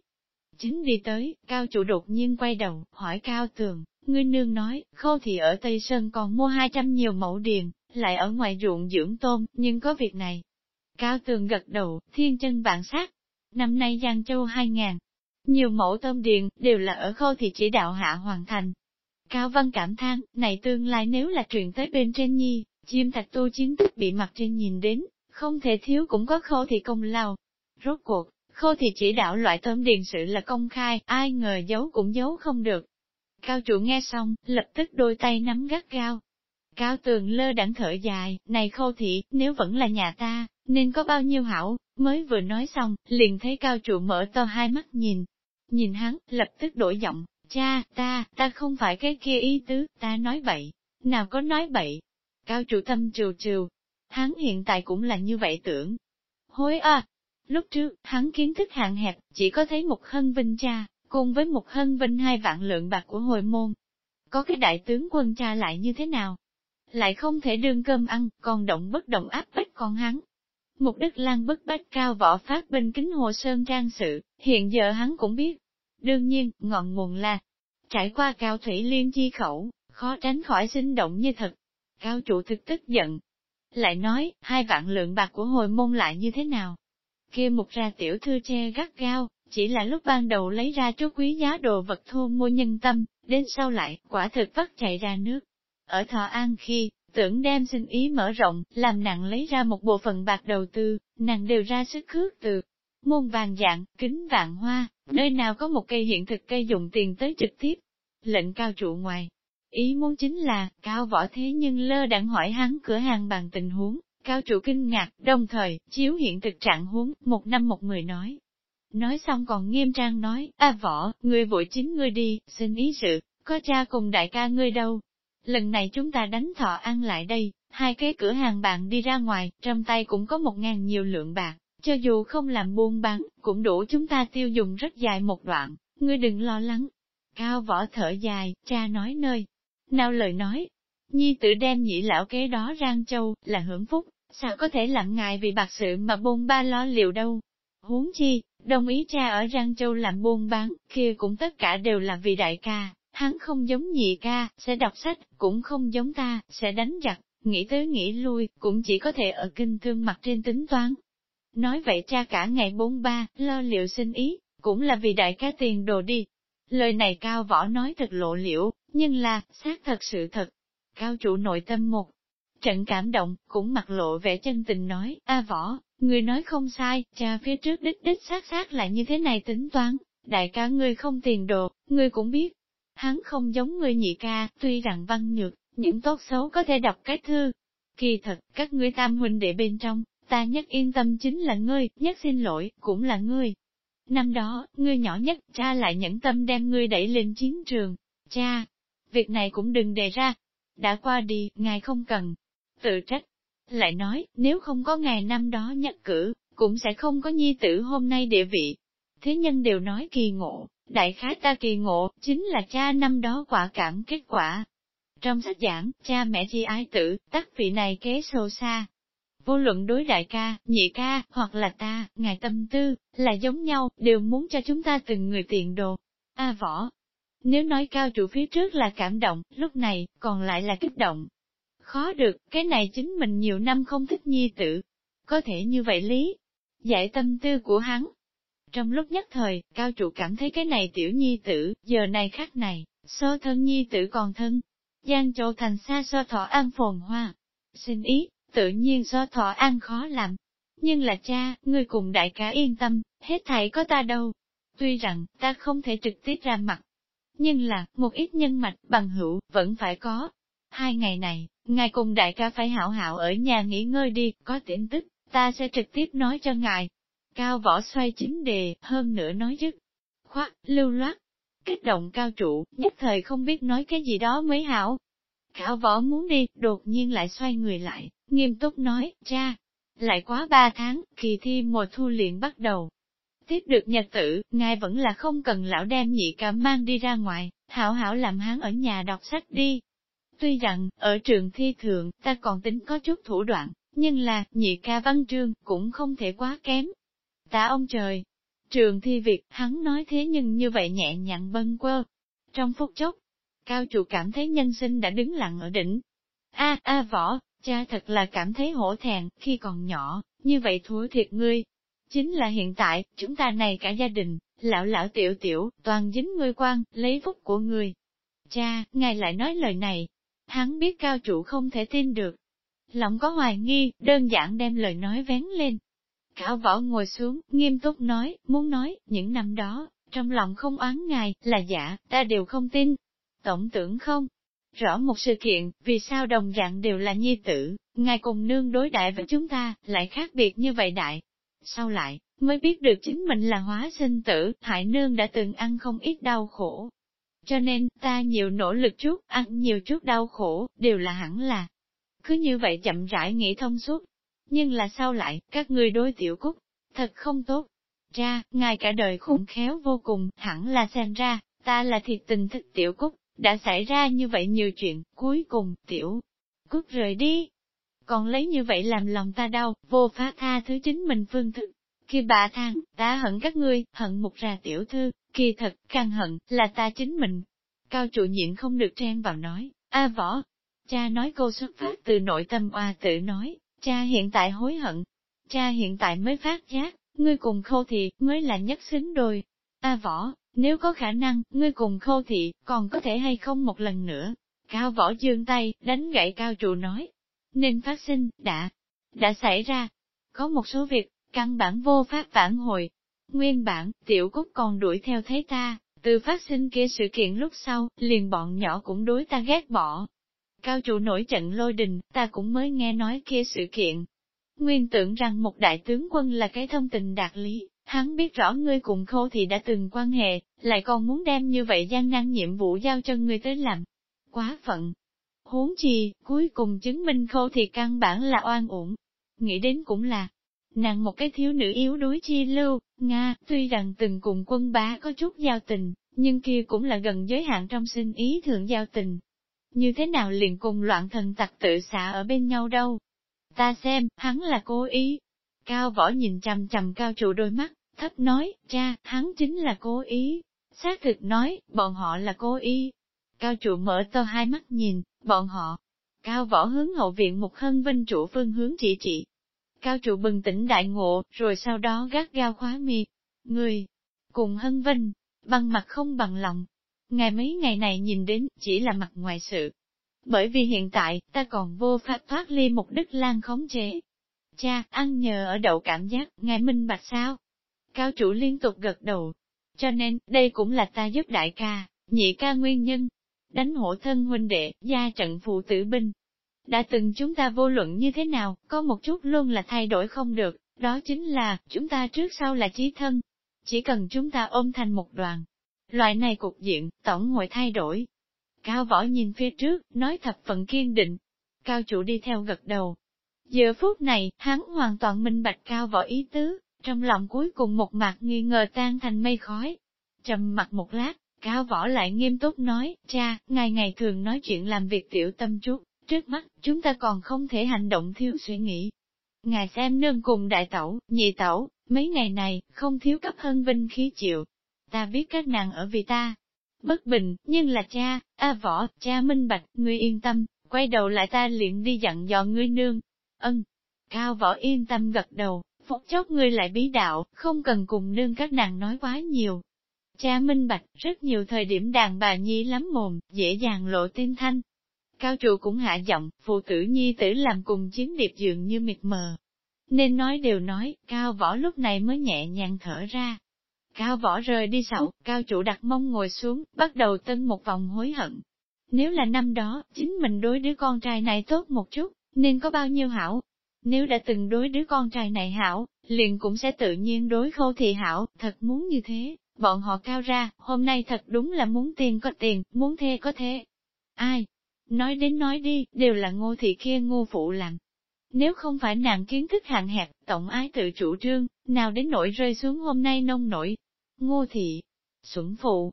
Chính đi tới, cao chủ đột nhiên quay đầu, hỏi cao tường, ngươi nương nói, khâu thì ở Tây Sơn còn mua 200 nhiều mẫu điền, lại ở ngoài ruộng dưỡng tôm, nhưng có việc này. Cao tường gật đầu, thiên chân vạn sát. Năm nay Giang Châu 2000, nhiều mẫu tôm điền, đều là ở khâu thì chỉ đạo hạ hoàn thành. Cao Văn cảm thán, này tương lai nếu là truyền tới bên trên nhi, Chim thạch tu chiến tích bị mặt trên nhìn đến, không thể thiếu cũng có khâu thì công lao. Rốt cuộc, khâu thì chỉ đạo loại tôm điền sự là công khai, ai ngờ giấu cũng giấu không được. Cao chủ nghe xong, lập tức đôi tay nắm gắt gao. Cao tường lơ đẳng thở dài, này khâu thị, nếu vẫn là nhà ta, nên có bao nhiêu hảo, mới vừa nói xong, liền thấy cao trụ mở to hai mắt nhìn. Nhìn hắn, lập tức đổi giọng, cha, ta, ta không phải cái kia ý tứ, ta nói bậy, nào có nói bậy, Cao trụ tâm trừ trừ. Hắn hiện tại cũng là như vậy tưởng. Hối à! Lúc trước, hắn kiến thức hạn hẹp, chỉ có thấy một hân vinh cha, cùng với một hân vinh hai vạn lượng bạc của hồi môn. Có cái đại tướng quân cha lại như thế nào? Lại không thể đương cơm ăn, còn động bất động áp bách con hắn. Mục Đức Lan bức bách cao võ phát binh kính hồ sơn trang sự, hiện giờ hắn cũng biết. Đương nhiên, ngọn nguồn là, trải qua cao thủy liên chi khẩu, khó tránh khỏi sinh động như thật, Cao chủ thực tức giận. Lại nói, hai vạn lượng bạc của hồi môn lại như thế nào? kia mục ra tiểu thư che gắt gao, chỉ là lúc ban đầu lấy ra chút quý giá đồ vật thô mua nhân tâm, đến sau lại, quả thực vắt chạy ra nước. Ở Thọ An khi, tưởng đem xin ý mở rộng, làm nàng lấy ra một bộ phận bạc đầu tư, nàng đều ra sức khước từ. Môn vàng dạng, kính vạn hoa, nơi nào có một cây hiện thực cây dùng tiền tới trực tiếp. Lệnh cao trụ ngoài, Ý muốn chính là, cao võ thế nhưng lơ đặng hỏi hắn cửa hàng bằng tình huống, cao trụ kinh ngạc, đồng thời, chiếu hiện thực trạng huống, một năm một người nói. Nói xong còn nghiêm trang nói, a võ, ngươi vội chính ngươi đi, xin ý sự, có cha cùng đại ca ngươi đâu. Lần này chúng ta đánh thọ ăn lại đây, hai cái cửa hàng bạn đi ra ngoài, trong tay cũng có một ngàn nhiều lượng bạc, cho dù không làm buôn bán, cũng đủ chúng ta tiêu dùng rất dài một đoạn, ngươi đừng lo lắng. Cao võ thở dài, cha nói nơi. Nào lời nói, nhi tử đem nhị lão kế đó rang châu, là hưởng phúc, sao có thể lặng ngài vì bạc sự mà buôn ba lo liệu đâu. Huống chi, đồng ý cha ở rang Châu làm buôn bán, kia cũng tất cả đều là vì đại ca, hắn không giống nhị ca, sẽ đọc sách, cũng không giống ta, sẽ đánh giặc, nghĩ tới nghĩ lui, cũng chỉ có thể ở kinh thương mặt trên tính toán. Nói vậy cha cả ngày bốn ba, lo liệu sinh ý, cũng là vì đại ca tiền đồ đi. Lời này cao võ nói thật lộ liễu, nhưng là, xác thật sự thật. Cao chủ nội tâm một trận cảm động, cũng mặc lộ vẻ chân tình nói, a võ, người nói không sai, cha phía trước đích đích xác xác là như thế này tính toán, đại ca ngươi không tiền đồ, ngươi cũng biết. Hắn không giống người nhị ca, tuy rằng văn nhược, những tốt xấu có thể đọc cái thư. Kỳ thật, các ngươi tam huynh đệ bên trong, ta nhất yên tâm chính là ngươi, nhất xin lỗi, cũng là ngươi. Năm đó, ngươi nhỏ nhất, cha lại nhẫn tâm đem ngươi đẩy lên chiến trường. Cha, việc này cũng đừng đề ra. Đã qua đi, ngài không cần, tự trách. Lại nói, nếu không có ngày năm đó nhắc cử, cũng sẽ không có nhi tử hôm nay địa vị. Thế nhân đều nói kỳ ngộ, đại khái ta kỳ ngộ, chính là cha năm đó quả cảm kết quả. Trong sách giảng, cha mẹ chi ái tử, tắc vị này kế sâu xa. Vô luận đối đại ca, nhị ca, hoặc là ta, ngài tâm tư, là giống nhau, đều muốn cho chúng ta từng người tiện đồ. A võ, nếu nói cao chủ phía trước là cảm động, lúc này, còn lại là kích động. Khó được, cái này chính mình nhiều năm không thích nhi tử. Có thể như vậy lý, giải tâm tư của hắn. Trong lúc nhất thời, cao trụ cảm thấy cái này tiểu nhi tử, giờ này khác này, so thân nhi tử còn thân. Giang châu thành xa so thọ an phồn hoa. Xin ý, tự nhiên so thọ an khó làm. Nhưng là cha, ngươi cùng đại ca yên tâm, hết thảy có ta đâu. Tuy rằng, ta không thể trực tiếp ra mặt. Nhưng là, một ít nhân mạch, bằng hữu, vẫn phải có. Hai ngày này, Ngài cùng đại ca phải hảo hảo ở nhà nghỉ ngơi đi, có tin tức, ta sẽ trực tiếp nói cho ngài. Cao võ xoay chính đề, hơn nữa nói dứt. Khoát, lưu loát, kích động cao trụ, nhất thời không biết nói cái gì đó mới hảo. Cao võ muốn đi, đột nhiên lại xoay người lại, nghiêm túc nói, cha, lại quá ba tháng, kỳ thi mùa thu luyện bắt đầu. Tiếp được nhật tử, ngài vẫn là không cần lão đem nhị cả mang đi ra ngoài, hảo hảo làm hắn ở nhà đọc sách đi. Tuy rằng, ở trường thi thượng, ta còn tính có chút thủ đoạn, nhưng là, nhị ca văn trương, cũng không thể quá kém. Tạ ông trời! Trường thi việc, hắn nói thế nhưng như vậy nhẹ nhàng bâng quơ. Trong phút chốc, cao trụ cảm thấy nhân sinh đã đứng lặng ở đỉnh. A a võ, cha thật là cảm thấy hổ thẹn, khi còn nhỏ, như vậy thua thiệt ngươi. Chính là hiện tại, chúng ta này cả gia đình, lão lão tiểu tiểu, toàn dính ngươi quan, lấy phúc của ngươi. Cha, ngài lại nói lời này, Hắn biết cao chủ không thể tin được. Lòng có hoài nghi, đơn giản đem lời nói vén lên. Cao võ ngồi xuống, nghiêm túc nói, muốn nói, những năm đó, trong lòng không oán ngài, là giả, ta đều không tin. Tổng tưởng không? Rõ một sự kiện, vì sao đồng dạng đều là nhi tử, ngài cùng nương đối đại với chúng ta, lại khác biệt như vậy đại. Sau lại, mới biết được chính mình là hóa sinh tử, hại nương đã từng ăn không ít đau khổ, cho nên, ta nhiều nỗ lực chút, ăn nhiều chút đau khổ, đều là hẳn là. Cứ như vậy chậm rãi nghĩ thông suốt. Nhưng là sao lại, các người đối tiểu cúc, thật không tốt. Cha, ngài cả đời khủng khéo vô cùng, hẳn là xem ra, ta là thiệt tình thích tiểu cúc, đã xảy ra như vậy nhiều chuyện, cuối cùng, tiểu cúc rời đi. Còn lấy như vậy làm lòng ta đau, vô phá tha thứ chính mình phương thức. Khi bà than, ta hận các ngươi, hận một ra tiểu thư, Kỳ thật, càng hận, là ta chính mình. Cao trụ nhịn không được chen vào nói, a võ. Cha nói câu xuất phát từ nội tâm oa tự nói, cha hiện tại hối hận. Cha hiện tại mới phát giác, ngươi cùng khâu thị, mới là nhất xứng đôi. A võ, nếu có khả năng, ngươi cùng khâu thị, còn có thể hay không một lần nữa. Cao võ dương tay, đánh gậy cao trụ nói. Nên phát sinh, đã, đã xảy ra. Có một số việc, căn bản vô pháp phản hồi, Nguyên bản, tiểu cúc còn đuổi theo thấy ta, từ phát sinh kia sự kiện lúc sau, liền bọn nhỏ cũng đối ta ghét bỏ. Cao chủ nổi trận lôi đình, ta cũng mới nghe nói kia sự kiện. Nguyên tưởng rằng một đại tướng quân là cái thông tình đạt lý, hắn biết rõ ngươi cùng khô thì đã từng quan hệ, lại còn muốn đem như vậy gian nan nhiệm vụ giao cho ngươi tới làm. Quá phận. Huống chi, cuối cùng chứng minh khô thì căn bản là oan uổng. Nghĩ đến cũng là, nàng một cái thiếu nữ yếu đuối chi lưu, Nga, tuy rằng từng cùng quân bá có chút giao tình, nhưng kia cũng là gần giới hạn trong sinh ý thượng giao tình. Như thế nào liền cùng loạn thần tặc tự xả ở bên nhau đâu? Ta xem, hắn là cố ý. Cao võ nhìn chằm chằm cao trụ đôi mắt, thấp nói, cha, hắn chính là cố ý. Xác thực nói, bọn họ là cố ý. Cao trụ mở to hai mắt nhìn, bọn họ. Cao võ hướng hậu viện một hân vinh trụ phương hướng chỉ trị. Cao trụ bừng tỉnh đại ngộ, rồi sau đó gác gao khóa mi. Người, cùng hân vinh, bằng mặt không bằng lòng. Ngày mấy ngày này nhìn đến, chỉ là mặt ngoài sự. Bởi vì hiện tại, ta còn vô pháp thoát ly một đức lan khống chế. Cha, ăn nhờ ở đậu cảm giác, ngài minh bạch sao? Cao chủ liên tục gật đầu. Cho nên, đây cũng là ta giúp đại ca, nhị ca nguyên nhân. Đánh hổ thân huynh đệ, gia trận phụ tử binh. Đã từng chúng ta vô luận như thế nào, có một chút luôn là thay đổi không được, đó chính là, chúng ta trước sau là chí thân. Chỉ cần chúng ta ôm thành một đoàn. Loại này cục diện, tổng hội thay đổi. Cao võ nhìn phía trước, nói thập phận kiên định. Cao chủ đi theo gật đầu. Giờ phút này, hắn hoàn toàn minh bạch cao võ ý tứ, trong lòng cuối cùng một mặt nghi ngờ tan thành mây khói. Trầm mặt một lát, cao võ lại nghiêm túc nói, cha, ngày ngày thường nói chuyện làm việc tiểu tâm chút, trước mắt, chúng ta còn không thể hành động thiếu suy nghĩ. Ngài xem nương cùng đại tẩu, nhị tẩu, mấy ngày này, không thiếu cấp hơn vinh khí chịu. Ta biết các nàng ở vì ta. Bất bình, nhưng là cha, a võ, cha minh bạch, ngươi yên tâm, quay đầu lại ta liền đi dặn dò ngươi nương. Ân, cao võ yên tâm gật đầu, phút chốc ngươi lại bí đạo, không cần cùng nương các nàng nói quá nhiều. Cha minh bạch, rất nhiều thời điểm đàn bà nhi lắm mồm, dễ dàng lộ tin thanh. Cao trụ cũng hạ giọng, phụ tử nhi tử làm cùng chiến điệp dường như mịt mờ. Nên nói đều nói, cao võ lúc này mới nhẹ nhàng thở ra. Cao võ rời đi sậu, cao chủ đặt mông ngồi xuống, bắt đầu tân một vòng hối hận. Nếu là năm đó, chính mình đối đứa con trai này tốt một chút, nên có bao nhiêu hảo, nếu đã từng đối đứa con trai này hảo, liền cũng sẽ tự nhiên đối khâu thị hảo, thật muốn như thế, bọn họ cao ra, hôm nay thật đúng là muốn tiền có tiền, muốn thê có thế. Ai? Nói đến nói đi, đều là ngô thị kia ngô phụ làm. Nếu không phải nàng kiến thức hạn hẹp, tổng ái tự chủ trương, nào đến nỗi rơi xuống hôm nay nông nổi. Ngô thị, xuẩn phụ,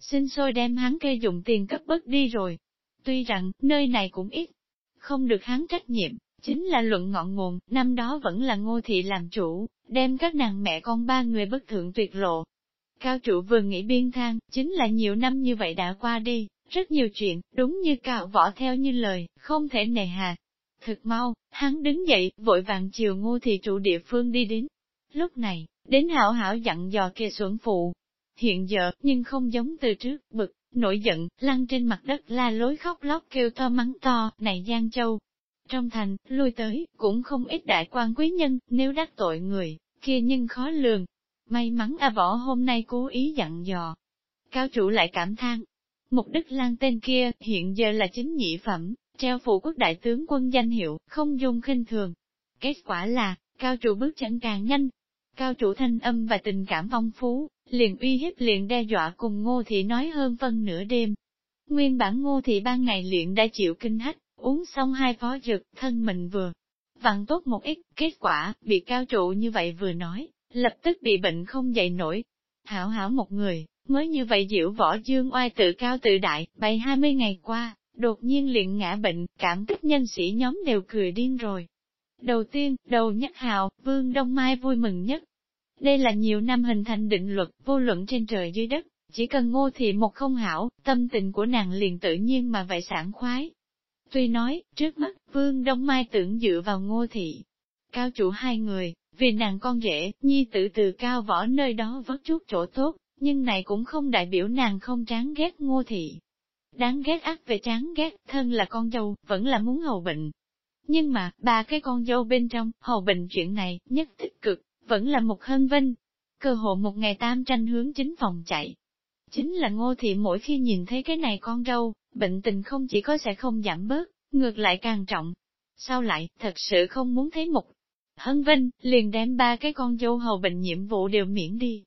xin xôi đem hắn kê dụng tiền cấp bớt đi rồi. Tuy rằng, nơi này cũng ít, không được hắn trách nhiệm, Chính là luận ngọn nguồn, năm đó vẫn là ngô thị làm chủ, đem các nàng mẹ con ba người bất thượng tuyệt lộ. Cao trụ vừa nghĩ biên thang, chính là nhiều năm như vậy đã qua đi, rất nhiều chuyện, đúng như cạo võ theo như lời, không thể nề hà. Thực mau, hắn đứng dậy, vội vàng chiều ngô thị trụ địa phương đi đến. Lúc này, đến hảo hảo dặn dò kia xuẩn phụ. Hiện giờ, nhưng không giống từ trước, bực, nổi giận, lăn trên mặt đất la lối khóc lóc kêu to mắng to, này Giang Châu, trong thành, lui tới, cũng không ít đại quan quý nhân, nếu đắc tội người, kia nhưng khó lường. May mắn A Võ hôm nay cố ý dặn dò. Cao chủ lại cảm thán. Mục Đức Lan tên kia, hiện giờ là chính nhị phẩm, treo phụ quốc đại tướng quân danh hiệu, không dung khinh thường. Kết quả là, cao chủ bước chân càng nhanh. Cao chủ thanh âm và tình cảm phong phú, liền uy hiếp liền đe dọa cùng ngô thị nói hơn phân nửa đêm. Nguyên bản ngô thị ban ngày luyện đã chịu kinh hách, Uống xong hai phó dược, thân mình vừa vặn tốt một ít, kết quả, bị cao trụ như vậy vừa nói, lập tức bị bệnh không dậy nổi. Hảo hảo một người, mới như vậy diễu võ dương oai tự cao tự đại, bày hai mươi ngày qua, đột nhiên liền ngã bệnh, cảm kích nhân sĩ nhóm đều cười điên rồi. Đầu tiên, đầu nhất hào, Vương Đông Mai vui mừng nhất. Đây là nhiều năm hình thành định luật, vô luận trên trời dưới đất, chỉ cần ngô thị một không hảo, tâm tình của nàng liền tự nhiên mà vậy sảng khoái, Tuy nói, trước mắt, Vương Đông Mai tưởng dựa vào ngô thị. Cao chủ hai người, vì nàng con rể, nhi tử từ cao võ nơi đó vất chút chỗ tốt, nhưng này cũng không đại biểu nàng không chán ghét ngô thị. Đáng ghét ác về chán ghét, thân là con dâu, vẫn là muốn hầu bệnh. Nhưng mà, ba cái con dâu bên trong, hầu bệnh chuyện này, nhất tích cực, vẫn là một hân vinh. Cơ hộ một ngày tam tranh hướng chính phòng chạy. Chính là ngô thị mỗi khi nhìn thấy cái này con dâu, bệnh tình không chỉ có sẽ không giảm bớt, ngược lại càng trọng. Sao lại, thật sự không muốn thấy một Hân Vinh, liền đem ba cái con dâu hầu bệnh nhiệm vụ đều miễn đi.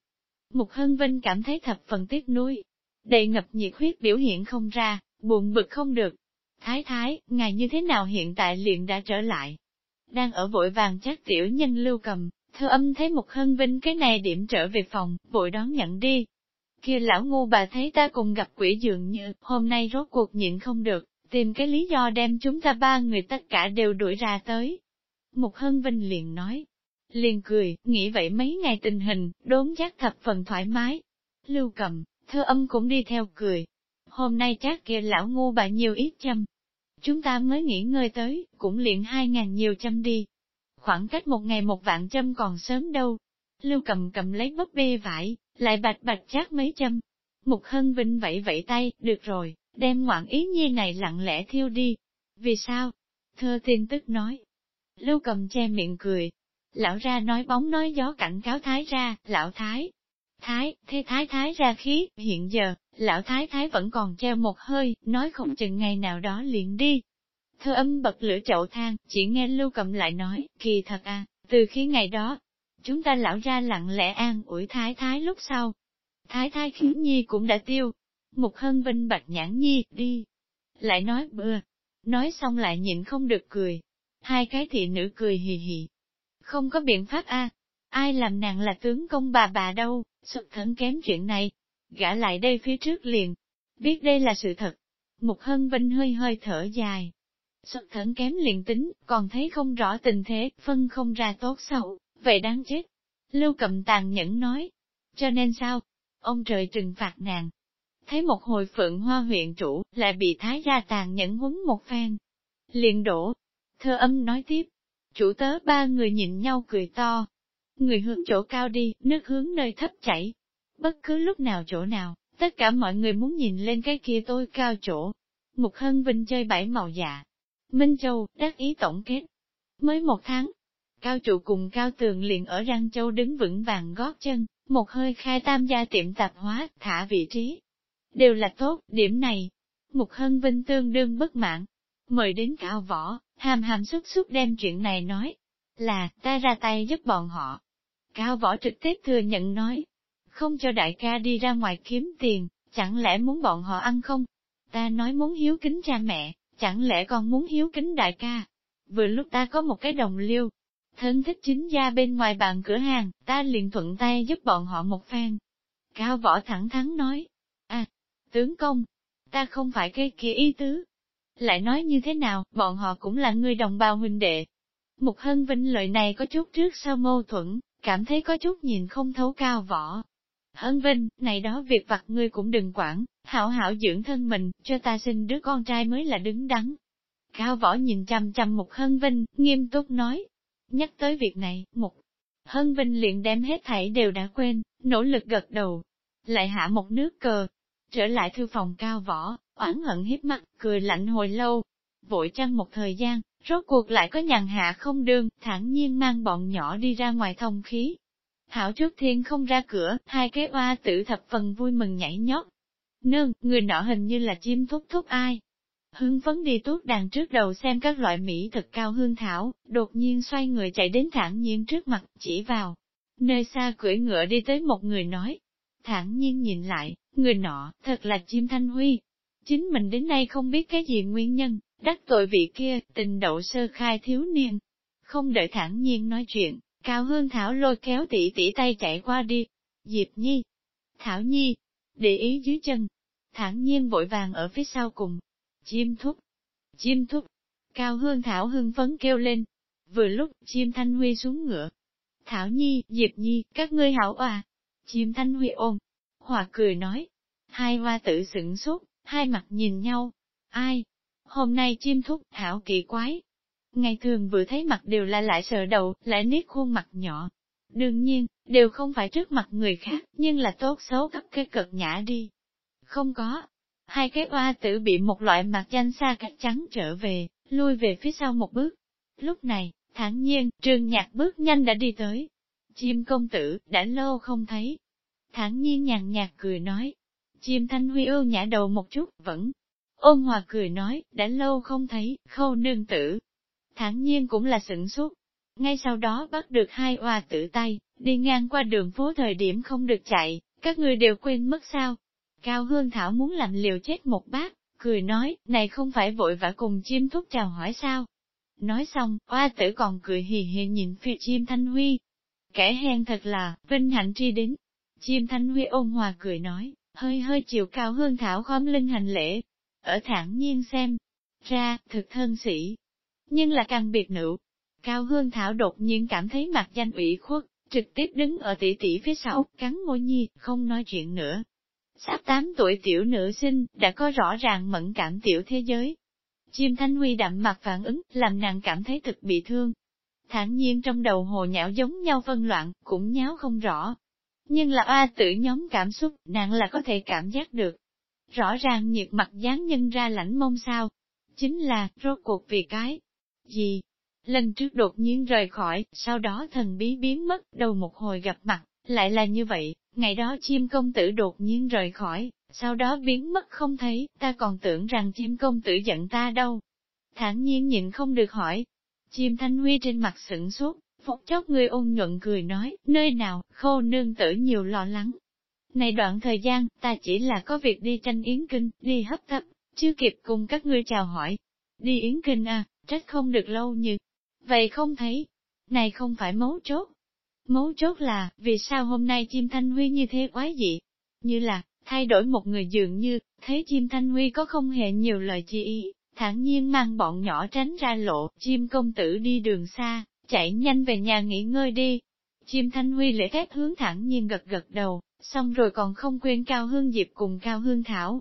Mục Hân Vinh cảm thấy thập phần tiếc nuối. Đầy ngập nhiệt huyết biểu hiện không ra, buồn bực không được. Thái thái, ngài như thế nào hiện tại liền đã trở lại? Đang ở vội vàng chắc tiểu nhân lưu cầm, thơ âm thấy Mục Hân Vinh cái này điểm trở về phòng, vội đón nhận đi. Kia lão ngu bà thấy ta cùng gặp quỷ dường như, hôm nay rốt cuộc nhịn không được, tìm cái lý do đem chúng ta ba người tất cả đều đuổi ra tới. Mục Hân Vinh liền nói, liền cười, nghĩ vậy mấy ngày tình hình, đốn giác thập phần thoải mái. Lưu cầm, thơ âm cũng đi theo cười. Hôm nay chắc kia lão ngu bà nhiều ít châm. Chúng ta mới nghỉ ngơi tới, cũng liền hai ngàn nhiều châm đi. Khoảng cách một ngày một vạn châm còn sớm đâu. Lưu cầm cầm lấy bắp bê vải, lại bạch bạch chát mấy châm. Mục Hân Vinh vẫy vẫy tay, được rồi, đem ngoạn ý nhi này lặng lẽ thiêu đi. Vì sao? Thơ tin tức nói. Lưu cầm che miệng cười. Lão ra nói bóng nói gió cảnh cáo thái ra, lão thái. Thái, thế thái thái ra khí, hiện giờ, lão thái thái vẫn còn treo một hơi, nói không chừng ngày nào đó liền đi. Thơ âm bật lửa chậu than, chỉ nghe lưu cầm lại nói, kỳ thật à, từ khi ngày đó, chúng ta lão ra lặng lẽ an ủi thái thái lúc sau. Thái thái khí nhi cũng đã tiêu, một Hân Vinh bạch nhãn nhi, đi. Lại nói bừa. Nói xong lại nhịn không được cười. Hai cái thị nữ cười hì hì. Không có biện pháp a Ai làm nàng là tướng công bà bà đâu, sụt thẫn kém chuyện này. Gã lại đây phía trước liền. Biết đây là sự thật. Mục Hân Vinh hơi hơi thở dài. Sụt thẫn kém liền tính, còn thấy không rõ tình thế, phân không ra tốt xấu, vậy đáng chết. Lưu cầm tàn nhẫn nói. Cho nên sao? Ông trời trừng phạt nàng, thấy một hồi phượng hoa huyện chủ, lại bị thái gia tàn nhẫn huấn một phen. Liền đổ, thơ âm nói tiếp, chủ tớ ba người nhìn nhau cười to. Người hướng chỗ cao đi, nước hướng nơi thấp chảy. Bất cứ lúc nào chỗ nào, tất cả mọi người muốn nhìn lên cái kia tôi cao chỗ. Mục Hân Vinh chơi bảy màu dạ. Minh Châu, đắc ý tổng kết. Mới một tháng, Cao trụ cùng Cao Tường liền ở Răng Châu đứng vững vàng gót chân, một hơi khai tam gia tiệm tạp hóa, thả vị trí, đều là tốt, điểm này. Mục Hân Vinh tương đương bất mãn. Mời đến cao võ, hàm hàm xúc xúc đem chuyện này nói. Là, ta ra tay giúp bọn họ. Cao võ trực tiếp thừa nhận nói. Không cho đại ca đi ra ngoài kiếm tiền, chẳng lẽ muốn bọn họ ăn không? Ta nói muốn hiếu kính cha mẹ, chẳng lẽ còn muốn hiếu kính đại ca? Vừa lúc ta có một cái đồng liêu, thân thích chính gia bên ngoài bàn cửa hàng, ta liền thuận tay giúp bọn họ một phen. Cao võ thẳng thắn nói, à, tướng công, ta không phải cái kia ý tứ. Lại nói như thế nào, bọn họ cũng là người đồng bào huynh đệ. Mục Hân Vinh lời này có chút trước sau mâu thuẫn, cảm thấy có chút nhìn không thấu cao võ. Hân Vinh, này đó việc vặt ngươi cũng đừng quản, hảo hảo dưỡng thân mình, cho ta sinh đứa con trai mới là đứng đắn. Cao võ nhìn chăm chăm Mục Hân Vinh, nghiêm túc nói. Nhắc tới việc này, Mục Hân Vinh liền đem hết thảy đều đã quên, nỗ lực gật đầu. Lại hạ một nước cờ, Trở lại thư phòng cao võ, oán hận hiếp mắt, cười lạnh hồi lâu. Vội chăng một thời gian, rốt cuộc lại có nhàn hạ không đương, thản nhiên mang bọn nhỏ đi ra ngoài thông khí. Hảo trước thiên không ra cửa, hai cái oa tử thập phần vui mừng nhảy nhót. Nương, người nọ hình như là chim thúc thúc ai. Hưng phấn đi tuốt đàn trước đầu xem các loại mỹ thực cao hương thảo, đột nhiên xoay người chạy đến thản nhiên trước mặt, chỉ vào. Nơi xa cưỡi ngựa đi tới một người nói. Thản nhiên nhìn lại, Người nọ, thật là chim thanh huy. Chính mình đến nay không biết cái gì nguyên nhân, đắc tội vị kia, tình đậu sơ khai thiếu niên. Không đợi thản nhiên nói chuyện, Cao Hương Thảo lôi kéo tỷ tỷ tay chạy qua đi. Diệp Nhi, Thảo Nhi, để ý dưới chân. Thản nhiên vội vàng ở phía sau cùng. Chim thúc, chim thúc. Cao Hương Thảo hưng phấn kêu lên. Vừa lúc, chim Thanh Huy xuống ngựa. Thảo Nhi, Diệp Nhi, các ngươi hảo à. Chim Thanh Huy ôm, Hòa cười nói. Hai hoa tử sửng sốt, hai mặt nhìn nhau. Ai? Hôm nay chim thúc thảo kỳ quái. Ngày thường vừa thấy mặt đều là lại sợ đầu, lại niết khuôn mặt nhỏ. Đương nhiên, đều không phải trước mặt người khác, nhưng là tốt xấu cấp cái cực nhã đi. Không có. Hai cái hoa tử bị một loại mặt danh xa cách trắng trở về, lui về phía sau một bước. Lúc này, thản nhiên, trường nhạc bước nhanh đã đi tới. Chim công tử, đã lâu không thấy, thản nhiên nhàn nhạt cười nói. Chim thanh huy ưu nhã đầu một chút, vẫn ôn hòa cười nói, đã lâu không thấy, khâu nương tử. Thản nhiên cũng là sửng suốt. ngay sau đó bắt được hai oa tử tay, đi ngang qua đường phố thời điểm không được chạy, các người đều quên mất sao. Cao Hương Thảo muốn làm liều chết một bát, cười nói, này không phải vội vã cùng chim thúc chào hỏi sao. Nói xong, oa tử còn cười hì hì nhìn phía chim Thanh Huy. Kẻ hèn thật là, vinh hạnh tri đến. Chim Thanh Huy ôn hòa cười nói, hơi hơi chiều cao hương thảo khóm lưng hành lễ. Ở thẳng nhiên xem, ra, thực thân sĩ. Nhưng là càng biệt nữ. Cao hương thảo đột nhiên cảm thấy mặt danh ủy khuất, trực tiếp đứng ở tỷ tỷ phía sau, cắn môi nhi, không nói chuyện nữa. Sắp 8 tuổi tiểu nữ sinh, đã có rõ ràng mẫn cảm tiểu thế giới. Chim Thanh Huy đậm mặt phản ứng, làm nàng cảm thấy thực bị thương. Thản nhiên trong đầu hồ nhão giống nhau phân loạn, cũng nháo không rõ. Nhưng là oa tử nhóm cảm xúc, nàng là có thể cảm giác được. Rõ ràng nhiệt mặt dáng nhân ra lãnh mông sao. Chính là, rốt cuộc vì cái gì? Lần trước đột nhiên rời khỏi, sau đó thần bí biến mất, đầu một hồi gặp mặt, lại là như vậy, ngày đó chim công tử đột nhiên rời khỏi, sau đó biến mất không thấy, ta còn tưởng rằng chim công tử giận ta đâu. Thản nhiên nhịn không được hỏi. Chim thanh huy trên mặt sửng sốt, phút chốc người ôn nhuận cười nói, nơi nào, khô nương tử nhiều lo lắng. Này đoạn thời gian, ta chỉ là có việc đi tranh yến kinh, đi hấp tấp, chưa kịp cùng các ngươi chào hỏi. Đi yến kinh à, trách không được lâu như. Vậy không thấy, này không phải mấu chốt. Mấu chốt là, vì sao hôm nay chim thanh huy như thế quái dị? Như là, thay đổi một người dường như, thấy chim thanh huy có không hề nhiều lời chi ý, thản nhiên mang bọn nhỏ tránh ra lộ, chim công tử đi đường xa, chạy nhanh về nhà nghỉ ngơi đi. Chim thanh huy lễ phép hướng thẳng nhiên gật gật đầu, xong rồi còn không quên cao hương diệp cùng cao hương thảo.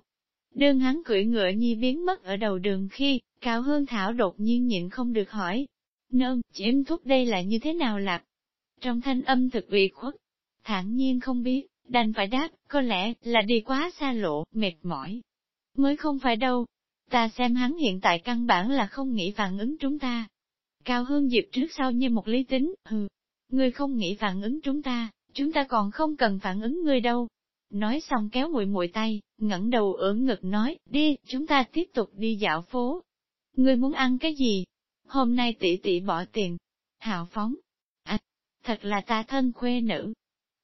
Đơn hắn cưỡi ngựa nhi biến mất ở đầu đường khi, cao hương thảo đột nhiên nhịn không được hỏi. Nương, chim thúc đây là như thế nào lạc? Trong thanh âm thực ủy khuất, thản nhiên không biết, đành phải đáp, có lẽ là đi quá xa lộ, mệt mỏi. Mới không phải đâu, ta xem hắn hiện tại căn bản là không nghĩ phản ứng chúng ta. Cao Hương Diệp trước sau như một lý tính, hừ, ngươi không nghĩ phản ứng chúng ta, chúng ta còn không cần phản ứng ngươi đâu. Nói xong kéo muội muội tay, ngẩng đầu ưỡn ngực nói, đi, chúng ta tiếp tục đi dạo phố. Ngươi muốn ăn cái gì? Hôm nay tỷ tỷ bỏ tiền. Hào phóng. À, thật là ta thân khuê nữ,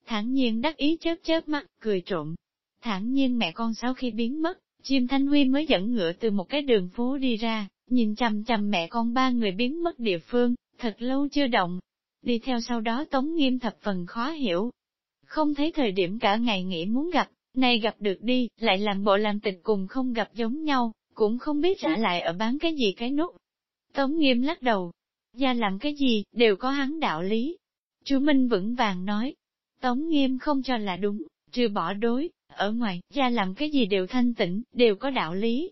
thản nhiên đắc ý chớp chớp mắt, cười trộm. Thản nhiên mẹ con sau khi biến mất, chim thanh huy mới dẫn ngựa từ một cái đường phố đi ra, nhìn chằm chằm mẹ con ba người biến mất địa phương, thật lâu chưa động. Đi theo sau đó tống nghiêm thập phần khó hiểu. Không thấy thời điểm cả ngày nghĩ muốn gặp, nay gặp được đi, lại làm bộ làm tịch cùng không gặp giống nhau, cũng không biết trả lại ở bán cái gì cái nút. Tống nghiêm lắc đầu, gia làm cái gì, đều có hắn đạo lý. Chú Minh vững vàng nói, Tống nghiêm không cho là đúng, trừ bỏ đối, ở ngoài, gia làm cái gì đều thanh tĩnh, đều có đạo lý.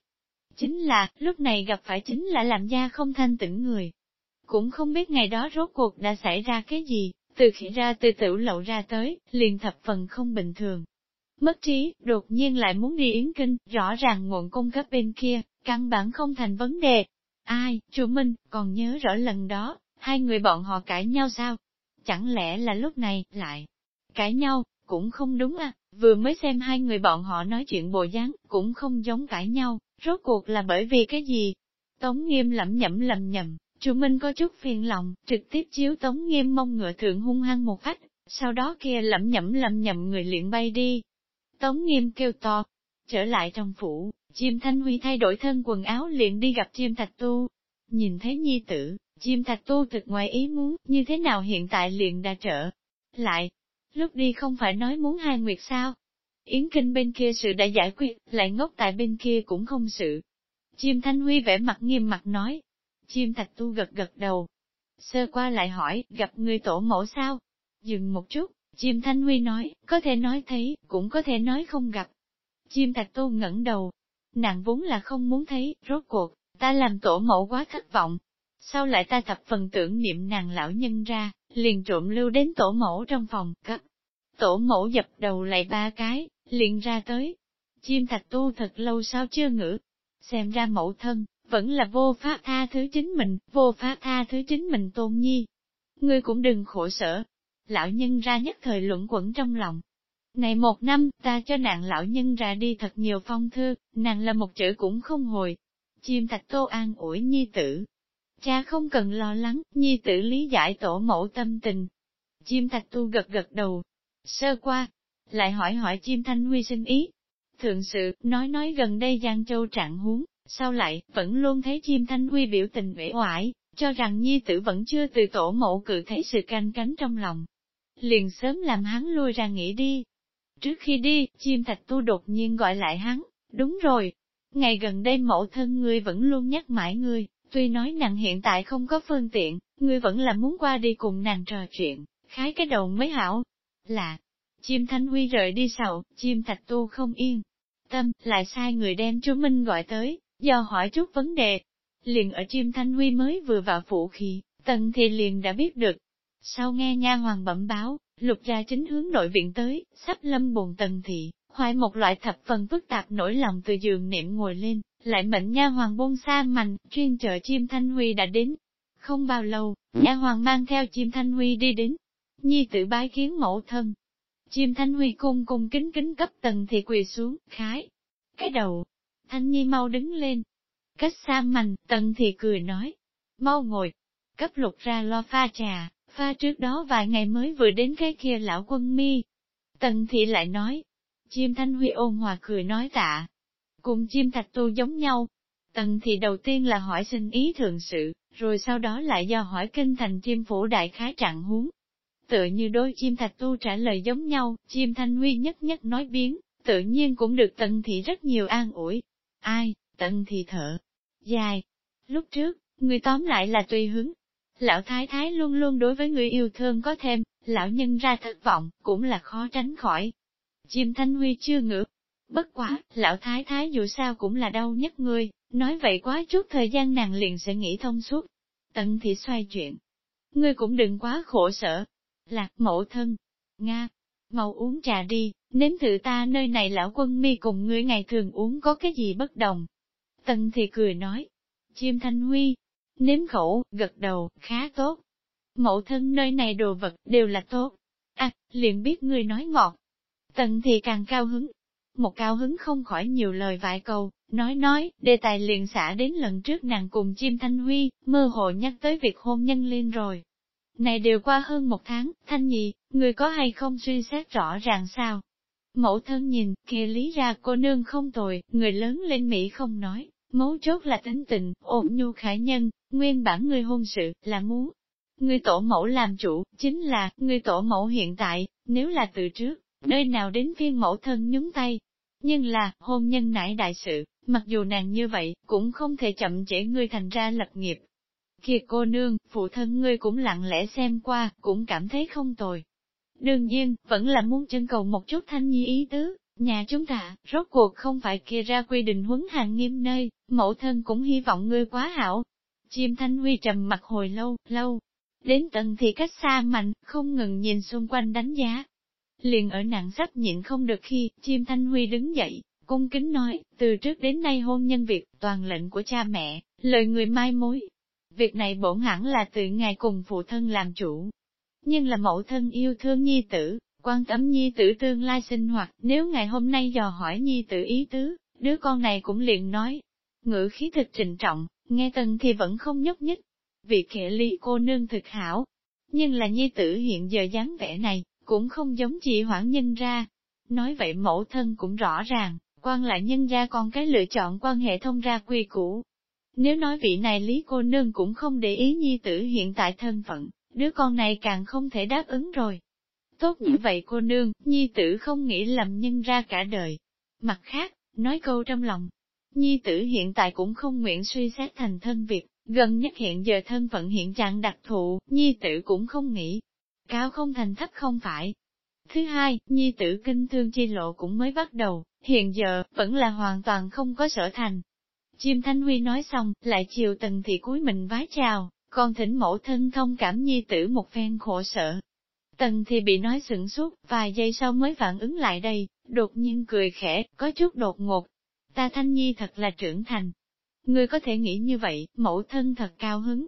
Chính là, lúc này gặp phải chính là làm gia không thanh tĩnh người. Cũng không biết ngày đó rốt cuộc đã xảy ra cái gì, từ khi ra từ tiểu lậu ra tới, liền thập phần không bình thường. Mất trí, đột nhiên lại muốn đi yến kinh, rõ ràng nguồn cung cấp bên kia, căn bản không thành vấn đề. Ai, chủ Minh, còn nhớ rõ lần đó, hai người bọn họ cãi nhau sao? Chẳng lẽ là lúc này, lại, Cãi nhau, cũng không đúng à, vừa mới xem hai người bọn họ nói chuyện bồ dáng, cũng không giống cãi nhau, rốt cuộc là bởi vì cái gì? Tống nghiêm lẩm nhẩm lầm nhầm, chủ Minh có chút phiền lòng, trực tiếp chiếu Tống nghiêm mông ngựa thượng hung hăng một phách, sau đó kia lẩm nhẩm lầm nhầm người liền bay đi. Tống nghiêm kêu to, trở lại trong phủ, chim thanh huy thay đổi thân quần áo liền đi gặp chim thạch tu. Nhìn thấy nhi tử, chim thạch tu thực ngoài ý muốn, như thế nào hiện tại liền đã trở lại, Lúc đi không phải nói muốn hai nguyệt sao? Yến Kinh bên kia sự đã giải quyết, lại ngốc tại bên kia cũng không sự. Chim Thanh Huy vẻ mặt nghiêm mặt nói. Chim Thạch Tu gật gật đầu. Sơ qua lại hỏi, gặp người tổ mẫu sao? Dừng một chút, chim Thanh Huy nói, có thể nói thấy, cũng có thể nói không gặp. Chim Thạch Tu ngẩng đầu. Nàng vốn là không muốn thấy, rốt cuộc, ta làm tổ mẫu quá thất vọng. Sau lại ta thập phần tưởng niệm nàng lão nhân ra, liền trộm lưu đến tổ mẫu trong phòng, cất. Tổ mẫu dập đầu lại ba cái, liền ra tới. Chim thạch tu thật lâu sao chưa ngữ. Xem ra mẫu thân, vẫn là vô pháp tha thứ chính mình, vô pháp tha thứ chính mình tôn nhi. Ngươi cũng đừng khổ sở. Lão nhân ra nhất thời luận quẩn trong lòng. Này một năm, ta cho nàng lão nhân ra đi thật nhiều phong thư, nàng là một chữ cũng không hồi. Chim thạch tô an ủi nhi tử cha không cần lo lắng, nhi tử lý giải tổ mẫu tâm tình. Chim thạch tu gật gật đầu, sơ qua, lại hỏi hỏi chim thanh huy sinh ý. Thượng sự, nói nói gần đây Giang Châu trạng huống, sau lại, vẫn luôn thấy chim thanh huy biểu tình uể oải, cho rằng nhi tử vẫn chưa từ tổ mẫu cự thấy sự canh cánh trong lòng. Liền sớm làm hắn lui ra nghỉ đi. Trước khi đi, chim thạch tu đột nhiên gọi lại hắn, đúng rồi. Ngày gần đây mẫu thân ngươi vẫn luôn nhắc mãi ngươi, tuy nói nàng hiện tại không có phương tiện, ngươi vẫn là muốn qua đi cùng nàng trò chuyện, khái cái đầu mới hảo. Là, chim thanh huy rời đi sau, chim thạch tu không yên. Tâm, lại sai người đem chú Minh gọi tới, do hỏi chút vấn đề, Liền ở chim thanh huy mới vừa vào phủ khi, tần thì liền đã biết được. Sau nghe nha hoàng bẩm báo, lục gia chính hướng nội viện tới, sắp lâm buồn tần thị, hoài một loại thập phần phức tạp nổi lòng từ giường niệm ngồi lên, lại mệnh nha hoàng buông xa mạnh, chuyên chờ chim thanh huy đã đến. Không bao lâu, nha hoàng mang theo chim thanh huy đi đến, nhi tự bái kiến mẫu thân. Chim thanh huy cung cung kính kính cấp tần thì quỳ xuống, khái. Cái đầu, thanh nhi mau đứng lên, Cách xa mạnh, tần thì cười nói, mau ngồi, cấp lục ra lo pha trà, pha trước đó vài ngày mới vừa đến cái kia lão quân mi. Tần thị lại nói, chim thanh huy ôn hòa cười nói tạ, cùng chim thạch tu giống nhau. Tần thị đầu tiên là hỏi xin ý thường sự, rồi sau đó lại do hỏi kinh thành chim phủ đại khái trạng huống. Tựa như đôi chim thạch tu trả lời giống nhau, chim thanh huy nhất nhất nói biến, tự nhiên cũng được tần thị rất nhiều an ủi. Ai, tần thị thở, dài. Lúc trước, người tóm lại là tùy hứng. Lão thái thái luôn luôn đối với người yêu thương có thêm, lão nhân ra thất vọng, cũng là khó tránh khỏi. Chim Thanh Huy chưa ngữ. Bất quá, lão thái thái dù sao cũng là đau nhất ngươi nói vậy quá chút thời gian nàng liền sẽ nghĩ thông suốt. Tận thị xoay chuyện. Ngươi cũng đừng quá khổ sở. Lạc mẫu thân. Nga. Mau uống trà đi, nếm thử ta nơi này lão quân mi cùng ngươi ngày thường uống có cái gì bất đồng, Tần thì cười nói, chim thanh huy, nếm khẩu, gật đầu, khá tốt. Mẫu thân nơi này đồ vật đều là tốt. À, liền biết ngươi nói ngọt. Tần thì càng cao hứng. Một cao hứng không khỏi nhiều lời vài câu, nói nói, đề tài liền xả đến lần trước nàng cùng chim thanh huy, mơ hồ nhắc tới việc hôn nhân lên rồi. Này đều qua hơn một tháng, thanh nhị, người có hay không suy xét rõ ràng sao? Mẫu thân nhìn, kia lý ra cô nương không tồi, người lớn lên Mỹ không nói, mấu chốt là tính tình, ổn nhu khải nhân, nguyên bản người hôn sự, là muốn. Người tổ mẫu làm chủ, chính là, người tổ mẫu hiện tại, nếu là từ trước, nơi nào đến phiên mẫu thân nhúng tay. Nhưng là, hôn nhân nải đại sự, mặc dù nàng như vậy, cũng không thể chậm trễ ngươi thành ra lập nghiệp. Kìa cô nương, phụ thân ngươi cũng lặng lẽ xem qua, cũng cảm thấy không tồi. Đương nhiên, vẫn là muốn chân cầu một chút thanh nhi ý tứ, nhà chúng ta, rốt cuộc không phải kia ra quy định huấn hàng nghiêm nơi, mẫu thân cũng hy vọng ngươi quá hảo. Chim thanh huy trầm mặt hồi lâu, lâu, đến tận thì cách xa mạnh, không ngừng nhìn xung quanh đánh giá. Liền ở nặng sắp nhịn không được khi, chim thanh huy đứng dậy, cung kính nói, từ trước đến nay hôn nhân việc, toàn lệnh của cha mẹ, lời người mai mối. Việc này bổn hẳn là từ ngài cùng phụ thân làm chủ, nhưng là mẫu thân yêu thương nhi tử, quan tâm nhi tử tương lai sinh hoạt, nếu ngày hôm nay dò hỏi nhi tử ý tứ, đứa con này cũng liền nói. Ngữ khí thực trịnh trọng, nghe tần thì vẫn không nhúc nhích. Vị kệ ly cô nương thực hảo, nhưng là nhi tử hiện giờ dáng vẻ này, cũng không giống chị hoãn nhân ra. Nói vậy mẫu thân cũng rõ ràng, quan lại nhân ra con cái lựa chọn quan hệ thông ra quy củ. Nếu nói vị này lý cô nương cũng không để ý nhi tử hiện tại thân phận, đứa con này càng không thể đáp ứng rồi. Tốt như vậy cô nương, nhi tử không nghĩ lầm nhân ra cả đời. Mặt khác, nói câu trong lòng, nhi tử hiện tại cũng không nguyện suy xét thành thân việc, gần nhất hiện giờ thân phận hiện trạng đặc thụ, nhi tử cũng không nghĩ. Cao không thành thấp không phải. Thứ hai, nhi tử kinh thương chi lộ cũng mới bắt đầu, hiện giờ, vẫn là hoàn toàn không có sở thành. Chim Thanh Huy nói xong, lại chiều tần thị cúi mình vái chào, còn thỉnh mẫu thân thông cảm nhi tử một phen khổ sở. Tần thì bị nói sửng suốt, vài giây sau mới phản ứng lại đây, đột nhiên cười khẽ, có chút đột ngột. Ta thanh nhi thật là trưởng thành. Ngươi có thể nghĩ như vậy, mẫu thân thật cao hứng.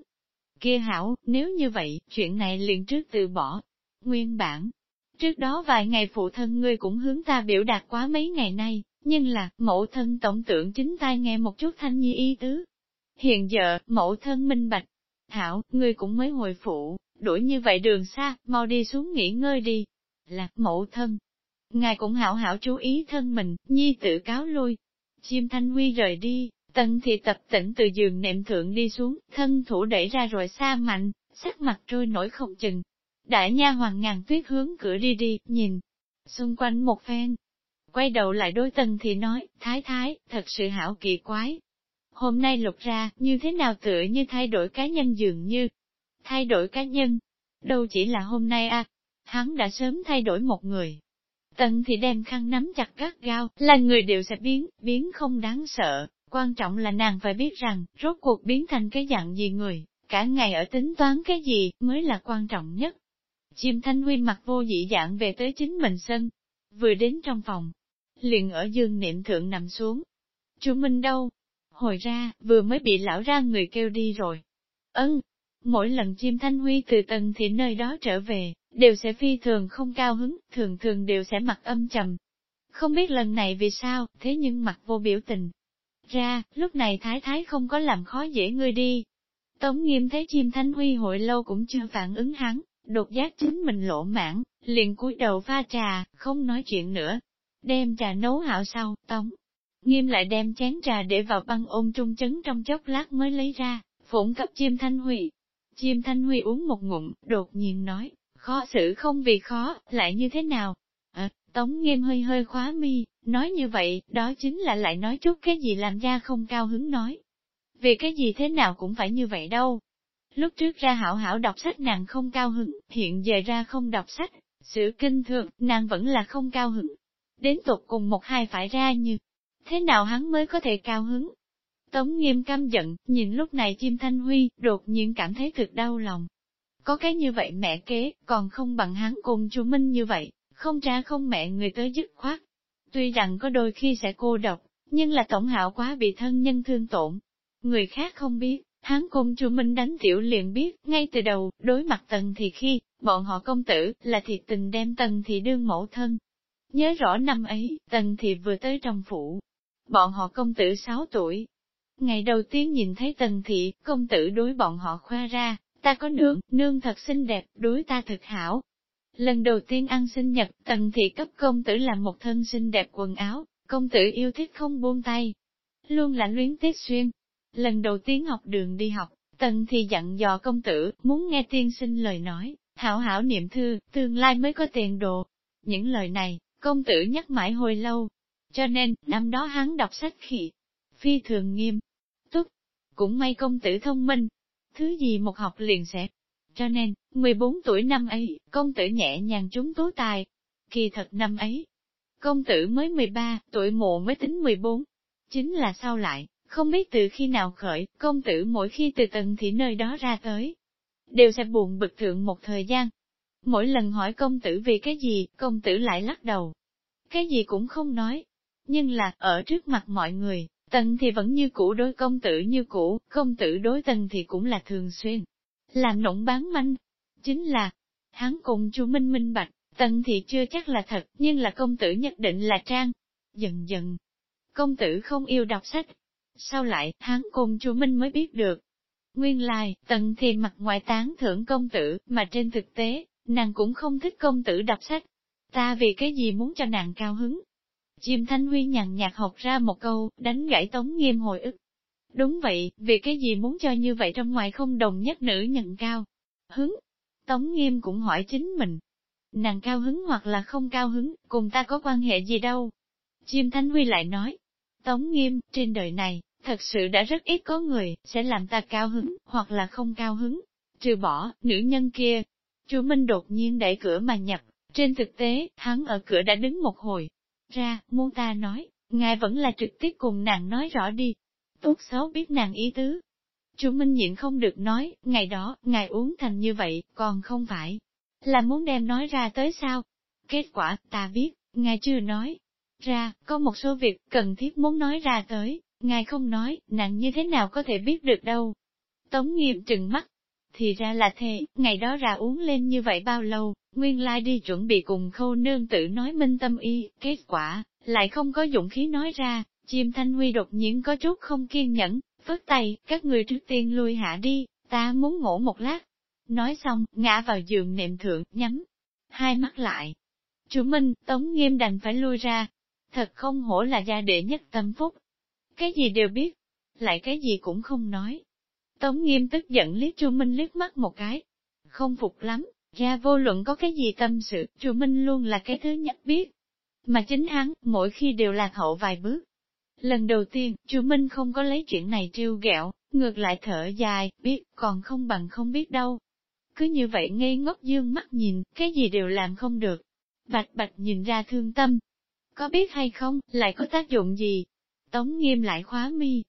Kia hảo, nếu như vậy, chuyện này liền trước từ bỏ. Nguyên bản, trước đó vài ngày phụ thân ngươi cũng hướng ta biểu đạt quá mấy ngày nay, nhưng là, mẫu thân tổng tưởng chính tai nghe một chút thanh nhi y tứ. Hiện giờ, mẫu thân minh bạch, Hảo, ngươi cũng mới hồi phụ, đuổi như vậy đường xa, mau đi xuống nghỉ ngơi đi. Lạc mẫu thân. Ngài cũng hảo hảo chú ý thân mình, nhi tự cáo lui. Chim thanh huy rời đi, tần thì tập tỉnh từ giường nệm thượng đi xuống, thân thủ đẩy ra rồi xa mạnh, sắc mặt trôi nổi không chừng. Đại nha hoàng ngàn tuyết hướng cửa đi đi, nhìn, xung quanh một phen. Quay đầu lại đôi tần thì nói, thái thái, thật sự hảo kỳ quái. Hôm nay lục ra, như thế nào tựa như thay đổi cá nhân dường như. Thay đổi cá nhân, đâu chỉ là hôm nay à, hắn đã sớm thay đổi một người. Tần thì đem khăn nắm chặt gắt gao, là người đều sẽ biến, biến không đáng sợ, quan trọng là nàng phải biết rằng, rốt cuộc biến thành cái dạng gì người, cả ngày ở tính toán cái gì, mới là quan trọng nhất. Chim thanh huy mặt vô dị dạng về tới chính mình sân, vừa đến trong phòng, liền ở dương niệm thượng nằm xuống. Chú Minh đâu? Hồi ra, vừa mới bị lão ra người kêu đi rồi. Ân, mỗi lần chim thanh huy từ tầng thì nơi đó trở về, đều sẽ phi thường không cao hứng, thường thường đều sẽ mặt âm trầm. Không biết lần này vì sao, thế nhưng mặt vô biểu tình. Ra, lúc này thái thái không có làm khó dễ ngươi đi. Tống nghiêm thấy chim thanh huy hội lâu cũng chưa phản ứng hắn, đột giác chính mình lộ mãn, liền cúi đầu pha trà, không nói chuyện nữa. Đem trà nấu hảo sau, tống. Nghiêm lại đem chén trà để vào băng ôn trung chấn trong chốc lát mới lấy ra, phụng cấp chim thanh huy. Chim thanh huy uống một ngụm, đột nhiên nói, khó xử không vì khó, lại như thế nào? Tống nghiêm hơi hơi khóa mi, nói như vậy, đó chính là lại nói chút cái gì làm ra không cao hứng nói. Vì cái gì thế nào cũng phải như vậy đâu. Lúc trước ra hảo hảo đọc sách nàng không cao hứng, hiện về ra không đọc sách, sự kinh thường, nàng vẫn là không cao hứng. Đến tục cùng một hai phải ra như, thế nào hắn mới có thể cao hứng? Tống nghiêm căm giận, nhìn lúc này chim thanh huy, đột nhiên cảm thấy thực đau lòng. Có cái như vậy mẹ kế, còn không bằng hắn cùng chú Minh như vậy, không cha không mẹ người tới dứt khoát. Tuy rằng có đôi khi sẽ cô độc, nhưng là tổng hạo quá bị thân nhân thương tổn. Người khác không biết, hắn cùng chú Minh đánh tiểu liền biết, ngay từ đầu, đối mặt tần thì khi, bọn họ công tử, là thiệt tình đem tần thì đương mẫu thân. Nhớ rõ năm ấy, tần thì vừa tới trong phủ. Bọn họ công tử 6 tuổi. Ngày đầu tiên nhìn thấy tần thị, công tử đối bọn họ khoe ra, ta có nương, nương thật xinh đẹp, đối ta thật hảo. Lần đầu tiên ăn sinh nhật, tần thị cấp công tử làm một thân xinh đẹp quần áo, công tử yêu thích không buông tay. Luôn là luyến tiết xuyên. Lần đầu tiên học đường đi học, tần thị dặn dò công tử, muốn nghe tiên sinh lời nói, hảo hảo niệm thư, tương lai mới có tiền đồ. Những lời này, công tử nhắc mãi hồi lâu. Cho nên, năm đó hắn đọc sách khỉ, phi thường nghiêm, túc. Cũng may công tử thông minh, thứ gì một học liền sẽ. Cho nên, 14 tuổi năm ấy, công tử nhẹ nhàng trúng tố tài. Kỳ thật năm ấy, công tử mới 13, tuổi mộ mới tính 14. Chính là sao lại, không biết từ khi nào khởi, công tử mỗi khi từ tầng thì nơi đó ra tới, đều sẽ buồn bực thượng một thời gian. Mỗi lần hỏi công tử vì cái gì, công tử lại lắc đầu. Cái gì cũng không nói. Nhưng là, ở trước mặt mọi người, Tần thì vẫn như cũ đối công tử như cũ, công tử đối tần thì cũng là thường xuyên. Làm nỗng bán manh. Chính là, hắn cùng chu Minh minh bạch, tần thì chưa chắc là thật, nhưng là công tử nhất định là trang. Dần dần, công tử không yêu đọc sách. Sau lại, hắn cùng chu Minh mới biết được. Nguyên lai, tần thì mặt ngoài tán thưởng công tử, mà trên thực tế, nàng cũng không thích công tử đọc sách. Ta vì cái gì muốn cho nàng cao hứng, Chim Thanh Huy nhàn nhạt học ra một câu, đánh gãy Tống Nghiêm hồi ức. Đúng vậy, vì cái gì muốn cho như vậy trong ngoài không đồng nhất nữ nhận cao. Hứng. Tống Nghiêm cũng hỏi chính mình. Nàng cao hứng hoặc là không cao hứng, cùng ta có quan hệ gì đâu. Chim thánh Huy lại nói. Tống Nghiêm, trên đời này, thật sự đã rất ít có người, sẽ làm ta cao hứng, hoặc là không cao hứng. Trừ bỏ, nữ nhân kia. Chú Minh đột nhiên đẩy cửa mà nhập, trên thực tế, hắn ở cửa đã đứng một hồi, ra, muốn ta nói, ngài vẫn là trực tiếp cùng nàng nói rõ đi. Tốt xấu biết nàng ý tứ. Chú Minh nhịn không được nói, ngày đó, ngài uống thành như vậy, còn không phải là muốn đem nói ra tới sao? Kết quả, ta biết, ngài chưa nói. Ra, có một số việc cần thiết muốn nói ra tới, ngài không nói, nàng như thế nào có thể biết được đâu. Tống nghiệp trừng mắt. Thì ra là thế, ngày đó ra uống lên như vậy bao lâu, Nguyên lai đi chuẩn bị cùng khâu nương tự nói minh tâm y, kết quả, lại không có dũng khí nói ra, chim thanh huy đột nhiên có chút không kiên nhẫn, phất tay, các người trước tiên lui hạ đi, ta muốn ngủ một lát. Nói xong, ngã vào giường nệm thượng, nhắm hai mắt lại. Chủ Minh, Tống Nghiêm đành phải lui ra. Thật không hổ là gia đệ nhất tâm phúc. Cái gì đều biết, lại cái gì cũng không nói. Tống Nghiêm tức giận liếc Chu Minh liếc mắt một cái. Không phục lắm, ra vô luận có cái gì tâm sự, Chu Minh luôn là cái thứ nhất biết. Mà chính hắn, mỗi khi đều lạc hậu vài bước. Lần đầu tiên, Chu Minh không có lấy chuyện này trêu ghẹo, ngược lại thở dài, biết, còn không bằng không biết đâu. Cứ như vậy ngây ngốc dương mắt nhìn, cái gì đều làm không được. Bạch bạch nhìn ra thương tâm. Có biết hay không, lại có tác dụng gì? Tống nghiêm lại khóa mi.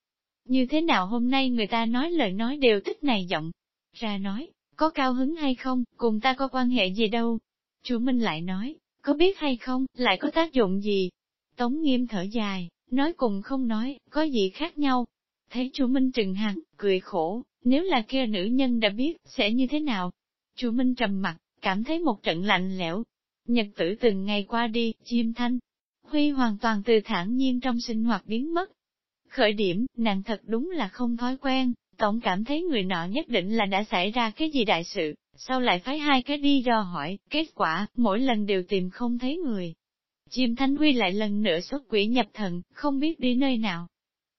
Như thế nào hôm nay người ta nói lời nói đều thích này giọng. Ra nói, có cao hứng hay không, cùng ta có quan hệ gì đâu. Chủ Minh lại nói, có biết hay không, lại có tác dụng gì? Tống nghiêm thở dài, nói cùng không nói, có gì khác nhau. Thấy chủ Minh trừng hằng, cười khổ, nếu là kia nữ nhân đã biết, sẽ như thế nào? Chủ Minh trầm mặt, cảm thấy một trận lạnh lẽo. Nhật tử từng ngày qua đi, chim thanh. Huy hoàn toàn từ thản nhiên trong sinh hoạt biến mất. Khởi điểm, nàng thật đúng là không thói quen, tổng cảm thấy người nọ nhất định là đã xảy ra cái gì đại sự, sau lại phái hai cái đi do hỏi, kết quả, mỗi lần đều tìm không thấy người. Chim Thanh Huy lại lần nữa xuất quỷ nhập thần, không biết đi nơi nào.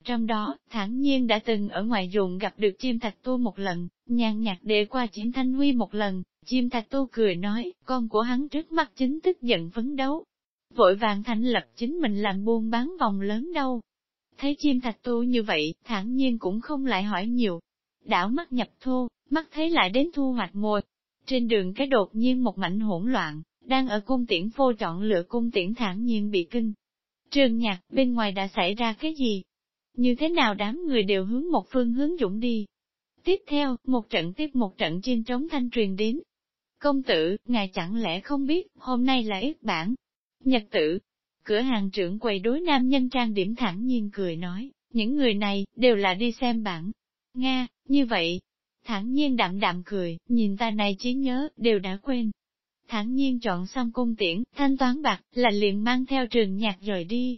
Trong đó, thản nhiên đã từng ở ngoài ruộng gặp được chim thạch tu một lần, nhàn nhạt để qua chim Thanh Huy một lần, chim thạch tu cười nói, con của hắn trước mắt chính tức giận phấn đấu. Vội vàng thành lập chính mình làm buôn bán vòng lớn đâu. Thấy chim thạch tu như vậy, thản nhiên cũng không lại hỏi nhiều. Đảo mắt nhập thu, mắt thấy lại đến thu hoạch mùa. Trên đường cái đột nhiên một mảnh hỗn loạn, đang ở cung tiễn vô chọn lựa cung tiễn thản nhiên bị kinh. Trường nhạc, bên ngoài đã xảy ra cái gì? Như thế nào đám người đều hướng một phương hướng dũng đi? Tiếp theo, một trận tiếp một trận trên trống thanh truyền đến. Công tử, ngài chẳng lẽ không biết, hôm nay là ít bản. Nhật tử, cửa hàng trưởng quầy đối nam nhân trang điểm thẳng nhiên cười nói, những người này, đều là đi xem bản. Nga, như vậy, thẳng nhiên đạm đạm cười, nhìn ta này trí nhớ, đều đã quên, thản nhiên chọn xong cung tiễn, thanh toán bạc, là liền mang theo trường nhạc rời đi.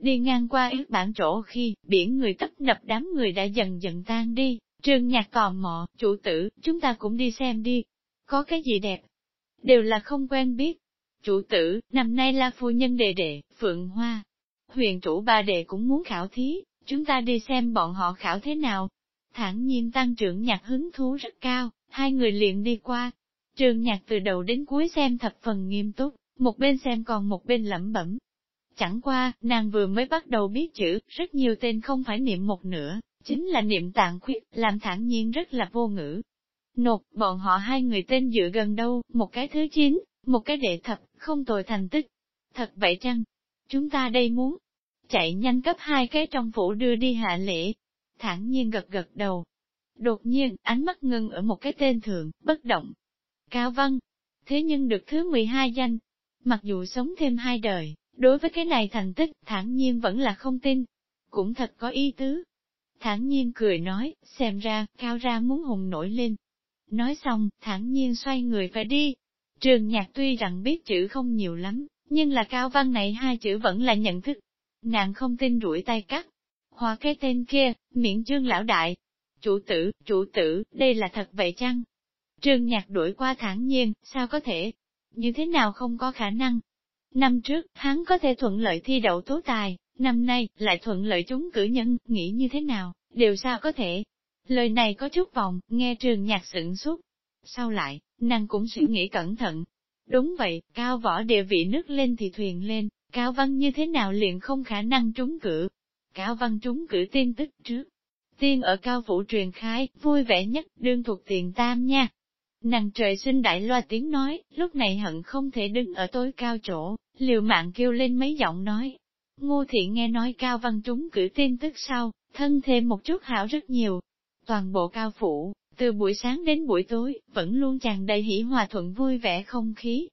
Đi ngang qua ước bản chỗ khi, biển người tấp nập đám người đã dần dần tan đi, trường nhạc tò mò, chủ tử, chúng ta cũng đi xem đi. Có cái gì đẹp? Đều là không quen biết. Chủ tử, năm nay là phu nhân đề đệ, Phượng Hoa. Huyền chủ ba đệ cũng muốn khảo thí, chúng ta đi xem bọn họ khảo thế nào. Thẳng nhiên tăng trưởng nhạc hứng thú rất cao, hai người liền đi qua, Trường nhạc từ đầu đến cuối xem thập phần nghiêm túc, một bên xem còn một bên lẩm bẩm. Chẳng qua, nàng vừa mới bắt đầu biết chữ, rất nhiều tên không phải niệm một nửa, chính là niệm tạng khuyết, làm thản nhiên rất là vô ngữ. Nột, bọn họ hai người tên dựa gần đâu, một cái thứ chín, một cái đệ thập, không tồi thành tích. Thật vậy chăng? Chúng ta đây muốn chạy nhanh cấp hai cái trong phủ đưa đi hạ lễ. Thản nhiên gật gật đầu. Đột nhiên, ánh mắt ngưng ở một cái tên thường, bất động, Cao Văn. Thế nhưng được thứ 12 danh, mặc dù sống thêm hai đời, đối với cái này thành tích, thản nhiên vẫn là không tin. Cũng thật có ý tứ. Thản nhiên cười nói, xem ra, cao ra muốn hùng nổi lên. Nói xong, thản nhiên xoay người phải đi. Trường nhạc tuy rằng biết chữ không nhiều lắm, nhưng là cao văn này hai chữ vẫn là nhận thức. Nàng không tin rủi tay cắt. Hòa cái tên kia, miệng trương lão đại. Chủ tử, chủ tử, đây là thật vậy chăng? Trương Nhạc đuổi qua thản nhiên, sao có thể? Như thế nào không có khả năng? Năm trước, hắn có thể thuận lợi thi đậu tố tài, năm nay, lại thuận lợi chúng cử nhân, nghĩ như thế nào, đều sao có thể? Lời này có chút vòng, nghe trường nhạc sửng suốt. Sau lại, nàng cũng suy nghĩ cẩn thận. Đúng vậy, cao võ địa vị nước lên thì thuyền lên, cao văn như thế nào liền không khả năng trúng cử. Cao văn trúng cử tiên tức trước. Tiên ở cao phủ truyền khai, vui vẻ nhất, đương thuộc tiền tam nha, Nàng trời sinh đại loa tiếng nói, lúc này hận không thể đứng ở tối cao chỗ, liều mạng kêu lên mấy giọng nói. Ngô thiện nghe nói cao văn trúng cử tin tức sau, thân thêm một chút hảo rất nhiều. Toàn bộ cao phủ, từ buổi sáng đến buổi tối, vẫn luôn tràn đầy hỷ hòa thuận vui vẻ không khí.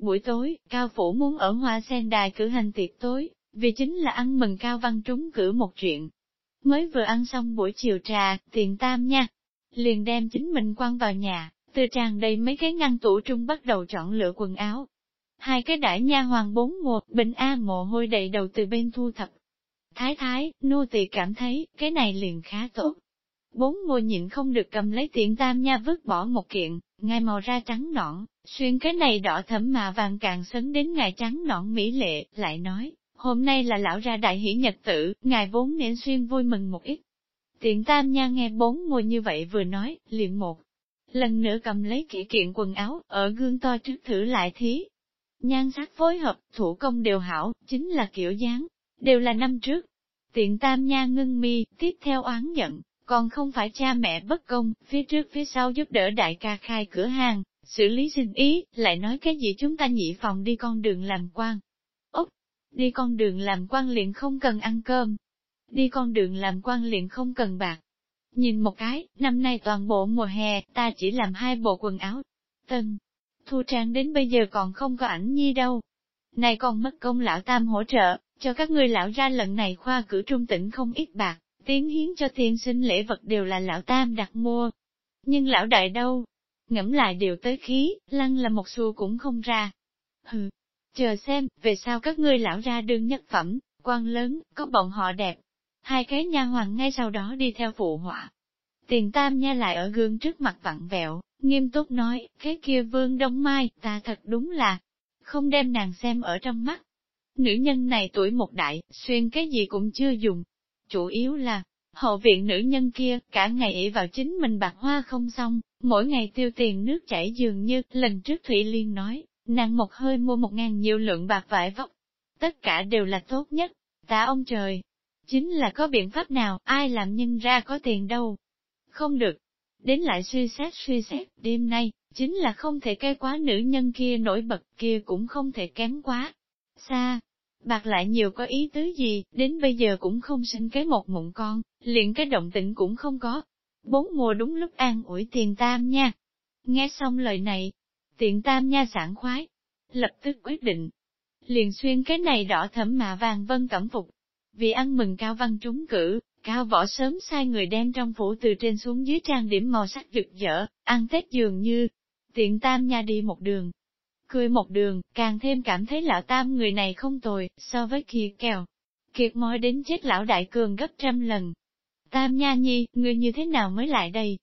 Buổi tối, cao phủ muốn ở hoa sen đài cử hành tiệc tối, vì chính là ăn mừng cao văn trúng cử một chuyện. Mới vừa ăn xong buổi chiều trà, tiền tam nha, liền đem chính mình quăng vào nhà, từ tràn đầy mấy cái ngăn tủ trung bắt đầu chọn lựa quần áo. Hai cái đại nha hoàng bốn một, bình an mồ hôi đầy đầu từ bên thu thập. Thái thái, nô tỳ cảm thấy, cái này liền khá tốt. bốn ngồi nhịn không được cầm lấy tiện tam nha vứt bỏ một kiện, ngài màu ra trắng nõn, xuyên cái này đỏ thẫm mà vàng càng sấn đến ngài trắng nõn mỹ lệ, lại nói, hôm nay là lão ra đại hỷ nhật tử, ngài vốn nên xuyên vui mừng một ít. Tiện tam nha nghe bốn ngồi như vậy vừa nói, liền một. Lần nữa cầm lấy kỹ kiện quần áo, ở gương to trước thử lại thí. Nhan sắc phối hợp, thủ công đều hảo, chính là kiểu dáng, đều là năm trước. Tiện tam nha ngưng mi, tiếp theo oán giận, còn không phải cha mẹ bất công, phía trước phía sau giúp đỡ đại ca khai cửa hàng, xử lý sinh ý, lại nói cái gì chúng ta nhị phòng đi con đường làm quan. Úc, đi con đường làm quan liền không cần ăn cơm, đi con đường làm quan liền không cần bạc. Nhìn một cái, năm nay toàn bộ mùa hè, ta chỉ làm hai bộ quần áo. Tân, thu trang đến bây giờ còn không có ảnh nhi đâu. Này còn mất công lão tam hỗ trợ, cho các ngươi lão ra lần này khoa cử trung tỉnh không ít bạc, tiến hiến cho thiên sinh lễ vật đều là lão tam đặt mua. Nhưng lão đại đâu? Ngẫm lại đều tới khí, lăng là một xu cũng không ra. Hừ, chờ xem, về sao các ngươi lão ra đương nhất phẩm, quan lớn, có bọn họ đẹp. Hai cái nha hoàng ngay sau đó đi theo phụ họa. Tiền tam nha lại ở gương trước mặt vặn vẹo, nghiêm túc nói, cái kia vương đông mai, ta thật đúng là, không đem nàng xem ở trong mắt. Nữ nhân này tuổi một đại, xuyên cái gì cũng chưa dùng, chủ yếu là, hậu viện nữ nhân kia, cả ngày ỷ vào chính mình bạc hoa không xong, mỗi ngày tiêu tiền nước chảy dường như, lần trước Thủy Liên nói, nàng một hơi mua một ngàn nhiều lượng bạc vải vóc. Tất cả đều là tốt nhất, ta ông trời. Chính là có biện pháp nào, ai làm nhân ra có tiền đâu. Không được. Đến lại suy xét suy xét, đêm nay, chính là không thể cay quá nữ nhân kia nổi bật kia cũng không thể kém quá. Xa, bạc lại nhiều có ý tứ gì, đến bây giờ cũng không sinh cái một mụn con, liền cái động tĩnh cũng không có. Bốn mùa đúng lúc an ủi tiền tam nha. Nghe xong lời này, tiền tam nha sảng khoái, lập tức quyết định. Liền xuyên cái này đỏ thẫm mà vàng vân cẩm phục. Vì ăn mừng cao văn trúng cử, cao võ sớm sai người đem trong phủ từ trên xuống dưới trang điểm màu sắc rực rỡ, ăn Tết dường như. Tiện tam nha đi một đường, cười một đường, càng thêm cảm thấy lão tam người này không tồi, so với kia kèo. Kiệt mỏi đến chết lão đại cường gấp trăm lần. Tam nha nhi, người như thế nào mới lại đây?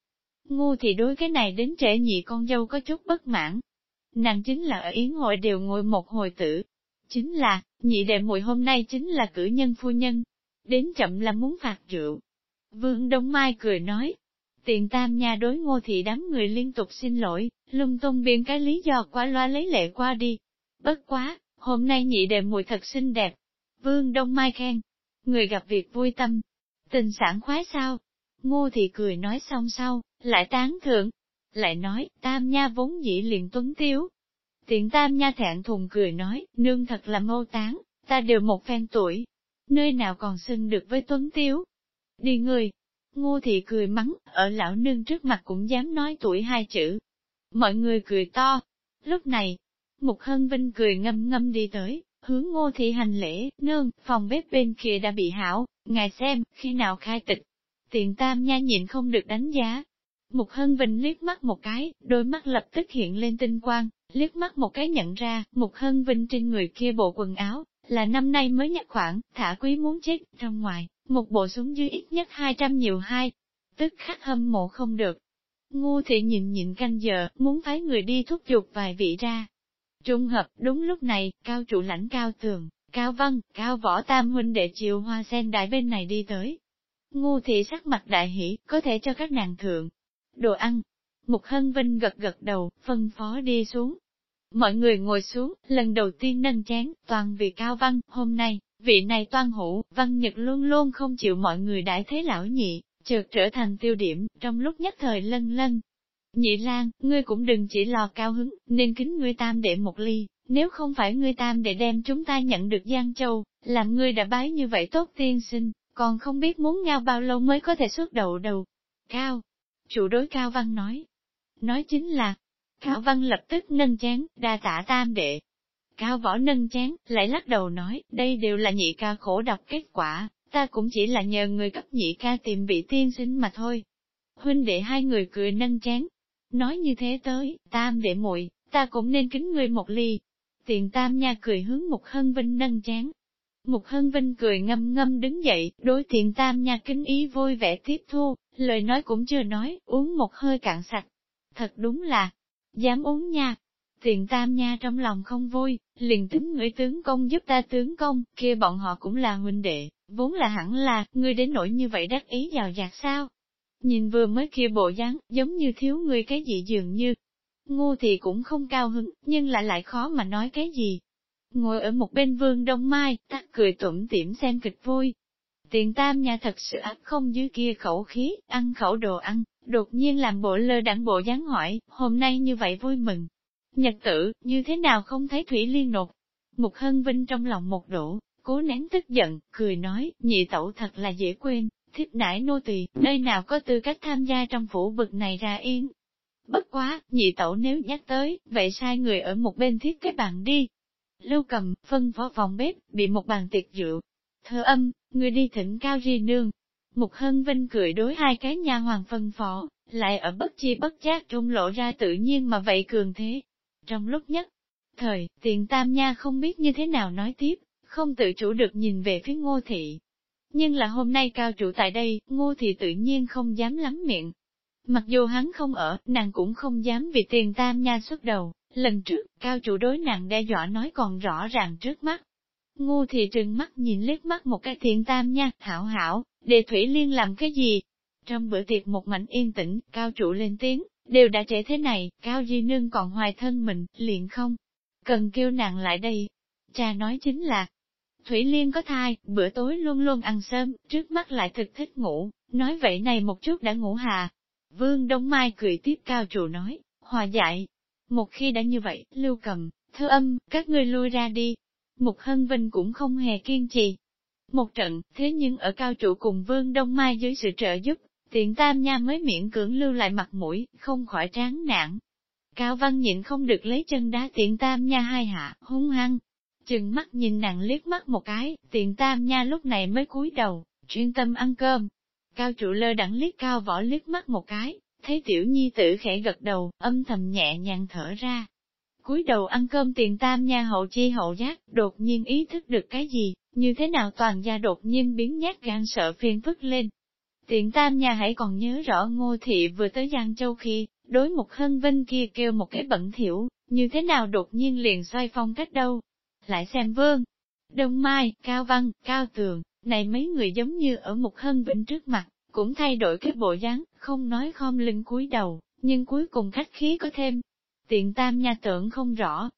Ngu thì đối cái này đến trễ nhị con dâu có chút bất mãn. Nàng chính là ở yến hội đều ngồi một hồi tử. Chính là, nhị đệ muội hôm nay chính là cử nhân phu nhân. Đến chậm là muốn phạt rượu. Vương Đông Mai cười nói, tiền tam nhà đối ngô thị đám người liên tục xin lỗi, lung tung biên cái lý do quá loa lấy lệ qua đi. Bất quá, hôm nay nhị đệ muội thật xinh đẹp. Vương Đông Mai khen, người gặp việc vui tâm, tình sản khoái sao? Ngô thị cười nói xong sau, lại tán thưởng, lại nói, tam nha vốn dĩ liền tuấn tiếu. Tiện tam nha thẹn thùng cười nói, nương thật là mâu tán, ta đều một phen tuổi, nơi nào còn xưng được với tuấn tiếu. Đi người, Ngô thị cười mắng, ở lão nương trước mặt cũng dám nói tuổi hai chữ. Mọi người cười to. Lúc này, Mục Hân Vinh cười ngâm ngâm đi tới, hướng ngô thị hành lễ, nương, phòng bếp bên kia đã bị hảo, ngài xem, khi nào khai tịch. Tiện tam nha nhịn không được đánh giá. Mục Hân Vinh liếc mắt một cái, đôi mắt lập tức hiện lên tinh quang, liếc mắt một cái nhận ra, Mục Hân Vinh trên người kia bộ quần áo, là năm nay mới nhặt khoản, thả quý muốn chết, trong ngoài, một bộ súng dưới ít nhất 200 nhiều hai, tức khắc hâm mộ không được. Ngu thị nhìn nhịn canh giờ, muốn phái người đi thúc giục vài vị ra. Trung hợp, đúng lúc này, cao trụ lãnh cao tường, cao văn, cao võ tam huynh đệ chiều hoa sen đại bên này đi tới. Ngu thị sắc mặt đại hỷ, có thể cho các nàng thượng. Đồ ăn. Mục Hân Vinh gật gật đầu, phân phó đi xuống. Mọi người ngồi xuống, lần đầu tiên nâng chén, toàn vì cao văn, hôm nay, vị này toan hữu, văn nhật luôn luôn không chịu mọi người đãi thế lão nhị, chợt trở thành tiêu điểm, trong lúc nhất thời lân lân. Nhị Lan, ngươi cũng đừng chỉ lò cao hứng, nên kính ngươi tam đệ một ly, nếu không phải ngươi tam đệ đem chúng ta nhận được Giang Châu, làm ngươi đã bái như vậy tốt tiên sinh, còn không biết muốn ngao bao lâu mới có thể xuất đầu đầu. Cao, chủ đối Cao Văn nói, nói chính là, Cao Văn lập tức nâng chén, đa tả tam đệ, Cao võ nâng chén, lại lắc đầu nói, đây đều là nhị ca khổ đọc kết quả, ta cũng chỉ là nhờ người cấp nhị ca tìm vị tiên sinh mà thôi. Huynh đệ hai người cười nâng chén, nói như thế tới, tam đệ muội ta cũng nên kính người một ly. Tiền tam nha cười hướng Mục Hân Vinh nâng chén. Mục Hân Vinh cười ngâm ngâm đứng dậy, đối tiền tam nha kính ý vui vẻ tiếp thu, lời nói cũng chưa nói, uống một hơi cạn sạch. Thật đúng là, dám uống nha. Tiền tam nha trong lòng không vui, liền tính người tướng công giúp ta tướng công, kia bọn họ cũng là huynh đệ, vốn là hẳn là, ngươi đến nỗi như vậy đắc ý giàu dạt sao. Nhìn vừa mới kia bộ dáng, giống như thiếu người cái gì dường như. Ngu thì cũng không cao hứng, nhưng lại lại khó mà nói cái gì. Ngồi ở một bên vương đông mai, tắt cười tủm tỉm xem kịch vui, Tiền tam nhà thật sự áp không dưới kia khẩu khí, ăn khẩu đồ ăn, đột nhiên làm bộ lơ đẳng bộ dáng hỏi, hôm nay như vậy vui mừng. Nhật tử, như thế nào không thấy Thủy Liên nột? Mục Hân Vinh trong lòng một đổ, cố nén tức giận, cười nói, nhị tẩu thật là dễ quên, thiếp nải nô tỳ, nơi nào có tư cách tham gia trong phủ vực này ra yên. Bất quá, nhị tẩu nếu nhắc tới, vậy sai người ở một bên thiết cái bàn đi. Lưu cầm, phân phó phòng bếp, bị một bàn tiệc rượu. Thơ âm, người đi thỉnh cao ri nương. Mục Hân Vinh cười đối hai cái nha hoàng phân phó, lại ở bất chi bất giác trung lộ ra tự nhiên mà vậy cường thế. Trong lúc nhất, thời, tiền tam nha không biết như thế nào nói tiếp, không tự chủ được nhìn về phía ngô thị. Nhưng là hôm nay cao trụ tại đây, ngô thị tự nhiên không dám lắm miệng. Mặc dù hắn không ở, nàng cũng không dám vì tiền tam nha xuất đầu, lần trước, cao trụ đối nàng đe dọa nói còn rõ ràng trước mắt, Ngu thì trừng mắt nhìn liếc mắt một cái thiện tam nha, hảo hảo, đề Thủy Liên làm cái gì? Trong bữa tiệc một mảnh yên tĩnh, cao trụ lên tiếng, đều đã trễ thế này, cao di nương còn hoài thân mình, liền không? Cần kêu nàng lại đây. Cha nói chính là, Thủy Liên có thai, bữa tối luôn luôn ăn sớm, trước mắt lại thực thích ngủ, nói vậy này một chút đã ngủ hà. Vương Đông Mai cười tiếp cao trụ nói, hòa dại. Một khi đã như vậy, lưu cầm, Thư âm, các ngươi lui ra đi, Mục Hân Vinh cũng không hề kiên trì. Một trận, thế nhưng ở cao trụ cùng Vương Đông Mai dưới sự trợ giúp, tiện tam nha mới miễn cưỡng lưu lại mặt mũi, không khỏi tráng nản. Cao Văn nhịn không được lấy chân đá tiện tam nha hai hạ, hung hăng. Chừng mắt nhìn nàng liếc mắt một cái, tiện tam nha lúc này mới cúi đầu, chuyên tâm ăn cơm. Cao trụ lơ đẳng liếc cao võ liếc mắt một cái, thấy tiểu nhi tử khẽ gật đầu, âm thầm nhẹ nhàng thở ra, cúi đầu ăn cơm tiền tam nha hậu chi hậu giác, đột nhiên ý thức được cái gì, như thế nào toàn gia đột nhiên biến nhát gan sợ phiền phức lên. Tiện tam nha hãy còn nhớ rõ ngô thị vừa tới Giang Châu khi, đối một hân vinh kia kêu một cái bẩn thiểu, như thế nào đột nhiên liền xoay phong cách đâu. Lại xem vương, Đông Mai, Cao Văn, Cao Tường, này mấy người giống như ở một hân vinh trước mặt, cũng thay đổi cái bộ dáng, không nói khom lưng cúi đầu, nhưng cuối cùng khách khí có thêm, tiện tam nha tưởng không rõ.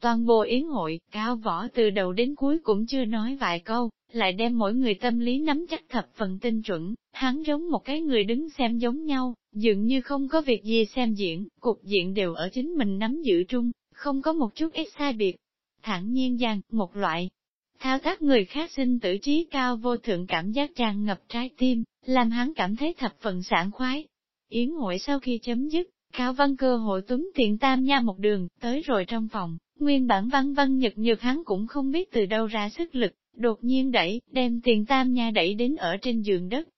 Toàn bộ yến hội, cao võ từ đầu đến cuối cũng chưa nói vài câu, lại đem mỗi người tâm lý nắm chắc thập phần tinh chuẩn, hắn giống một cái người đứng xem giống nhau, dường như không có việc gì xem diễn, cục diện đều ở chính mình nắm giữ trung, không có một chút ít sai biệt. Thẳng nhiên rằng, một loại thao tác người khác sinh tử trí cao vô thượng cảm giác tràn ngập trái tim, làm hắn cảm thấy thập phần sảng khoái. Yến hội sau khi chấm dứt, Cao văn cơ hội túm tiện tam nha một đường, tới rồi trong phòng, nguyên bản văn văn nhật nhược hắn cũng không biết từ đâu ra sức lực, đột nhiên đẩy, đem tiền tam nha đẩy đến ở trên giường đất.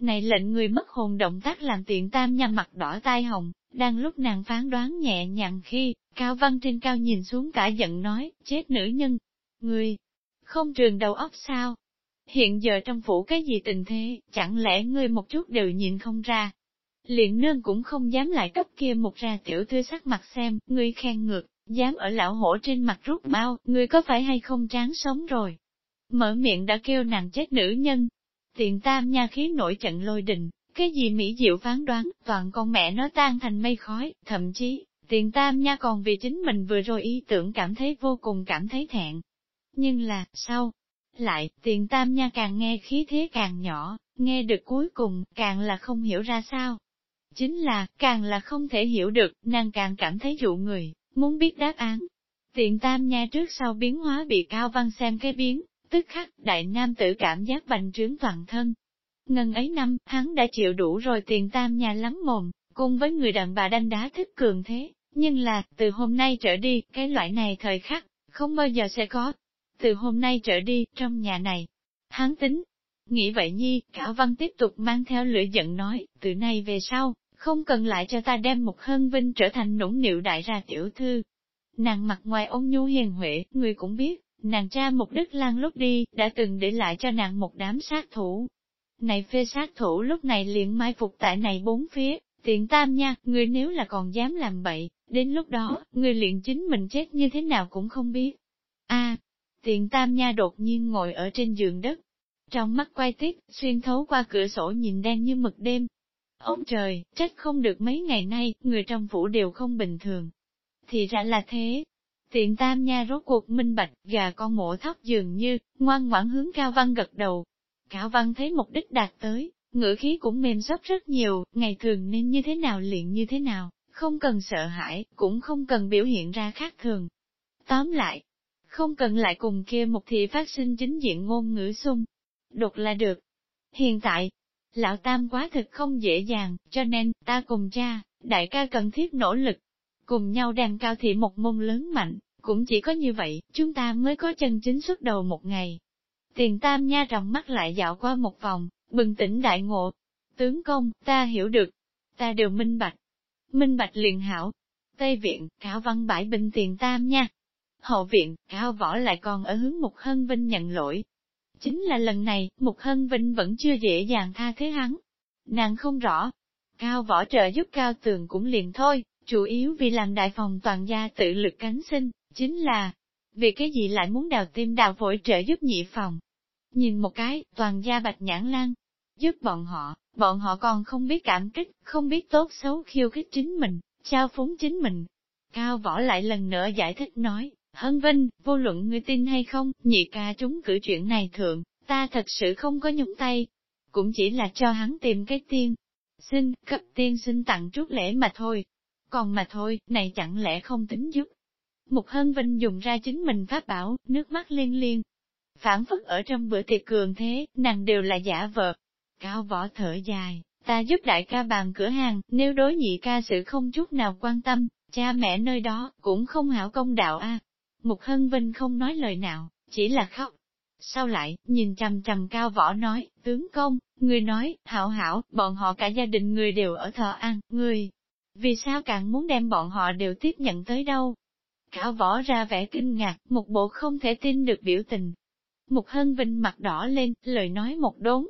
Này lệnh người mất hồn động tác làm tiện tam nha mặt đỏ tai hồng, đang lúc nàng phán đoán nhẹ nhàng khi, Cao Văn trên cao nhìn xuống cả giận nói, chết nữ nhân, người, không trường đầu óc sao? Hiện giờ trong phủ cái gì tình thế, chẳng lẽ ngươi một chút đều nhìn không ra, Liện nương cũng không dám lại cấp kia một ra tiểu thư sắc mặt xem, ngươi khen ngược, dám ở lão hổ trên mặt rút bao, ngươi có phải hay không tráng sống rồi. Mở miệng đã kêu nàng chết nữ nhân. Tiện tam nha khí nổi trận lôi đình, cái gì Mỹ Diệu phán đoán, toàn con mẹ nó tan thành mây khói, thậm chí, tiền tam nha còn vì chính mình vừa rồi ý tưởng cảm thấy vô cùng cảm thấy thẹn. Nhưng là, sao? Lại, tiền tam nha càng nghe khí thế càng nhỏ, nghe được cuối cùng, càng là không hiểu ra sao. Chính là, càng là không thể hiểu được, nàng càng cảm thấy dụ người, muốn biết đáp án. Tiện tam nha trước sau biến hóa bị cao văn xem cái biến, tức khắc đại nam tử cảm giác bành trướng toàn thân. Ngân ấy năm, hắn đã chịu đủ rồi tiền tam nha lắm mồm, cùng với người đàn bà đanh đá thích cường thế, nhưng là, từ hôm nay trở đi, cái loại này thời khắc, không bao giờ sẽ có. Từ hôm nay trở đi, trong nhà này, hắn tính. Nghĩ vậy nhi, Cao Văn tiếp tục mang theo lửa giận nói, từ nay về sau, không cần lại cho ta đem một hân vinh trở thành nũng nịu đại ra tiểu thư. Nàng mặt ngoài ôn nhu hiền huệ, người cũng biết, nàng cha một đức lan lúc đi, đã từng để lại cho nàng một đám sát thủ. Này phê sát thủ lúc này liền mai phục tại này bốn phía, tiện tam nha, người nếu là còn dám làm bậy, đến lúc đó, người liền chính mình chết như thế nào cũng không biết. a tiện tam nha đột nhiên ngồi ở trên giường đất, trong mắt quay tiếp, xuyên thấu qua cửa sổ nhìn đen như mực đêm. Ông trời, trách không được mấy ngày nay, người trong phủ đều không bình thường. Thì ra là thế. Tiện tam nha rốt cuộc minh bạch, gà con mổ thóc dường như, ngoan ngoãn hướng Cao Văn gật đầu. Cao Văn thấy mục đích đạt tới, ngữ khí cũng mềm xót rất nhiều, ngày thường nên như thế nào luyện như thế nào, không cần sợ hãi, cũng không cần biểu hiện ra khác thường. Tóm lại, không cần lại cùng kia một thị phát sinh chính diện ngôn ngữ xung, đột là được. Hiện tại, lão tam quá thực không dễ dàng, cho nên, ta cùng cha, đại ca cần thiết nỗ lực, cùng nhau đàn cao thị một môn lớn mạnh, cũng chỉ có như vậy, chúng ta mới có chân chính xuất đầu một ngày. Tiền tam nha ròng mắt lại dạo qua một vòng, bừng tỉnh đại ngộ. Tướng công, ta hiểu được, ta đều minh bạch. Minh bạch liền hảo. Tây viện, cáo văn bãi bình tiền tam nha. Hậu viện, cao võ lại còn ở hướng một hân vinh nhận lỗi, Chính là lần này, Mục Hân Vinh vẫn chưa dễ dàng tha thế hắn. Nàng không rõ. Cao võ trợ giúp cao tường cũng liền thôi, chủ yếu vì làm đại phòng toàn gia tự lực cánh sinh, chính là, vì cái gì lại muốn đào tim đào phổi trợ giúp nhị phòng. Nhìn một cái, toàn gia bạch nhãn lan, giúp bọn họ, bọn họ còn không biết cảm kích, không biết tốt xấu khiêu khích chính mình, trao phúng chính mình. Cao võ lại lần nữa giải thích nói, Hân Vinh, vô luận ngươi tin hay không, nhị ca chúng cử chuyện này thượng, ta thật sự không có nhúng tay. Cũng chỉ là cho hắn tìm cái tiên. Xin, cấp tiên xin tặng chút lễ mà thôi. Còn mà thôi, này chẳng lẽ không tính giúp. Mục Hân Vinh dùng ra chính mình phát bảo, nước mắt liên liên. Phản phất ở trong bữa tiệc cường thế, nàng đều là giả vợ. Cao võ thở dài, ta giúp đại ca bàn cửa hàng, nếu đối nhị ca sự không chút nào quan tâm, cha mẹ nơi đó cũng không hảo công đạo a. Mục Hân Vinh không nói lời nào, chỉ là khóc. Sau lại, nhìn trầm trầm cao võ nói, tướng công, người nói, hảo hảo, bọn họ cả gia đình người đều ở thờ ăn, người. Vì sao càng muốn đem bọn họ đều tiếp nhận tới đâu? Cao võ ra vẻ kinh ngạc, một bộ không thể tin được biểu tình. Mục Hân Vinh mặt đỏ lên, lời nói một đốn.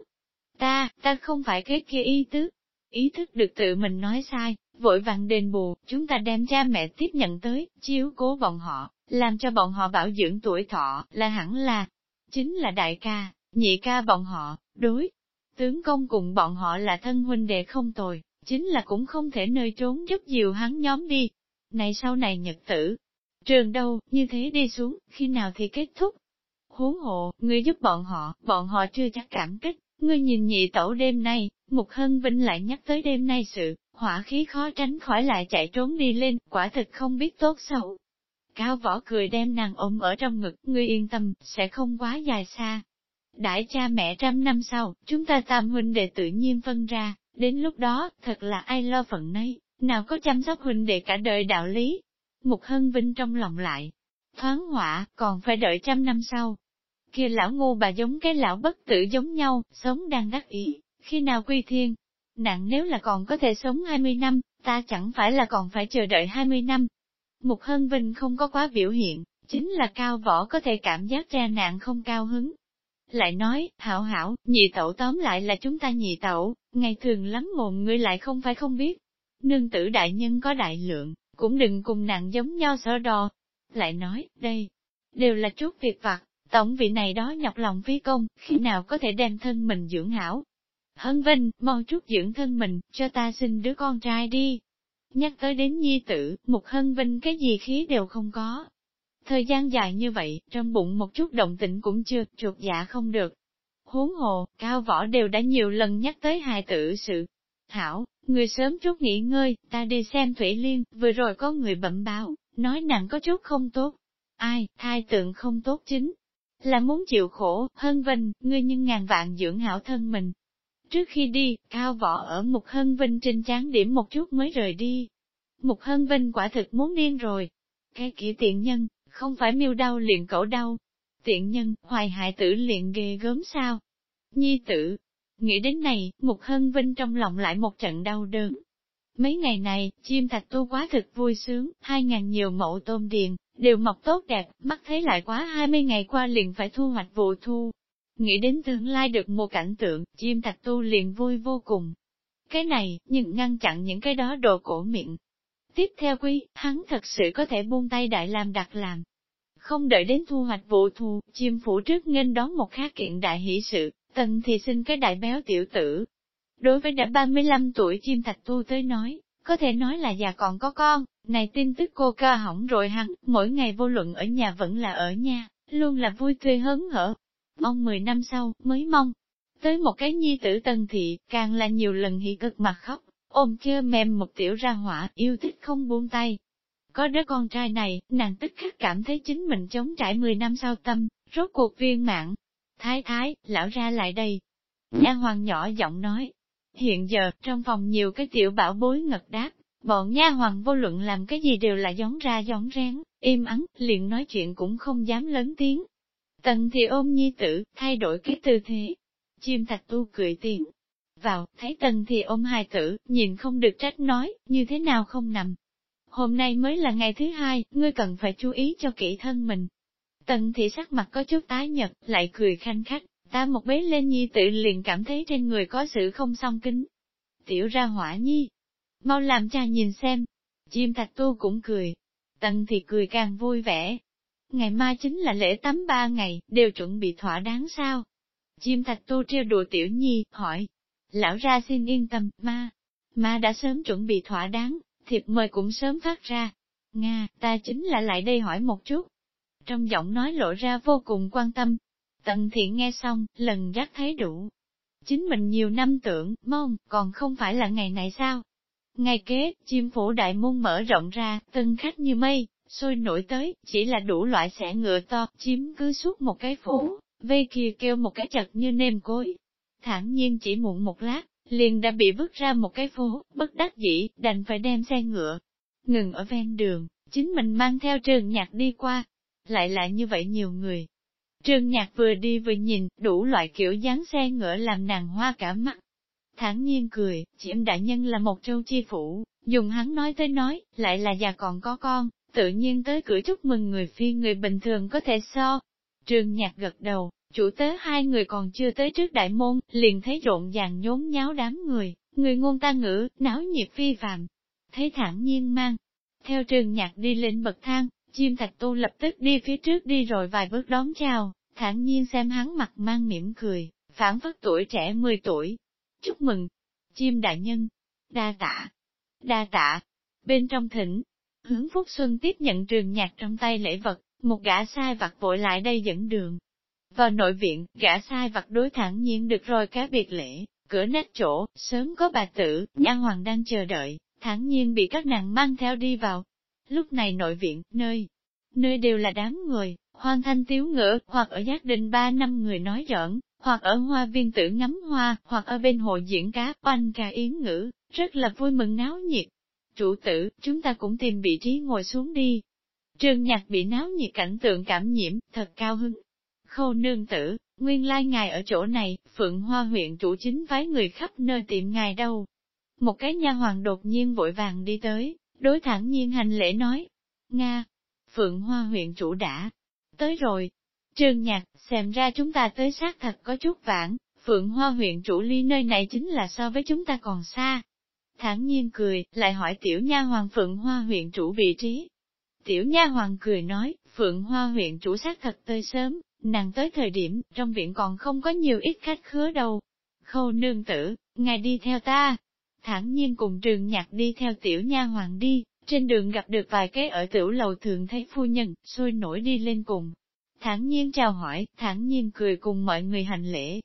Ta, ta không phải cái kia ý tứ. Ý thức được tự mình nói sai, vội vàng đền bù, chúng ta đem cha mẹ tiếp nhận tới, chiếu cố bọn họ, làm cho bọn họ bảo dưỡng tuổi thọ, là hẳn là, chính là đại ca, nhị ca bọn họ, đối. Tướng công cùng bọn họ là thân huynh đệ không tồi, chính là cũng không thể nơi trốn giúp dìu hắn nhóm đi. Này sau này nhật tử, trường đâu, như thế đi xuống, khi nào thì kết thúc. Huống hộ, ngươi giúp bọn họ, bọn họ chưa chắc cảm kích, ngươi nhìn nhị tẩu đêm nay, Mục Hân Vinh lại nhắc tới đêm nay sự, hỏa khí khó tránh khỏi lại chạy trốn đi lên, quả thực không biết tốt xấu. Cao võ cười đem nàng ôm ở trong ngực, ngươi yên tâm, sẽ không quá dài xa. Đại cha mẹ trăm năm sau, chúng ta tam huynh đệ tự nhiên phân ra, đến lúc đó, thật là ai lo phận nấy, nào có chăm sóc huynh đệ cả đời đạo lý. Mục Hân Vinh trong lòng lại, thoáng họa, còn phải đợi trăm năm sau. Kia lão ngu bà giống cái lão bất tử giống nhau, sống đang đắc ý, khi nào quy thiên. Nặng nếu là còn có thể sống 20 năm, ta chẳng phải là còn phải chờ đợi 20 năm, Mục Hân Vinh không có quá biểu hiện, chính là cao võ có thể cảm giác ra nạn không cao hứng. Lại nói, hảo hảo, nhị tẩu tóm lại là chúng ta nhị tẩu, ngày thường lắm mồm ngươi lại không phải không biết. Nương tử đại nhân có đại lượng, cũng đừng cùng nạn giống nhau sở đo. Lại nói, đây, đều là chút việc vặt, tổng vị này đó nhọc lòng phí công, khi nào có thể đem thân mình dưỡng hảo. Hân Vinh, mau chút dưỡng thân mình, cho ta sinh đứa con trai đi, Nhắc tới đến nhi tử, một hân vinh cái gì khí đều không có. Thời gian dài như vậy, trong bụng một chút động tĩnh cũng chưa, chuột dạ không được. Huống hồ, cao võ đều đã nhiều lần nhắc tới hài tử sự. Hảo, người sớm chút nghỉ ngơi, ta đi xem Thủy Liên, vừa rồi có người bẩm báo, nói nặng có chút không tốt. Ai, thai tượng không tốt chính, là muốn chịu khổ, hân vinh, ngươi nhưng ngàn vạn dưỡng hảo thân mình, Trước khi đi, Cao Võ ở Mục Hân Vinh trên chán điểm một chút mới rời đi. Mục Hân Vinh quả thực muốn điên rồi. Cái kỹ tiện nhân, không phải miêu đau liền cẩu đau. Tiện nhân, hoài hại tử liền ghê gớm sao? Nhi tử. Nghĩ đến này, Mục Hân Vinh trong lòng lại một trận đau đớn. Mấy ngày này, chim thạch tu quá thực vui sướng, hai ngàn nhiều mẫu tôm điền, đều mọc tốt đẹp, mắt thấy lại quá hai mươi ngày qua liền phải thu hoạch vụ thu. Nghĩ đến tương lai được một cảnh tượng, chim thạch tu liền vui vô cùng. Cái này, nhưng ngăn chặn những cái đó đồ cổ miệng. Tiếp theo quy, hắn thật sự có thể buông tay đại làm đặt làm. Không đợi đến thu hoạch vụ thu, chim phủ trước nghênh đón một khác kiện đại hỷ sự, tần thì xin cái đại béo tiểu tử. Đối với đã 35 tuổi chim thạch tu tới nói, có thể nói là già còn có con, này tin tức cô ca hỏng rồi hắn, mỗi ngày vô luận ở nhà vẫn là ở nhà, luôn là vui tươi hớn hở mong 10 năm sau, mới mong. Tới một cái nhi tử tân thị, càng là nhiều lần hỉ cực mặt khóc, ôm kia mềm một tiểu ra hỏa, yêu thích không buông tay. Có đứa con trai này, nàng tức khắc cảm thấy chính mình chống trải 10 năm sau tâm, rốt cuộc viên mạng. Thái thái, lão ra lại đây. Nha hoàng nhỏ giọng nói. Hiện giờ, trong phòng nhiều cái tiểu bảo bối ngật đáp, bọn nha hoàng vô luận làm cái gì đều là gión ra gión rén, im ắng, liền nói chuyện cũng không dám lớn tiếng. Tần thì ôm nhi tử, thay đổi cái tư thế. Chim thạch tu cười tiền. Vào, thấy tần thì ôm hai tử, nhìn không được trách nói, như thế nào không nằm. Hôm nay mới là ngày thứ hai, ngươi cần phải chú ý cho kỹ thân mình. Tần thị sắc mặt có chút tái nhật, lại cười khanh khách, ta một bế lên nhi tự liền cảm thấy trên người có sự không song kính. Tiểu ra hỏa nhi, mau làm cha nhìn xem. Chim thạch tu cũng cười. Tần thì cười càng vui vẻ. Ngày mai chính là lễ tắm ba ngày, đều chuẩn bị thỏa đáng sao? Chim thạch tu trêu đùa tiểu nhi, hỏi. Lão ra xin yên tâm, ma. Ma đã sớm chuẩn bị thỏa đáng, thiệp mời cũng sớm phát ra. Nga, ta chính là lại đây hỏi một chút. Trong giọng nói lộ ra vô cùng quan tâm. Tần thiện nghe xong, lần giác thấy đủ. Chính mình nhiều năm tưởng, mong, còn không phải là ngày này sao? Ngày kế, chim phủ đại môn mở rộng ra, tân khách như mây, sôi nổi tới, chỉ là đủ loại xẻ ngựa to, chiếm cứ suốt một cái phủ, vây kia kêu một cái chật như nêm cối. Thẳng nhiên chỉ muộn một lát, liền đã bị vứt ra một cái phố, bất đắc dĩ, đành phải đem xe ngựa. Ngừng ở ven đường, chính mình mang theo trường nhạc đi qua. Lại là như vậy nhiều người. Trường nhạc vừa đi vừa nhìn, đủ loại kiểu dáng xe ngựa làm nàng hoa cả mắt thản nhiên cười, chiếm đại nhân là một châu chi phủ, dùng hắn nói tới nói, lại là già còn có con, tự nhiên tới cửa chúc mừng người phi người bình thường có thể so. Trường nhạc gật đầu, chủ tế hai người còn chưa tới trước đại môn, liền thấy rộn ràng nhốn nháo đám người, người ngôn ta ngữ, náo nhiệt phi phạm. Thấy thản nhiên mang, theo trường nhạc đi lên bậc thang, chim thạch tu lập tức đi phía trước đi rồi vài bước đón chào, thản nhiên xem hắn mặt mang mỉm cười, phản phất tuổi trẻ 10 tuổi, Chúc mừng, chim đại nhân, đa tạ, đa tạ. Bên trong thỉnh, hướng Phúc Xuân tiếp nhận trường nhạc trong tay lễ vật, một gã sai vặt vội lại đây dẫn đường. Vào nội viện, gã sai vặt đối thẳng nhiên được rồi cá biệt lễ, cửa nách chỗ, sớm có bà tử, nha hoàng đang chờ đợi, thẳng nhiên bị các nàng mang theo đi vào. Lúc này nội viện, nơi, nơi đều là đám người, hoan thanh tiếu ngỡ hoặc ở giác đình ba năm người nói giỡn, hoặc ở hoa viên tử ngắm hoa, hoặc ở bên hồ diễn cá, oanh ca yến ngữ, rất là vui mừng náo nhiệt. Chủ tử, chúng ta cũng tìm vị trí ngồi xuống đi. Trường nhạc bị náo nhiệt cảnh tượng cảm nhiễm, thật cao hứng. Khâu nương tử, nguyên lai ngài ở chỗ này, Phượng Hoa huyện chủ chính phái người khắp nơi tìm ngài đâu. Một cái nha hoàng đột nhiên vội vàng đi tới, đối thẳng nhiên hành lễ nói. Nga, Phượng Hoa huyện chủ đã tới rồi, Trương Nhạc, xem ra chúng ta tới sát thật có chút vãng Phượng Hoa huyện chủ ly nơi này chính là so với chúng ta còn xa. Thản nhiên cười, lại hỏi tiểu nha hoàng Phượng Hoa huyện chủ vị trí. Tiểu nha hoàng cười nói, Phượng Hoa huyện chủ sát thật tới sớm, nàng tới thời điểm, trong viện còn không có nhiều ít khách khứa đâu. Khâu nương tử, ngài đi theo ta. Thẳng nhiên cùng trường nhạc đi theo tiểu nha hoàng đi, trên đường gặp được vài cái ở tiểu lầu thường thấy phu nhân, sôi nổi đi lên cùng, thản nhiên chào hỏi, thản nhiên cười cùng mọi người hành lễ.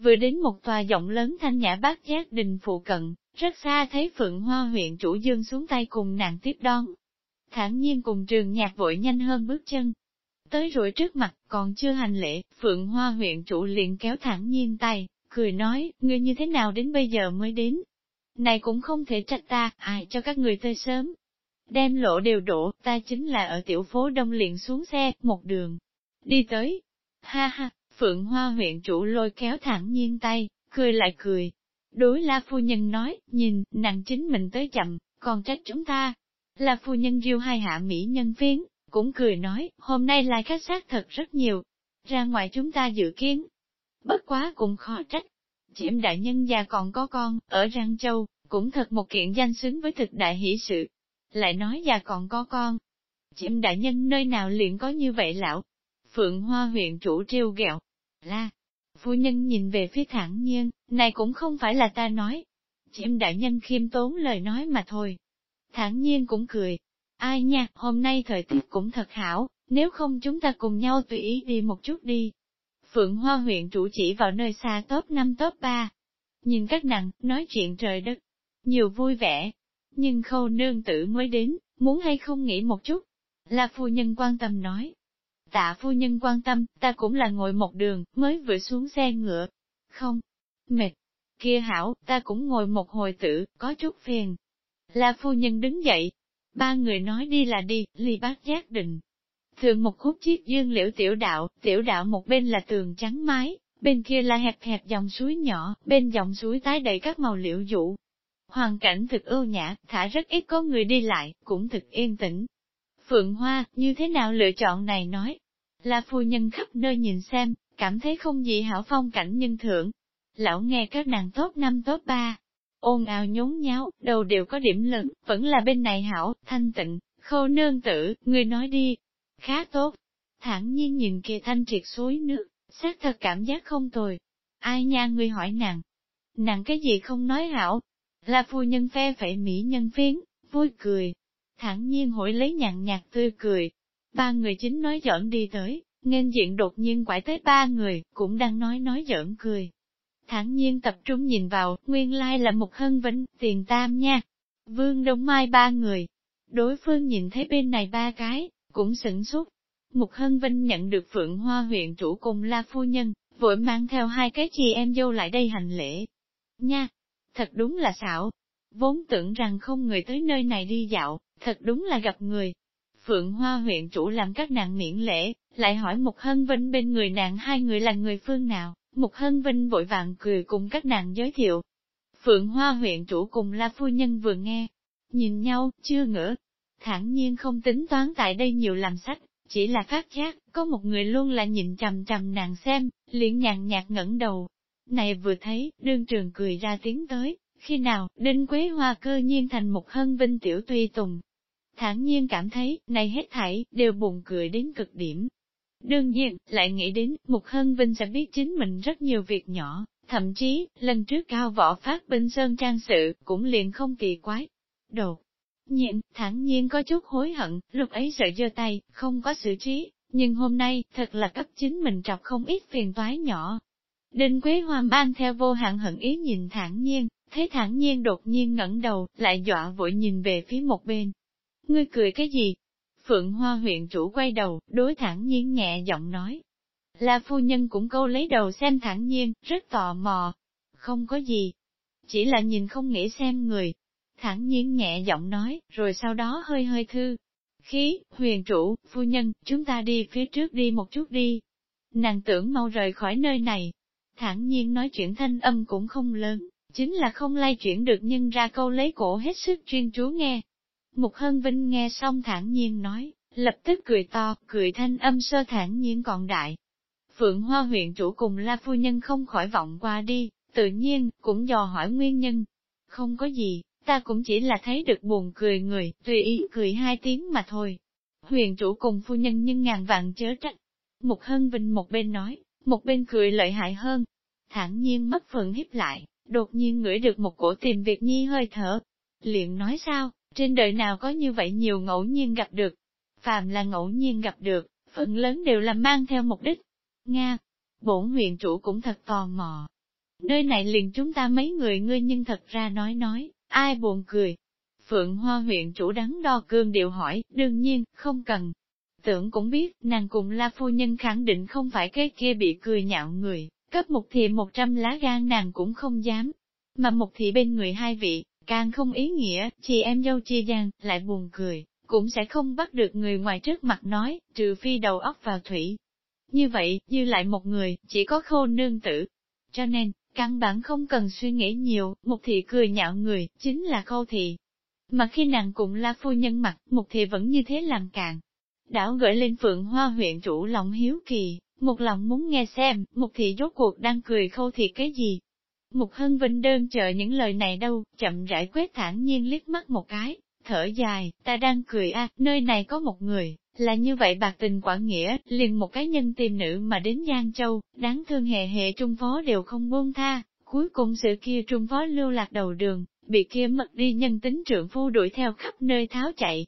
Vừa đến một tòa giọng lớn thanh nhã bát giác đình phụ cận, rất xa thấy Phượng Hoa huyện chủ dương xuống tay cùng nàng tiếp đón. Thản nhiên cùng trường nhạc vội nhanh hơn bước chân. Tới rồi trước mặt, còn chưa hành lễ, Phượng Hoa huyện chủ liền kéo thản nhiên tay, cười nói, ngươi như thế nào đến bây giờ mới đến. Này cũng không thể trách ta, ai cho các người tới sớm. Đem lộ đều đổ, ta chính là ở tiểu phố đông liền xuống xe, một đường, đi tới. Ha ha, Phượng Hoa huyện chủ lôi kéo thẳng nhiên tay, cười lại cười. Đối la phu nhân nói, nhìn, nàng chính mình tới chậm, còn trách chúng ta. La phu nhân riêu hai hạ mỹ nhân phiến, cũng cười nói, hôm nay lại khách sát thật rất nhiều. Ra ngoài chúng ta dự kiến. bất quá cũng khó trách. Chiếm đại nhân già còn có con, ở Răng Châu, cũng thật một kiện danh xứng với thực đại hỷ sự. Lại nói già còn có con. Chiếm đại nhân nơi nào liền có như vậy lão? Phượng Hoa huyện chủ trêu ghẹo. La, phu nhân nhìn về phía thẳng nhiên, này cũng không phải là ta nói. Chiếm đại nhân khiêm tốn lời nói mà thôi. Thẳng nhiên cũng cười. Ai nha, hôm nay thời tiết cũng thật hảo, nếu không chúng ta cùng nhau tùy ý đi một chút đi. Phượng Hoa huyện chủ chỉ vào nơi xa top 5 top 3. Nhìn các nàng, nói chuyện trời đất. Nhiều vui vẻ. Nhưng khâu nương tử mới đến, muốn hay không nghĩ một chút. Là phu nhân quan tâm nói. Tạ phu nhân quan tâm, ta cũng là ngồi một đường, mới vừa xuống xe ngựa. Không, mệt. Kia hảo, ta cũng ngồi một hồi tử, có chút phiền. Là phu nhân đứng dậy. Ba người nói đi là đi, ly bác giác định. Thường một khúc chiếc dương liễu tiểu đạo, tiểu đạo một bên là tường trắng mái, bên kia là hẹp hẹp dòng suối nhỏ, bên dòng suối tái đầy các màu liễu dụ. Hoàn cảnh thực ưu nhã, thả rất ít có người đi lại, cũng thực yên tĩnh. Phượng Hoa, như thế nào lựa chọn này nói? Là phu nhân khắp nơi nhìn xem, cảm thấy không gì hảo phong cảnh nhân thưởng. Lão nghe các nàng tốt năm tốt ba, ôn ào nhốn nháo, đầu đều có điểm lớn, vẫn là bên này hảo, thanh tịnh, khâu nương tử, người nói đi, Khá tốt. Thẳng nhiên nhìn kia thanh triệt suối nước, xác thật cảm giác không tồi. Ai nha ngươi hỏi nàng? Nàng cái gì không nói hảo? Là phu nhân phe phẩy mỹ nhân phiến, vui cười. Thẳng nhiên hỏi lấy nhàn nhạt tươi cười. Ba người chính nói giỡn đi tới, nên diện đột nhiên quải tới ba người, cũng đang nói nói giỡn cười. Thẳng nhiên tập trung nhìn vào, nguyên lai là một hân vĩnh, tiền tam nha. Vương Đông Mai ba người. Đối phương nhìn thấy bên này ba cái, cũng sửng sốt. Mục Hân Vinh nhận được Phượng Hoa huyện chủ cùng La Phu Nhân, vội mang theo hai cái chị em dâu lại đây hành lễ. Nha, thật đúng là xảo, vốn tưởng rằng không người tới nơi này đi dạo, thật đúng là gặp người. Phượng Hoa huyện chủ làm các nàng miễn lễ, lại hỏi Mục Hân Vinh bên người nàng hai người là người phương nào, Mục Hân Vinh vội vàng cười cùng các nàng giới thiệu. Phượng Hoa huyện chủ cùng La Phu Nhân vừa nghe, nhìn nhau, chưa ngỡ, thản nhiên không tính toán tại đây nhiều làm sách, chỉ là phát giác, có một người luôn là nhìn chằm chằm nàng xem, liền nhàn nhạt ngẩng đầu. Này vừa thấy, đương trường cười ra tiếng tới, khi nào, đinh quế hoa cơ nhiên thành một hân vinh tiểu tuy tùng. Thản nhiên cảm thấy, này hết thảy, đều buồn cười đến cực điểm. Đương nhiên, lại nghĩ đến, mục hân vinh sẽ biết chính mình rất nhiều việc nhỏ, thậm chí, lần trước cao võ phát binh sơn trang sự, cũng liền không kỳ quái. Đột Nhịn, thẳng nhiên có chút hối hận, lúc ấy sợ giơ tay, không có xử trí, nhưng hôm nay, thật là cấp chính mình trọc không ít phiền toái nhỏ. Đinh Quế Hoa mang theo vô hạn hận ý nhìn thẳng nhiên, thấy thẳng nhiên đột nhiên ngẩng đầu, lại dọa vội nhìn về phía một bên. Ngươi cười cái gì? Phượng Hoa huyện chủ quay đầu, đối thẳng nhiên nhẹ giọng nói. Là phu nhân cũng câu lấy đầu xem thẳng nhiên, rất tò mò. Không có gì. Chỉ là nhìn không nghĩ xem người, thẳng nhiên nhẹ giọng nói, rồi sau đó hơi hơi thư. Khí, huyền chủ, phu nhân, chúng ta đi phía trước đi một chút đi. Nàng tưởng mau rời khỏi nơi này. Thẳng nhiên nói chuyện thanh âm cũng không lớn, chính là không lay chuyển được nhưng ra câu lấy cổ hết sức chuyên chú nghe. Mục Hân Vinh nghe xong thản nhiên nói, lập tức cười to, cười thanh âm sơ thản nhiên còn đại. Phượng Hoa huyện chủ cùng La Phu Nhân không khỏi vọng qua đi, tự nhiên, cũng dò hỏi nguyên nhân. Không có gì, ta cũng chỉ là thấy được buồn cười người, tùy ý cười hai tiếng mà thôi. Huyền chủ cùng phu nhân nhưng ngàn vạn chớ trách. mục hân vinh một bên nói, một bên cười lợi hại hơn. thản nhiên mắt phượng hiếp lại, đột nhiên ngửi được một cổ tìm việc nhi hơi thở. Liền nói sao, trên đời nào có như vậy nhiều ngẫu nhiên gặp được. Phàm là ngẫu nhiên gặp được, phần lớn đều là mang theo mục đích. Nga, bổn huyện chủ cũng thật tò mò. Nơi này liền chúng ta mấy người ngươi nhưng thật ra nói nói, Ai buồn cười? Phượng Hoa huyện chủ đắn đo cương điệu hỏi, đương nhiên, không cần. Tưởng cũng biết, nàng cùng La Phu Nhân khẳng định không phải cái kia bị cười nhạo người, cấp một thị một trăm lá gan nàng cũng không dám. Mà một thị bên người hai vị, càng không ý nghĩa, chị em dâu chia gian, lại buồn cười, cũng sẽ không bắt được người ngoài trước mặt nói, trừ phi đầu óc vào thủy. Như vậy, dư lại một người, chỉ có khô nương tử. Cho nên, Căn bản không cần suy nghĩ nhiều, một thị cười nhạo người, chính là khô thị. Mà khi nàng cùng la phu nhân mặt, một thị vẫn như thế làm cạn. Đảo gửi lên phượng hoa huyện chủ lòng hiếu kỳ, một lòng muốn nghe xem, một thị rốt cuộc đang cười khâu thiệt cái gì. Một hân vinh đơn chờ những lời này đâu, chậm rãi quét thản nhiên liếc mắt một cái, thở dài, ta đang cười a nơi này có một người, là như vậy bạc tình quả nghĩa, liền một cái nhân tìm nữ mà đến Giang Châu, đáng thương hề hệ trung phó đều không buông tha, cuối cùng sự kia trung phó lưu lạc đầu đường, bị kia mất đi nhân tính trưởng phu đuổi theo khắp nơi tháo chạy.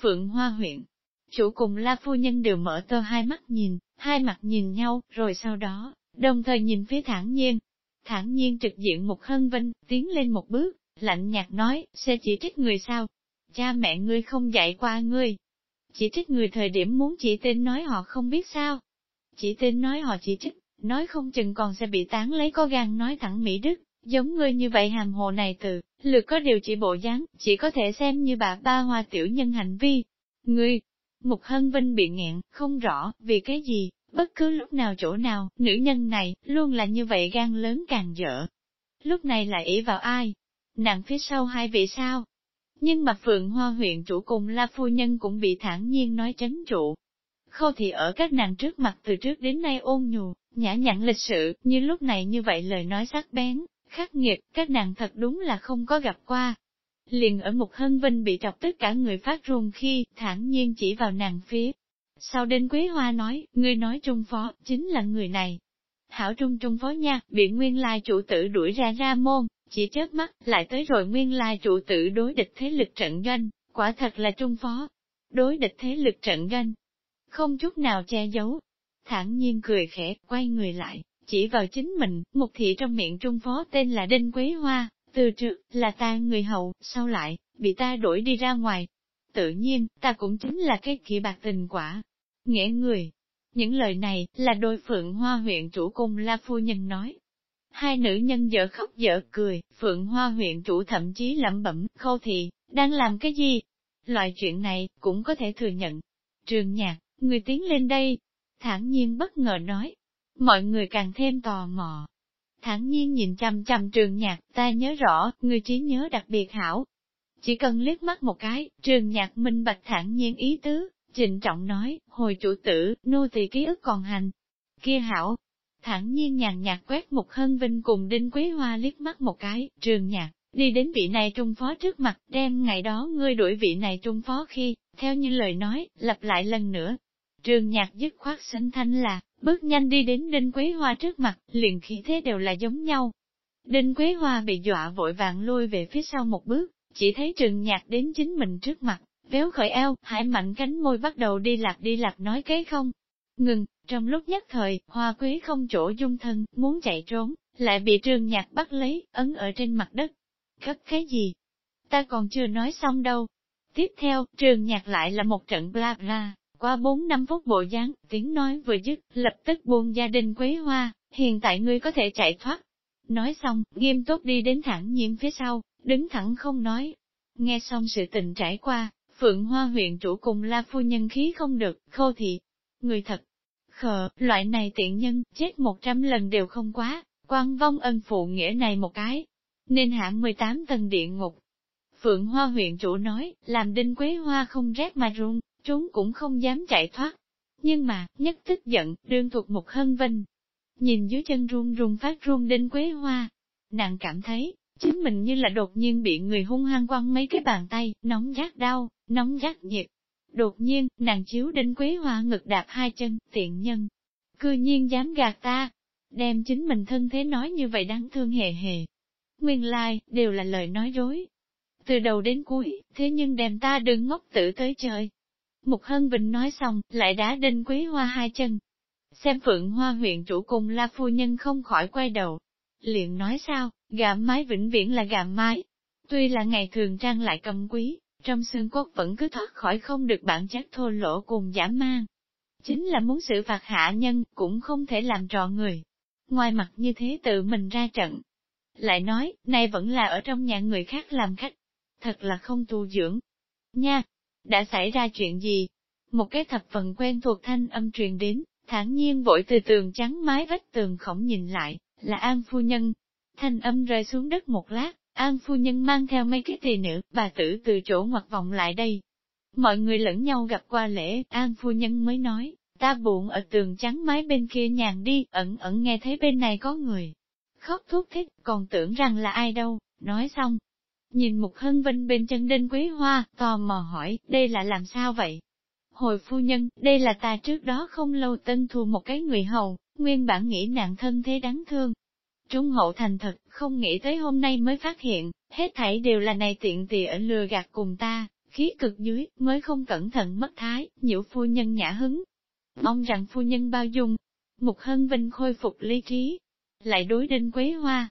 Phượng Hoa huyện, chủ cùng La Phu Nhân đều mở to hai mắt nhìn, hai mặt nhìn nhau, rồi sau đó, đồng thời nhìn phía thản nhiên. Thản nhiên trực diện một hân vinh, tiến lên một bước, lạnh nhạt nói, sẽ chỉ trích người sao? Cha mẹ ngươi không dạy qua ngươi, chỉ trích người thời điểm muốn chỉ tên nói họ không biết sao. Chỉ tên nói họ chỉ trích, nói không chừng còn sẽ bị tán lấy có gan nói thẳng Mỹ Đức, giống ngươi như vậy hàm hồ này từ, lực có điều chỉ bộ dáng, chỉ có thể xem như bà ba hoa tiểu nhân hành vi. Ngươi, Mục Hân Vinh bị nghẹn, không rõ, vì cái gì, bất cứ lúc nào chỗ nào, nữ nhân này, luôn là như vậy gan lớn càng dở. Lúc này lại ý vào ai? Nàng phía sau hai vị sao? Nhưng mà Phượng Hoa huyện chủ cùng La Phu Nhân cũng bị thản nhiên nói trấn trụ. Khâu thì ở các nàng trước mặt từ trước đến nay ôn nhù, nhã nhặn lịch sự, như lúc này như vậy lời nói sắc bén, khắc nghiệt, các nàng thật đúng là không có gặp qua. Liền ở một hân vinh bị chọc tất cả người phát run khi, thản nhiên chỉ vào nàng phía. Sau đến Quế Hoa nói, người nói trung phó, chính là người này. Hảo trung trung phó nha, bị nguyên lai chủ tử đuổi ra ra môn, chỉ chớp mắt, lại tới rồi nguyên lai chủ tử đối địch thế lực trận doanh, quả thật là trung phó. Đối địch thế lực trận doanh, không chút nào che giấu. thản nhiên cười khẽ, quay người lại, chỉ vào chính mình, một thị trong miệng trung phó tên là Đinh Quế Hoa, từ trước, là ta người hậu, sau lại, bị ta đuổi đi ra ngoài. Tự nhiên, ta cũng chính là cái kia bạc tình quả. Nghĩa người. Những lời này, là đôi phượng hoa huyện chủ cung La Phu Nhân nói, Hai nữ nhân dở khóc dở cười, Phượng Hoa huyện chủ thậm chí lẩm bẩm, khâu thị, đang làm cái gì? Loại chuyện này, cũng có thể thừa nhận. Trường nhạc, người tiến lên đây. Thản nhiên bất ngờ nói. Mọi người càng thêm tò mò. Thản nhiên nhìn chằm chằm trường nhạc, ta nhớ rõ, người trí nhớ đặc biệt hảo. Chỉ cần liếc mắt một cái, trường nhạc minh bạch thản nhiên ý tứ, trịnh trọng nói, hồi chủ tử, nô tỳ ký ức còn hành. Kia hảo, thản nhiên nhàn nhạt quét một hân vinh cùng đinh quý hoa liếc mắt một cái, trường nhạc, đi đến vị này trung phó trước mặt, đem ngày đó ngươi đuổi vị này trung phó khi, theo như lời nói, lặp lại lần nữa. Trường nhạc dứt khoát sánh thanh là, bước nhanh đi đến đinh Quế hoa trước mặt, liền khí thế đều là giống nhau. Đinh Quế hoa bị dọa vội vàng lui về phía sau một bước, chỉ thấy trường nhạc đến chính mình trước mặt, véo khởi eo, hải mạnh cánh môi bắt đầu đi lạc đi lạc nói cái không. Ngừng, trong lúc nhất thời, hoa quý không chỗ dung thân, muốn chạy trốn, lại bị trường nhạc bắt lấy, ấn ở trên mặt đất. Cất cái gì? Ta còn chưa nói xong đâu. Tiếp theo, trường nhạc lại là một trận bla bla, qua 4 năm phút bộ dáng, tiếng nói vừa dứt, lập tức buông gia đình quế hoa, hiện tại ngươi có thể chạy thoát. Nói xong, nghiêm túc đi đến thẳng nhiễm phía sau, đứng thẳng không nói. Nghe xong sự tình trải qua, Phượng Hoa huyện chủ cùng la phu nhân khí không được, khô thị. Người thật khờ, loại này tiện nhân, chết một trăm lần đều không quá, quan vong ân phụ nghĩa này một cái. Nên hạng 18 tầng địa ngục. Phượng Hoa huyện chủ nói, làm đinh quế hoa không rét mà run, chúng cũng không dám chạy thoát. Nhưng mà, nhất tức giận, đương thuộc một hân vinh. Nhìn dưới chân run run phát run đến quế hoa. Nàng cảm thấy, chính mình như là đột nhiên bị người hung hăng quăng mấy cái bàn tay, nóng rát đau, nóng rát nhiệt, Đột nhiên, nàng chiếu đinh quế hoa ngực đạp hai chân, tiện nhân. Cư nhiên dám gạt ta, đem chính mình thân thế nói như vậy đáng thương hề hề. Nguyên lai, like, đều là lời nói dối. Từ đầu đến cuối, thế nhưng đem ta đừng ngốc tử tới chơi. Mục Hân Bình nói xong, lại đá đinh Quý hoa hai chân. Xem phượng hoa huyện chủ cùng la phu nhân không khỏi quay đầu. Liền nói sao, gà mái vĩnh viễn là gà mái. Tuy là ngày thường trang lại cầm quý, trong xương cốt vẫn cứ thoát khỏi không được bản chất thô lỗ cùng giả mang. Chính là muốn xử phạt hạ nhân, cũng không thể làm trò người. Ngoài mặt như thế tự mình ra trận. Lại nói, nay vẫn là ở trong nhà người khác làm khách. Thật là không tu dưỡng. Nha! Đã xảy ra chuyện gì? Một cái thập phần quen thuộc thanh âm truyền đến, thản nhiên vội từ tường trắng mái vách tường khổng nhìn lại, là An Phu Nhân. Thanh âm rơi xuống đất một lát, An phu nhân mang theo mấy cái tỳ nữ, bà tử từ chỗ ngoặt vọng lại đây. Mọi người lẫn nhau gặp qua lễ, An phu nhân mới nói, ta buồn ở tường trắng mái bên kia nhàn đi, ẩn ẩn nghe thấy bên này có người. Khóc thúc thích, còn tưởng rằng là ai đâu, nói xong. Nhìn Mục Hân Vinh bên chân đinh quý hoa, tò mò hỏi, đây là làm sao vậy? Hồi phu nhân, đây là ta trước đó không lâu tân thù một cái người hầu, nguyên bản nghĩ nạn thân thế đáng thương. Trung hậu thành thật, không nghĩ tới hôm nay mới phát hiện, hết thảy đều là này tiện tì ở lừa gạt cùng ta, khí cực dưới, mới không cẩn thận mất thái, nhiễu phu nhân nhã hứng. Mong rằng phu nhân bao dung, Mục Hân Vinh khôi phục lý trí, lại đối Đinh Quế Hoa.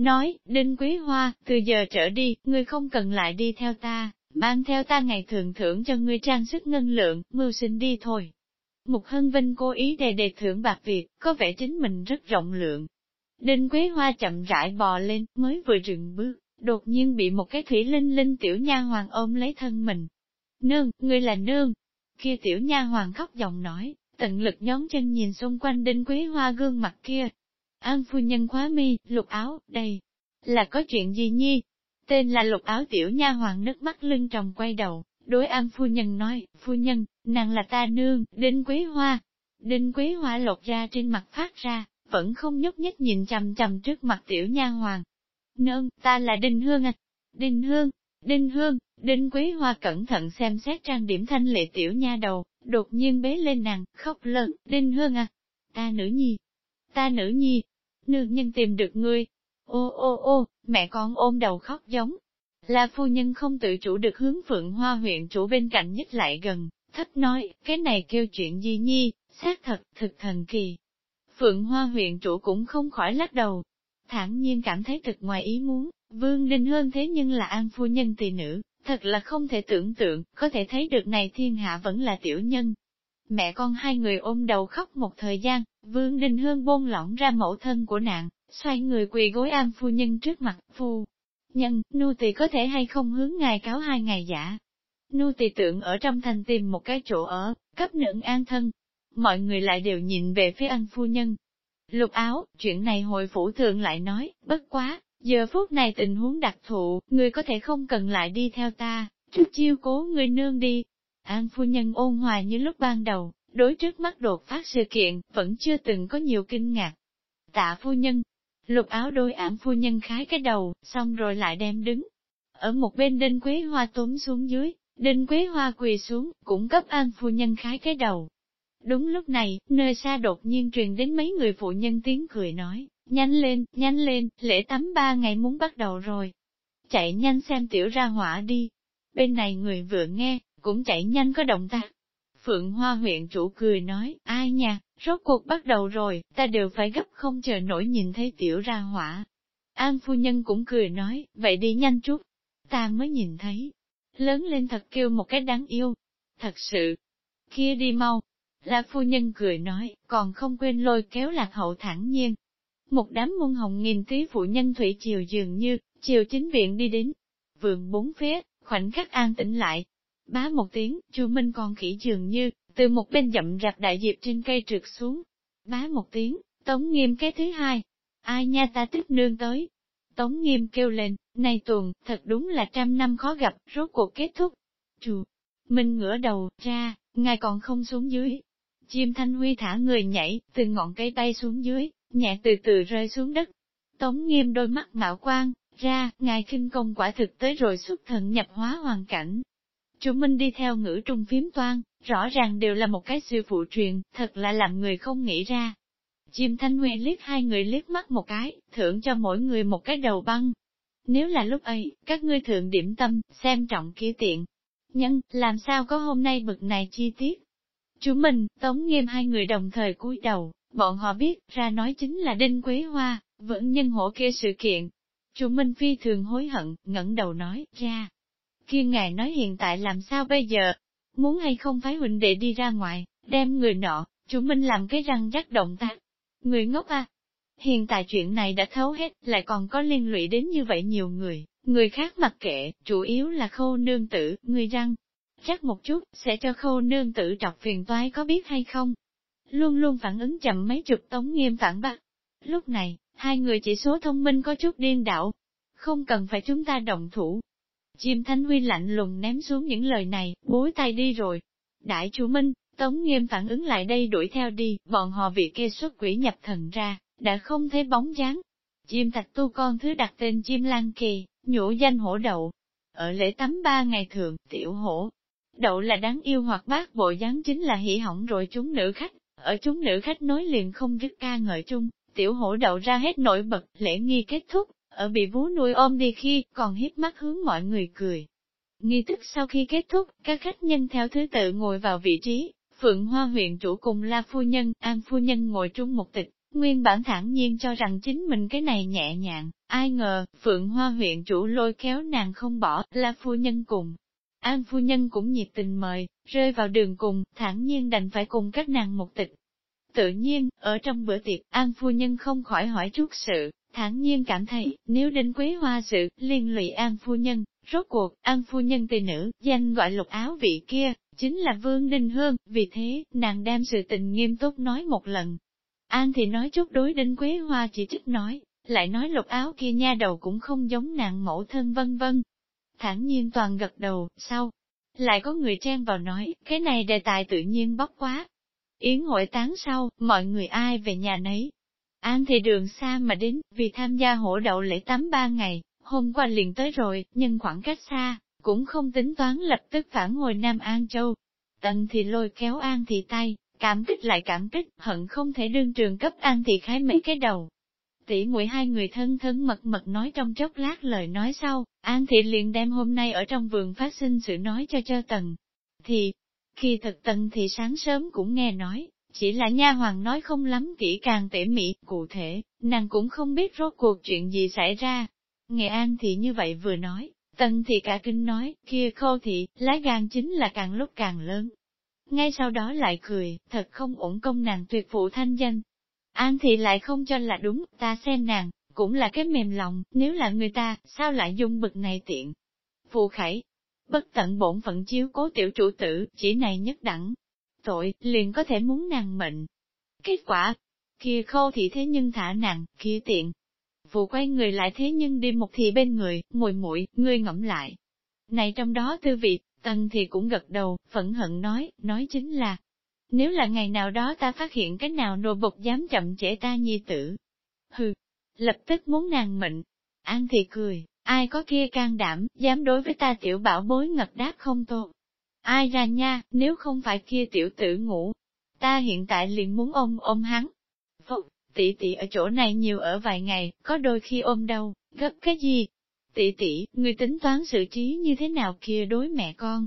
Nói, Đinh quý Hoa, từ giờ trở đi, ngươi không cần lại đi theo ta, mang theo ta ngày thường thưởng cho ngươi trang sức ngân lượng, mưu sinh đi thôi. Mục Hân Vinh cố ý đề đề thưởng bạc Việt, có vẻ chính mình rất rộng lượng. Đinh Quế Hoa chậm rãi bò lên, mới vừa dừng bước, đột nhiên bị một cái thủy linh linh tiểu nha hoàng ôm lấy thân mình. Nương, ngươi là nương. Kia tiểu nha hoàng khóc giọng nói, tận lực nhón chân nhìn xung quanh Đinh Quế Hoa gương mặt kia. An phu nhân khóa mi, lục áo, đây, là có chuyện gì nhi? Tên là lục áo tiểu nha hoàng nước mắt lưng tròng quay đầu, đối an phu nhân nói, phu nhân, nàng là ta nương, Đinh Quế Hoa. Đinh Quế Hoa lột ra trên mặt phát ra, vẫn không nhúc nhích nhìn chằm chằm trước mặt tiểu nha hoàng. Nương, ta là Đinh Hương à. Đinh Hương, Đinh Hương, Đinh Quế Hoa cẩn thận xem xét trang điểm thanh lệ tiểu nha đầu, đột nhiên bế lên nàng, khóc lớn, Đinh Hương à. Ta nữ nhi, ta nữ nhi, nương nhân tìm được ngươi. Ô ô ô, mẹ con ôm đầu khóc giống. Là phu nhân không tự chủ được hướng Phượng Hoa huyện chủ bên cạnh nhất lại gần, thấp nói, cái này kêu chuyện gì nhi, xác thật, thực thần kỳ. Phượng Hoa huyện chủ cũng không khỏi lắc đầu, thản nhiên cảm thấy thật ngoài ý muốn, Vương Đình hơn thế nhưng là an phu nhân tỳ nữ, thật là không thể tưởng tượng, có thể thấy được này thiên hạ vẫn là tiểu nhân. Mẹ con hai người ôm đầu khóc một thời gian, Vương Đình Hương buông lỏng ra mẫu thân của nạn, xoay người quỳ gối an phu nhân trước mặt phu. Nhân, nu tỳ có thể hay không hướng ngài cáo hai ngày giả. Nu tỳ tượng ở trong thành tìm một cái chỗ ở, cấp nượng an thân. Mọi người lại đều nhìn về phía an phu nhân. Lục áo, chuyện này hội phủ thượng lại nói, bất quá, giờ phút này tình huống đặc thụ, người có thể không cần lại đi theo ta, trước chiêu cố người nương đi. An phu nhân ôn hòa như lúc ban đầu, đối trước mắt đột phát sự kiện, vẫn chưa từng có nhiều kinh ngạc. Tạ phu nhân, lục áo đôi ảm phu nhân khái cái đầu, xong rồi lại đem đứng. Ở một bên đinh quế hoa tốn xuống dưới, đinh quế hoa quỳ xuống, cũng cấp an phu nhân khái cái đầu. Đúng lúc này, nơi xa đột nhiên truyền đến mấy người phụ nhân tiếng cười nói, nhanh lên, nhanh lên, lễ tắm ba ngày muốn bắt đầu rồi. Chạy nhanh xem tiểu ra hỏa đi. Bên này người vừa nghe, cũng chạy nhanh có động tác. Phượng Hoa huyện chủ cười nói, ai nha, rốt cuộc bắt đầu rồi, ta đều phải gấp không chờ nổi nhìn thấy tiểu ra hỏa. An phu nhân cũng cười nói, vậy đi nhanh chút, ta mới nhìn thấy. Lớn lên thật kêu một cái đáng yêu. Thật sự, kia đi mau. Là phu nhân cười nói, còn không quên lôi kéo lạc hậu thẳng nhiên. Một đám muôn hồng nghìn tí phụ nhân thủy chiều dường như, chiều chính viện đi đến. Vườn bốn phía, khoảnh khắc an tĩnh lại, Bá một tiếng, Chu Minh còn khỉ dường như, từ một bên dậm rạp đại diệp trên cây trượt xuống. Bá một tiếng, Tống Nghiêm cái thứ hai. Ai nha ta tức nương tới. Tống Nghiêm kêu lên, này tuần, thật đúng là trăm năm khó gặp, rốt cuộc kết thúc. Chu Minh ngửa đầu, ra, ngài còn không xuống dưới. Chim Thanh Huy thả người nhảy, từ ngọn cây bay xuống dưới, nhẹ từ từ rơi xuống đất. Tống Nghiêm đôi mắt mạo quang, ra, ngài kinh công quả thực tới rồi xuất thần nhập hóa hoàn cảnh, Chu Minh đi theo ngữ trung phím toan, rõ ràng đều là một cái sư phụ truyền, thật là làm người không nghĩ ra. Chim Thanh Huệ liếc hai người liếc mắt một cái, thưởng cho mỗi người một cái đầu băng. Nếu là lúc ấy, các ngươi thượng điểm tâm, xem trọng kia tiện. nhân làm sao có hôm nay bực này chi tiết? Chú Minh, Tống Nghiêm hai người đồng thời cúi đầu, bọn họ biết, ra nói chính là Đinh Quế Hoa, vẫn nhân hổ kia sự kiện. Chú Minh phi thường hối hận, ngẩng đầu nói, ra, kia ngài nói hiện tại làm sao bây giờ? Muốn hay không phái huynh đệ đi ra ngoài, đem người nọ, chủ minh làm cái răng rắc động tác. Người ngốc à? Hiện tại chuyện này đã thấu hết, lại còn có liên lụy đến như vậy nhiều người, người khác mặc kệ, chủ yếu là khâu nương tử, người răng. Chắc một chút, sẽ cho khâu nương tử trọc phiền toái có biết hay không? Luôn luôn phản ứng chậm mấy chục tống nghiêm phản bác. Lúc này, hai người chỉ số thông minh có chút điên đảo. Không cần phải chúng ta động thủ, Chim Thanh Huy lạnh lùng ném xuống những lời này, bối tay đi rồi. Đại chủ Minh, Tống nghiêm phản ứng lại đây đuổi theo đi, bọn họ vị kia xuất quỷ nhập thần ra, đã không thấy bóng dáng. Chim thạch tu con thứ đặt tên chim lan kỳ, nhũ danh hổ đậu. Ở lễ tắm ba ngày thường, tiểu hổ. Đậu là đáng yêu hoặc bác bộ dáng chính là hỉ hỏng rồi chúng nữ khách, ở chúng nữ khách nối liền không dứt ca ngợi chung, tiểu hổ đậu ra hết nổi bật, lễ nghi kết thúc, ở bị vú nuôi ôm đi khi, còn hiếp mắt hướng mọi người cười. Nghi thức sau khi kết thúc, các khách nhân theo thứ tự ngồi vào vị trí, Phượng Hoa huyện chủ cùng La Phu Nhân, An Phu Nhân ngồi chung một tịch, nguyên bản thản nhiên cho rằng chính mình cái này nhẹ nhàng, ai ngờ, Phượng Hoa huyện chủ lôi kéo nàng không bỏ, La Phu Nhân cùng. An Phu Nhân cũng nhiệt tình mời, rơi vào đường cùng, thản nhiên đành phải cùng các nàng một tịch. Tự nhiên, ở trong bữa tiệc, An Phu Nhân không khỏi hỏi chút sự, thản nhiên cảm thấy, nếu Đinh Quế Hoa sự, liên lụy An Phu Nhân, rốt cuộc, An Phu Nhân tỳ nữ, danh gọi lục áo vị kia, chính là Vương Đinh Hương, vì thế, nàng đem sự tình nghiêm túc nói một lần. An thì nói chút đối Đinh Quế Hoa chỉ trích nói, lại nói lục áo kia nha đầu cũng không giống nàng mẫu thân vân vân. thản nhiên toàn gật đầu, sau. Lại có người chen vào nói, cái này đề tài tự nhiên bóc quá. Yến hội tán sau, mọi người ai về nhà nấy. An thì đường xa mà đến, vì tham gia hỗ đậu lễ tắm ba ngày, hôm qua liền tới rồi, nhưng khoảng cách xa, cũng không tính toán lập tức phản hồi Nam An Châu. Tần thì lôi kéo An thì tay, cảm kích lại cảm kích, hận không thể đương trường cấp An thì khái mấy cái đầu. Tỷ muội hai người thân thân mật mật nói trong chốc lát lời nói sau, An thị liền đem hôm nay ở trong vườn phát sinh sự nói cho cho Tần. Thì, khi thật Tần thì sáng sớm cũng nghe nói, chỉ là nha hoàng nói không lắm kỹ càng tỉ mỉ, cụ thể, nàng cũng không biết rốt cuộc chuyện gì xảy ra. nghệ An thì như vậy vừa nói, Tần thì cả kinh nói, kia khô thị, lá gan chính là càng lúc càng lớn. Ngay sau đó lại cười, thật không ổn công nàng tuyệt phụ thanh danh. An thì lại không cho là đúng, ta xem nàng, cũng là cái mềm lòng, nếu là người ta, sao lại dung bực này tiện. Phụ khải, bất tận bổn phận chiếu cố tiểu chủ tử, chỉ này nhất đẳng. Tội, liền có thể muốn nàng mệnh. Kết quả, kia khâu thị thế nhưng thả nàng, kia tiện, vụ quay người lại thế nhưng đi một thị bên người, mùi mũi, ngươi ngẫm lại. Này trong đó tư vị, tần thì cũng gật đầu, phẫn hận nói, nói chính là, nếu là ngày nào đó ta phát hiện cái nào nô bộc dám chậm trễ ta nhi tử. Hừ, lập tức muốn nàng mệnh. An thì cười, ai có kia can đảm, dám đối với ta tiểu bảo bối ngật đáp không tốt. Ai ra nha, nếu không phải kia tiểu tử ngủ, ta hiện tại liền muốn ôm ôm hắn. Phục, tỷ tỷ ở chỗ này nhiều ở vài ngày, có đôi khi ôm đâu, gấp cái gì? Tỷ tỷ, người tính toán xử trí như thế nào kia đối mẹ con?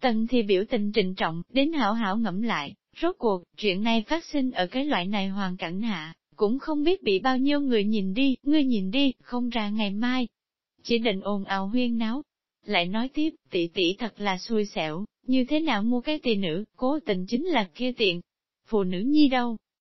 Tần thì biểu tình trịnh trọng, đến hảo hảo ngẫm lại, rốt cuộc, chuyện này phát sinh ở cái loại này hoàn cảnh hạ, cũng không biết bị bao nhiêu người nhìn đi, ngươi nhìn đi, không ra ngày mai. Chỉ định ồn ào huyên náo. Lại nói tiếp, tỷ tỷ thật là xui xẻo, như thế nào mua cái tỷ nữ, cố tình chính là kia tiện. Phụ nữ nhi đâu,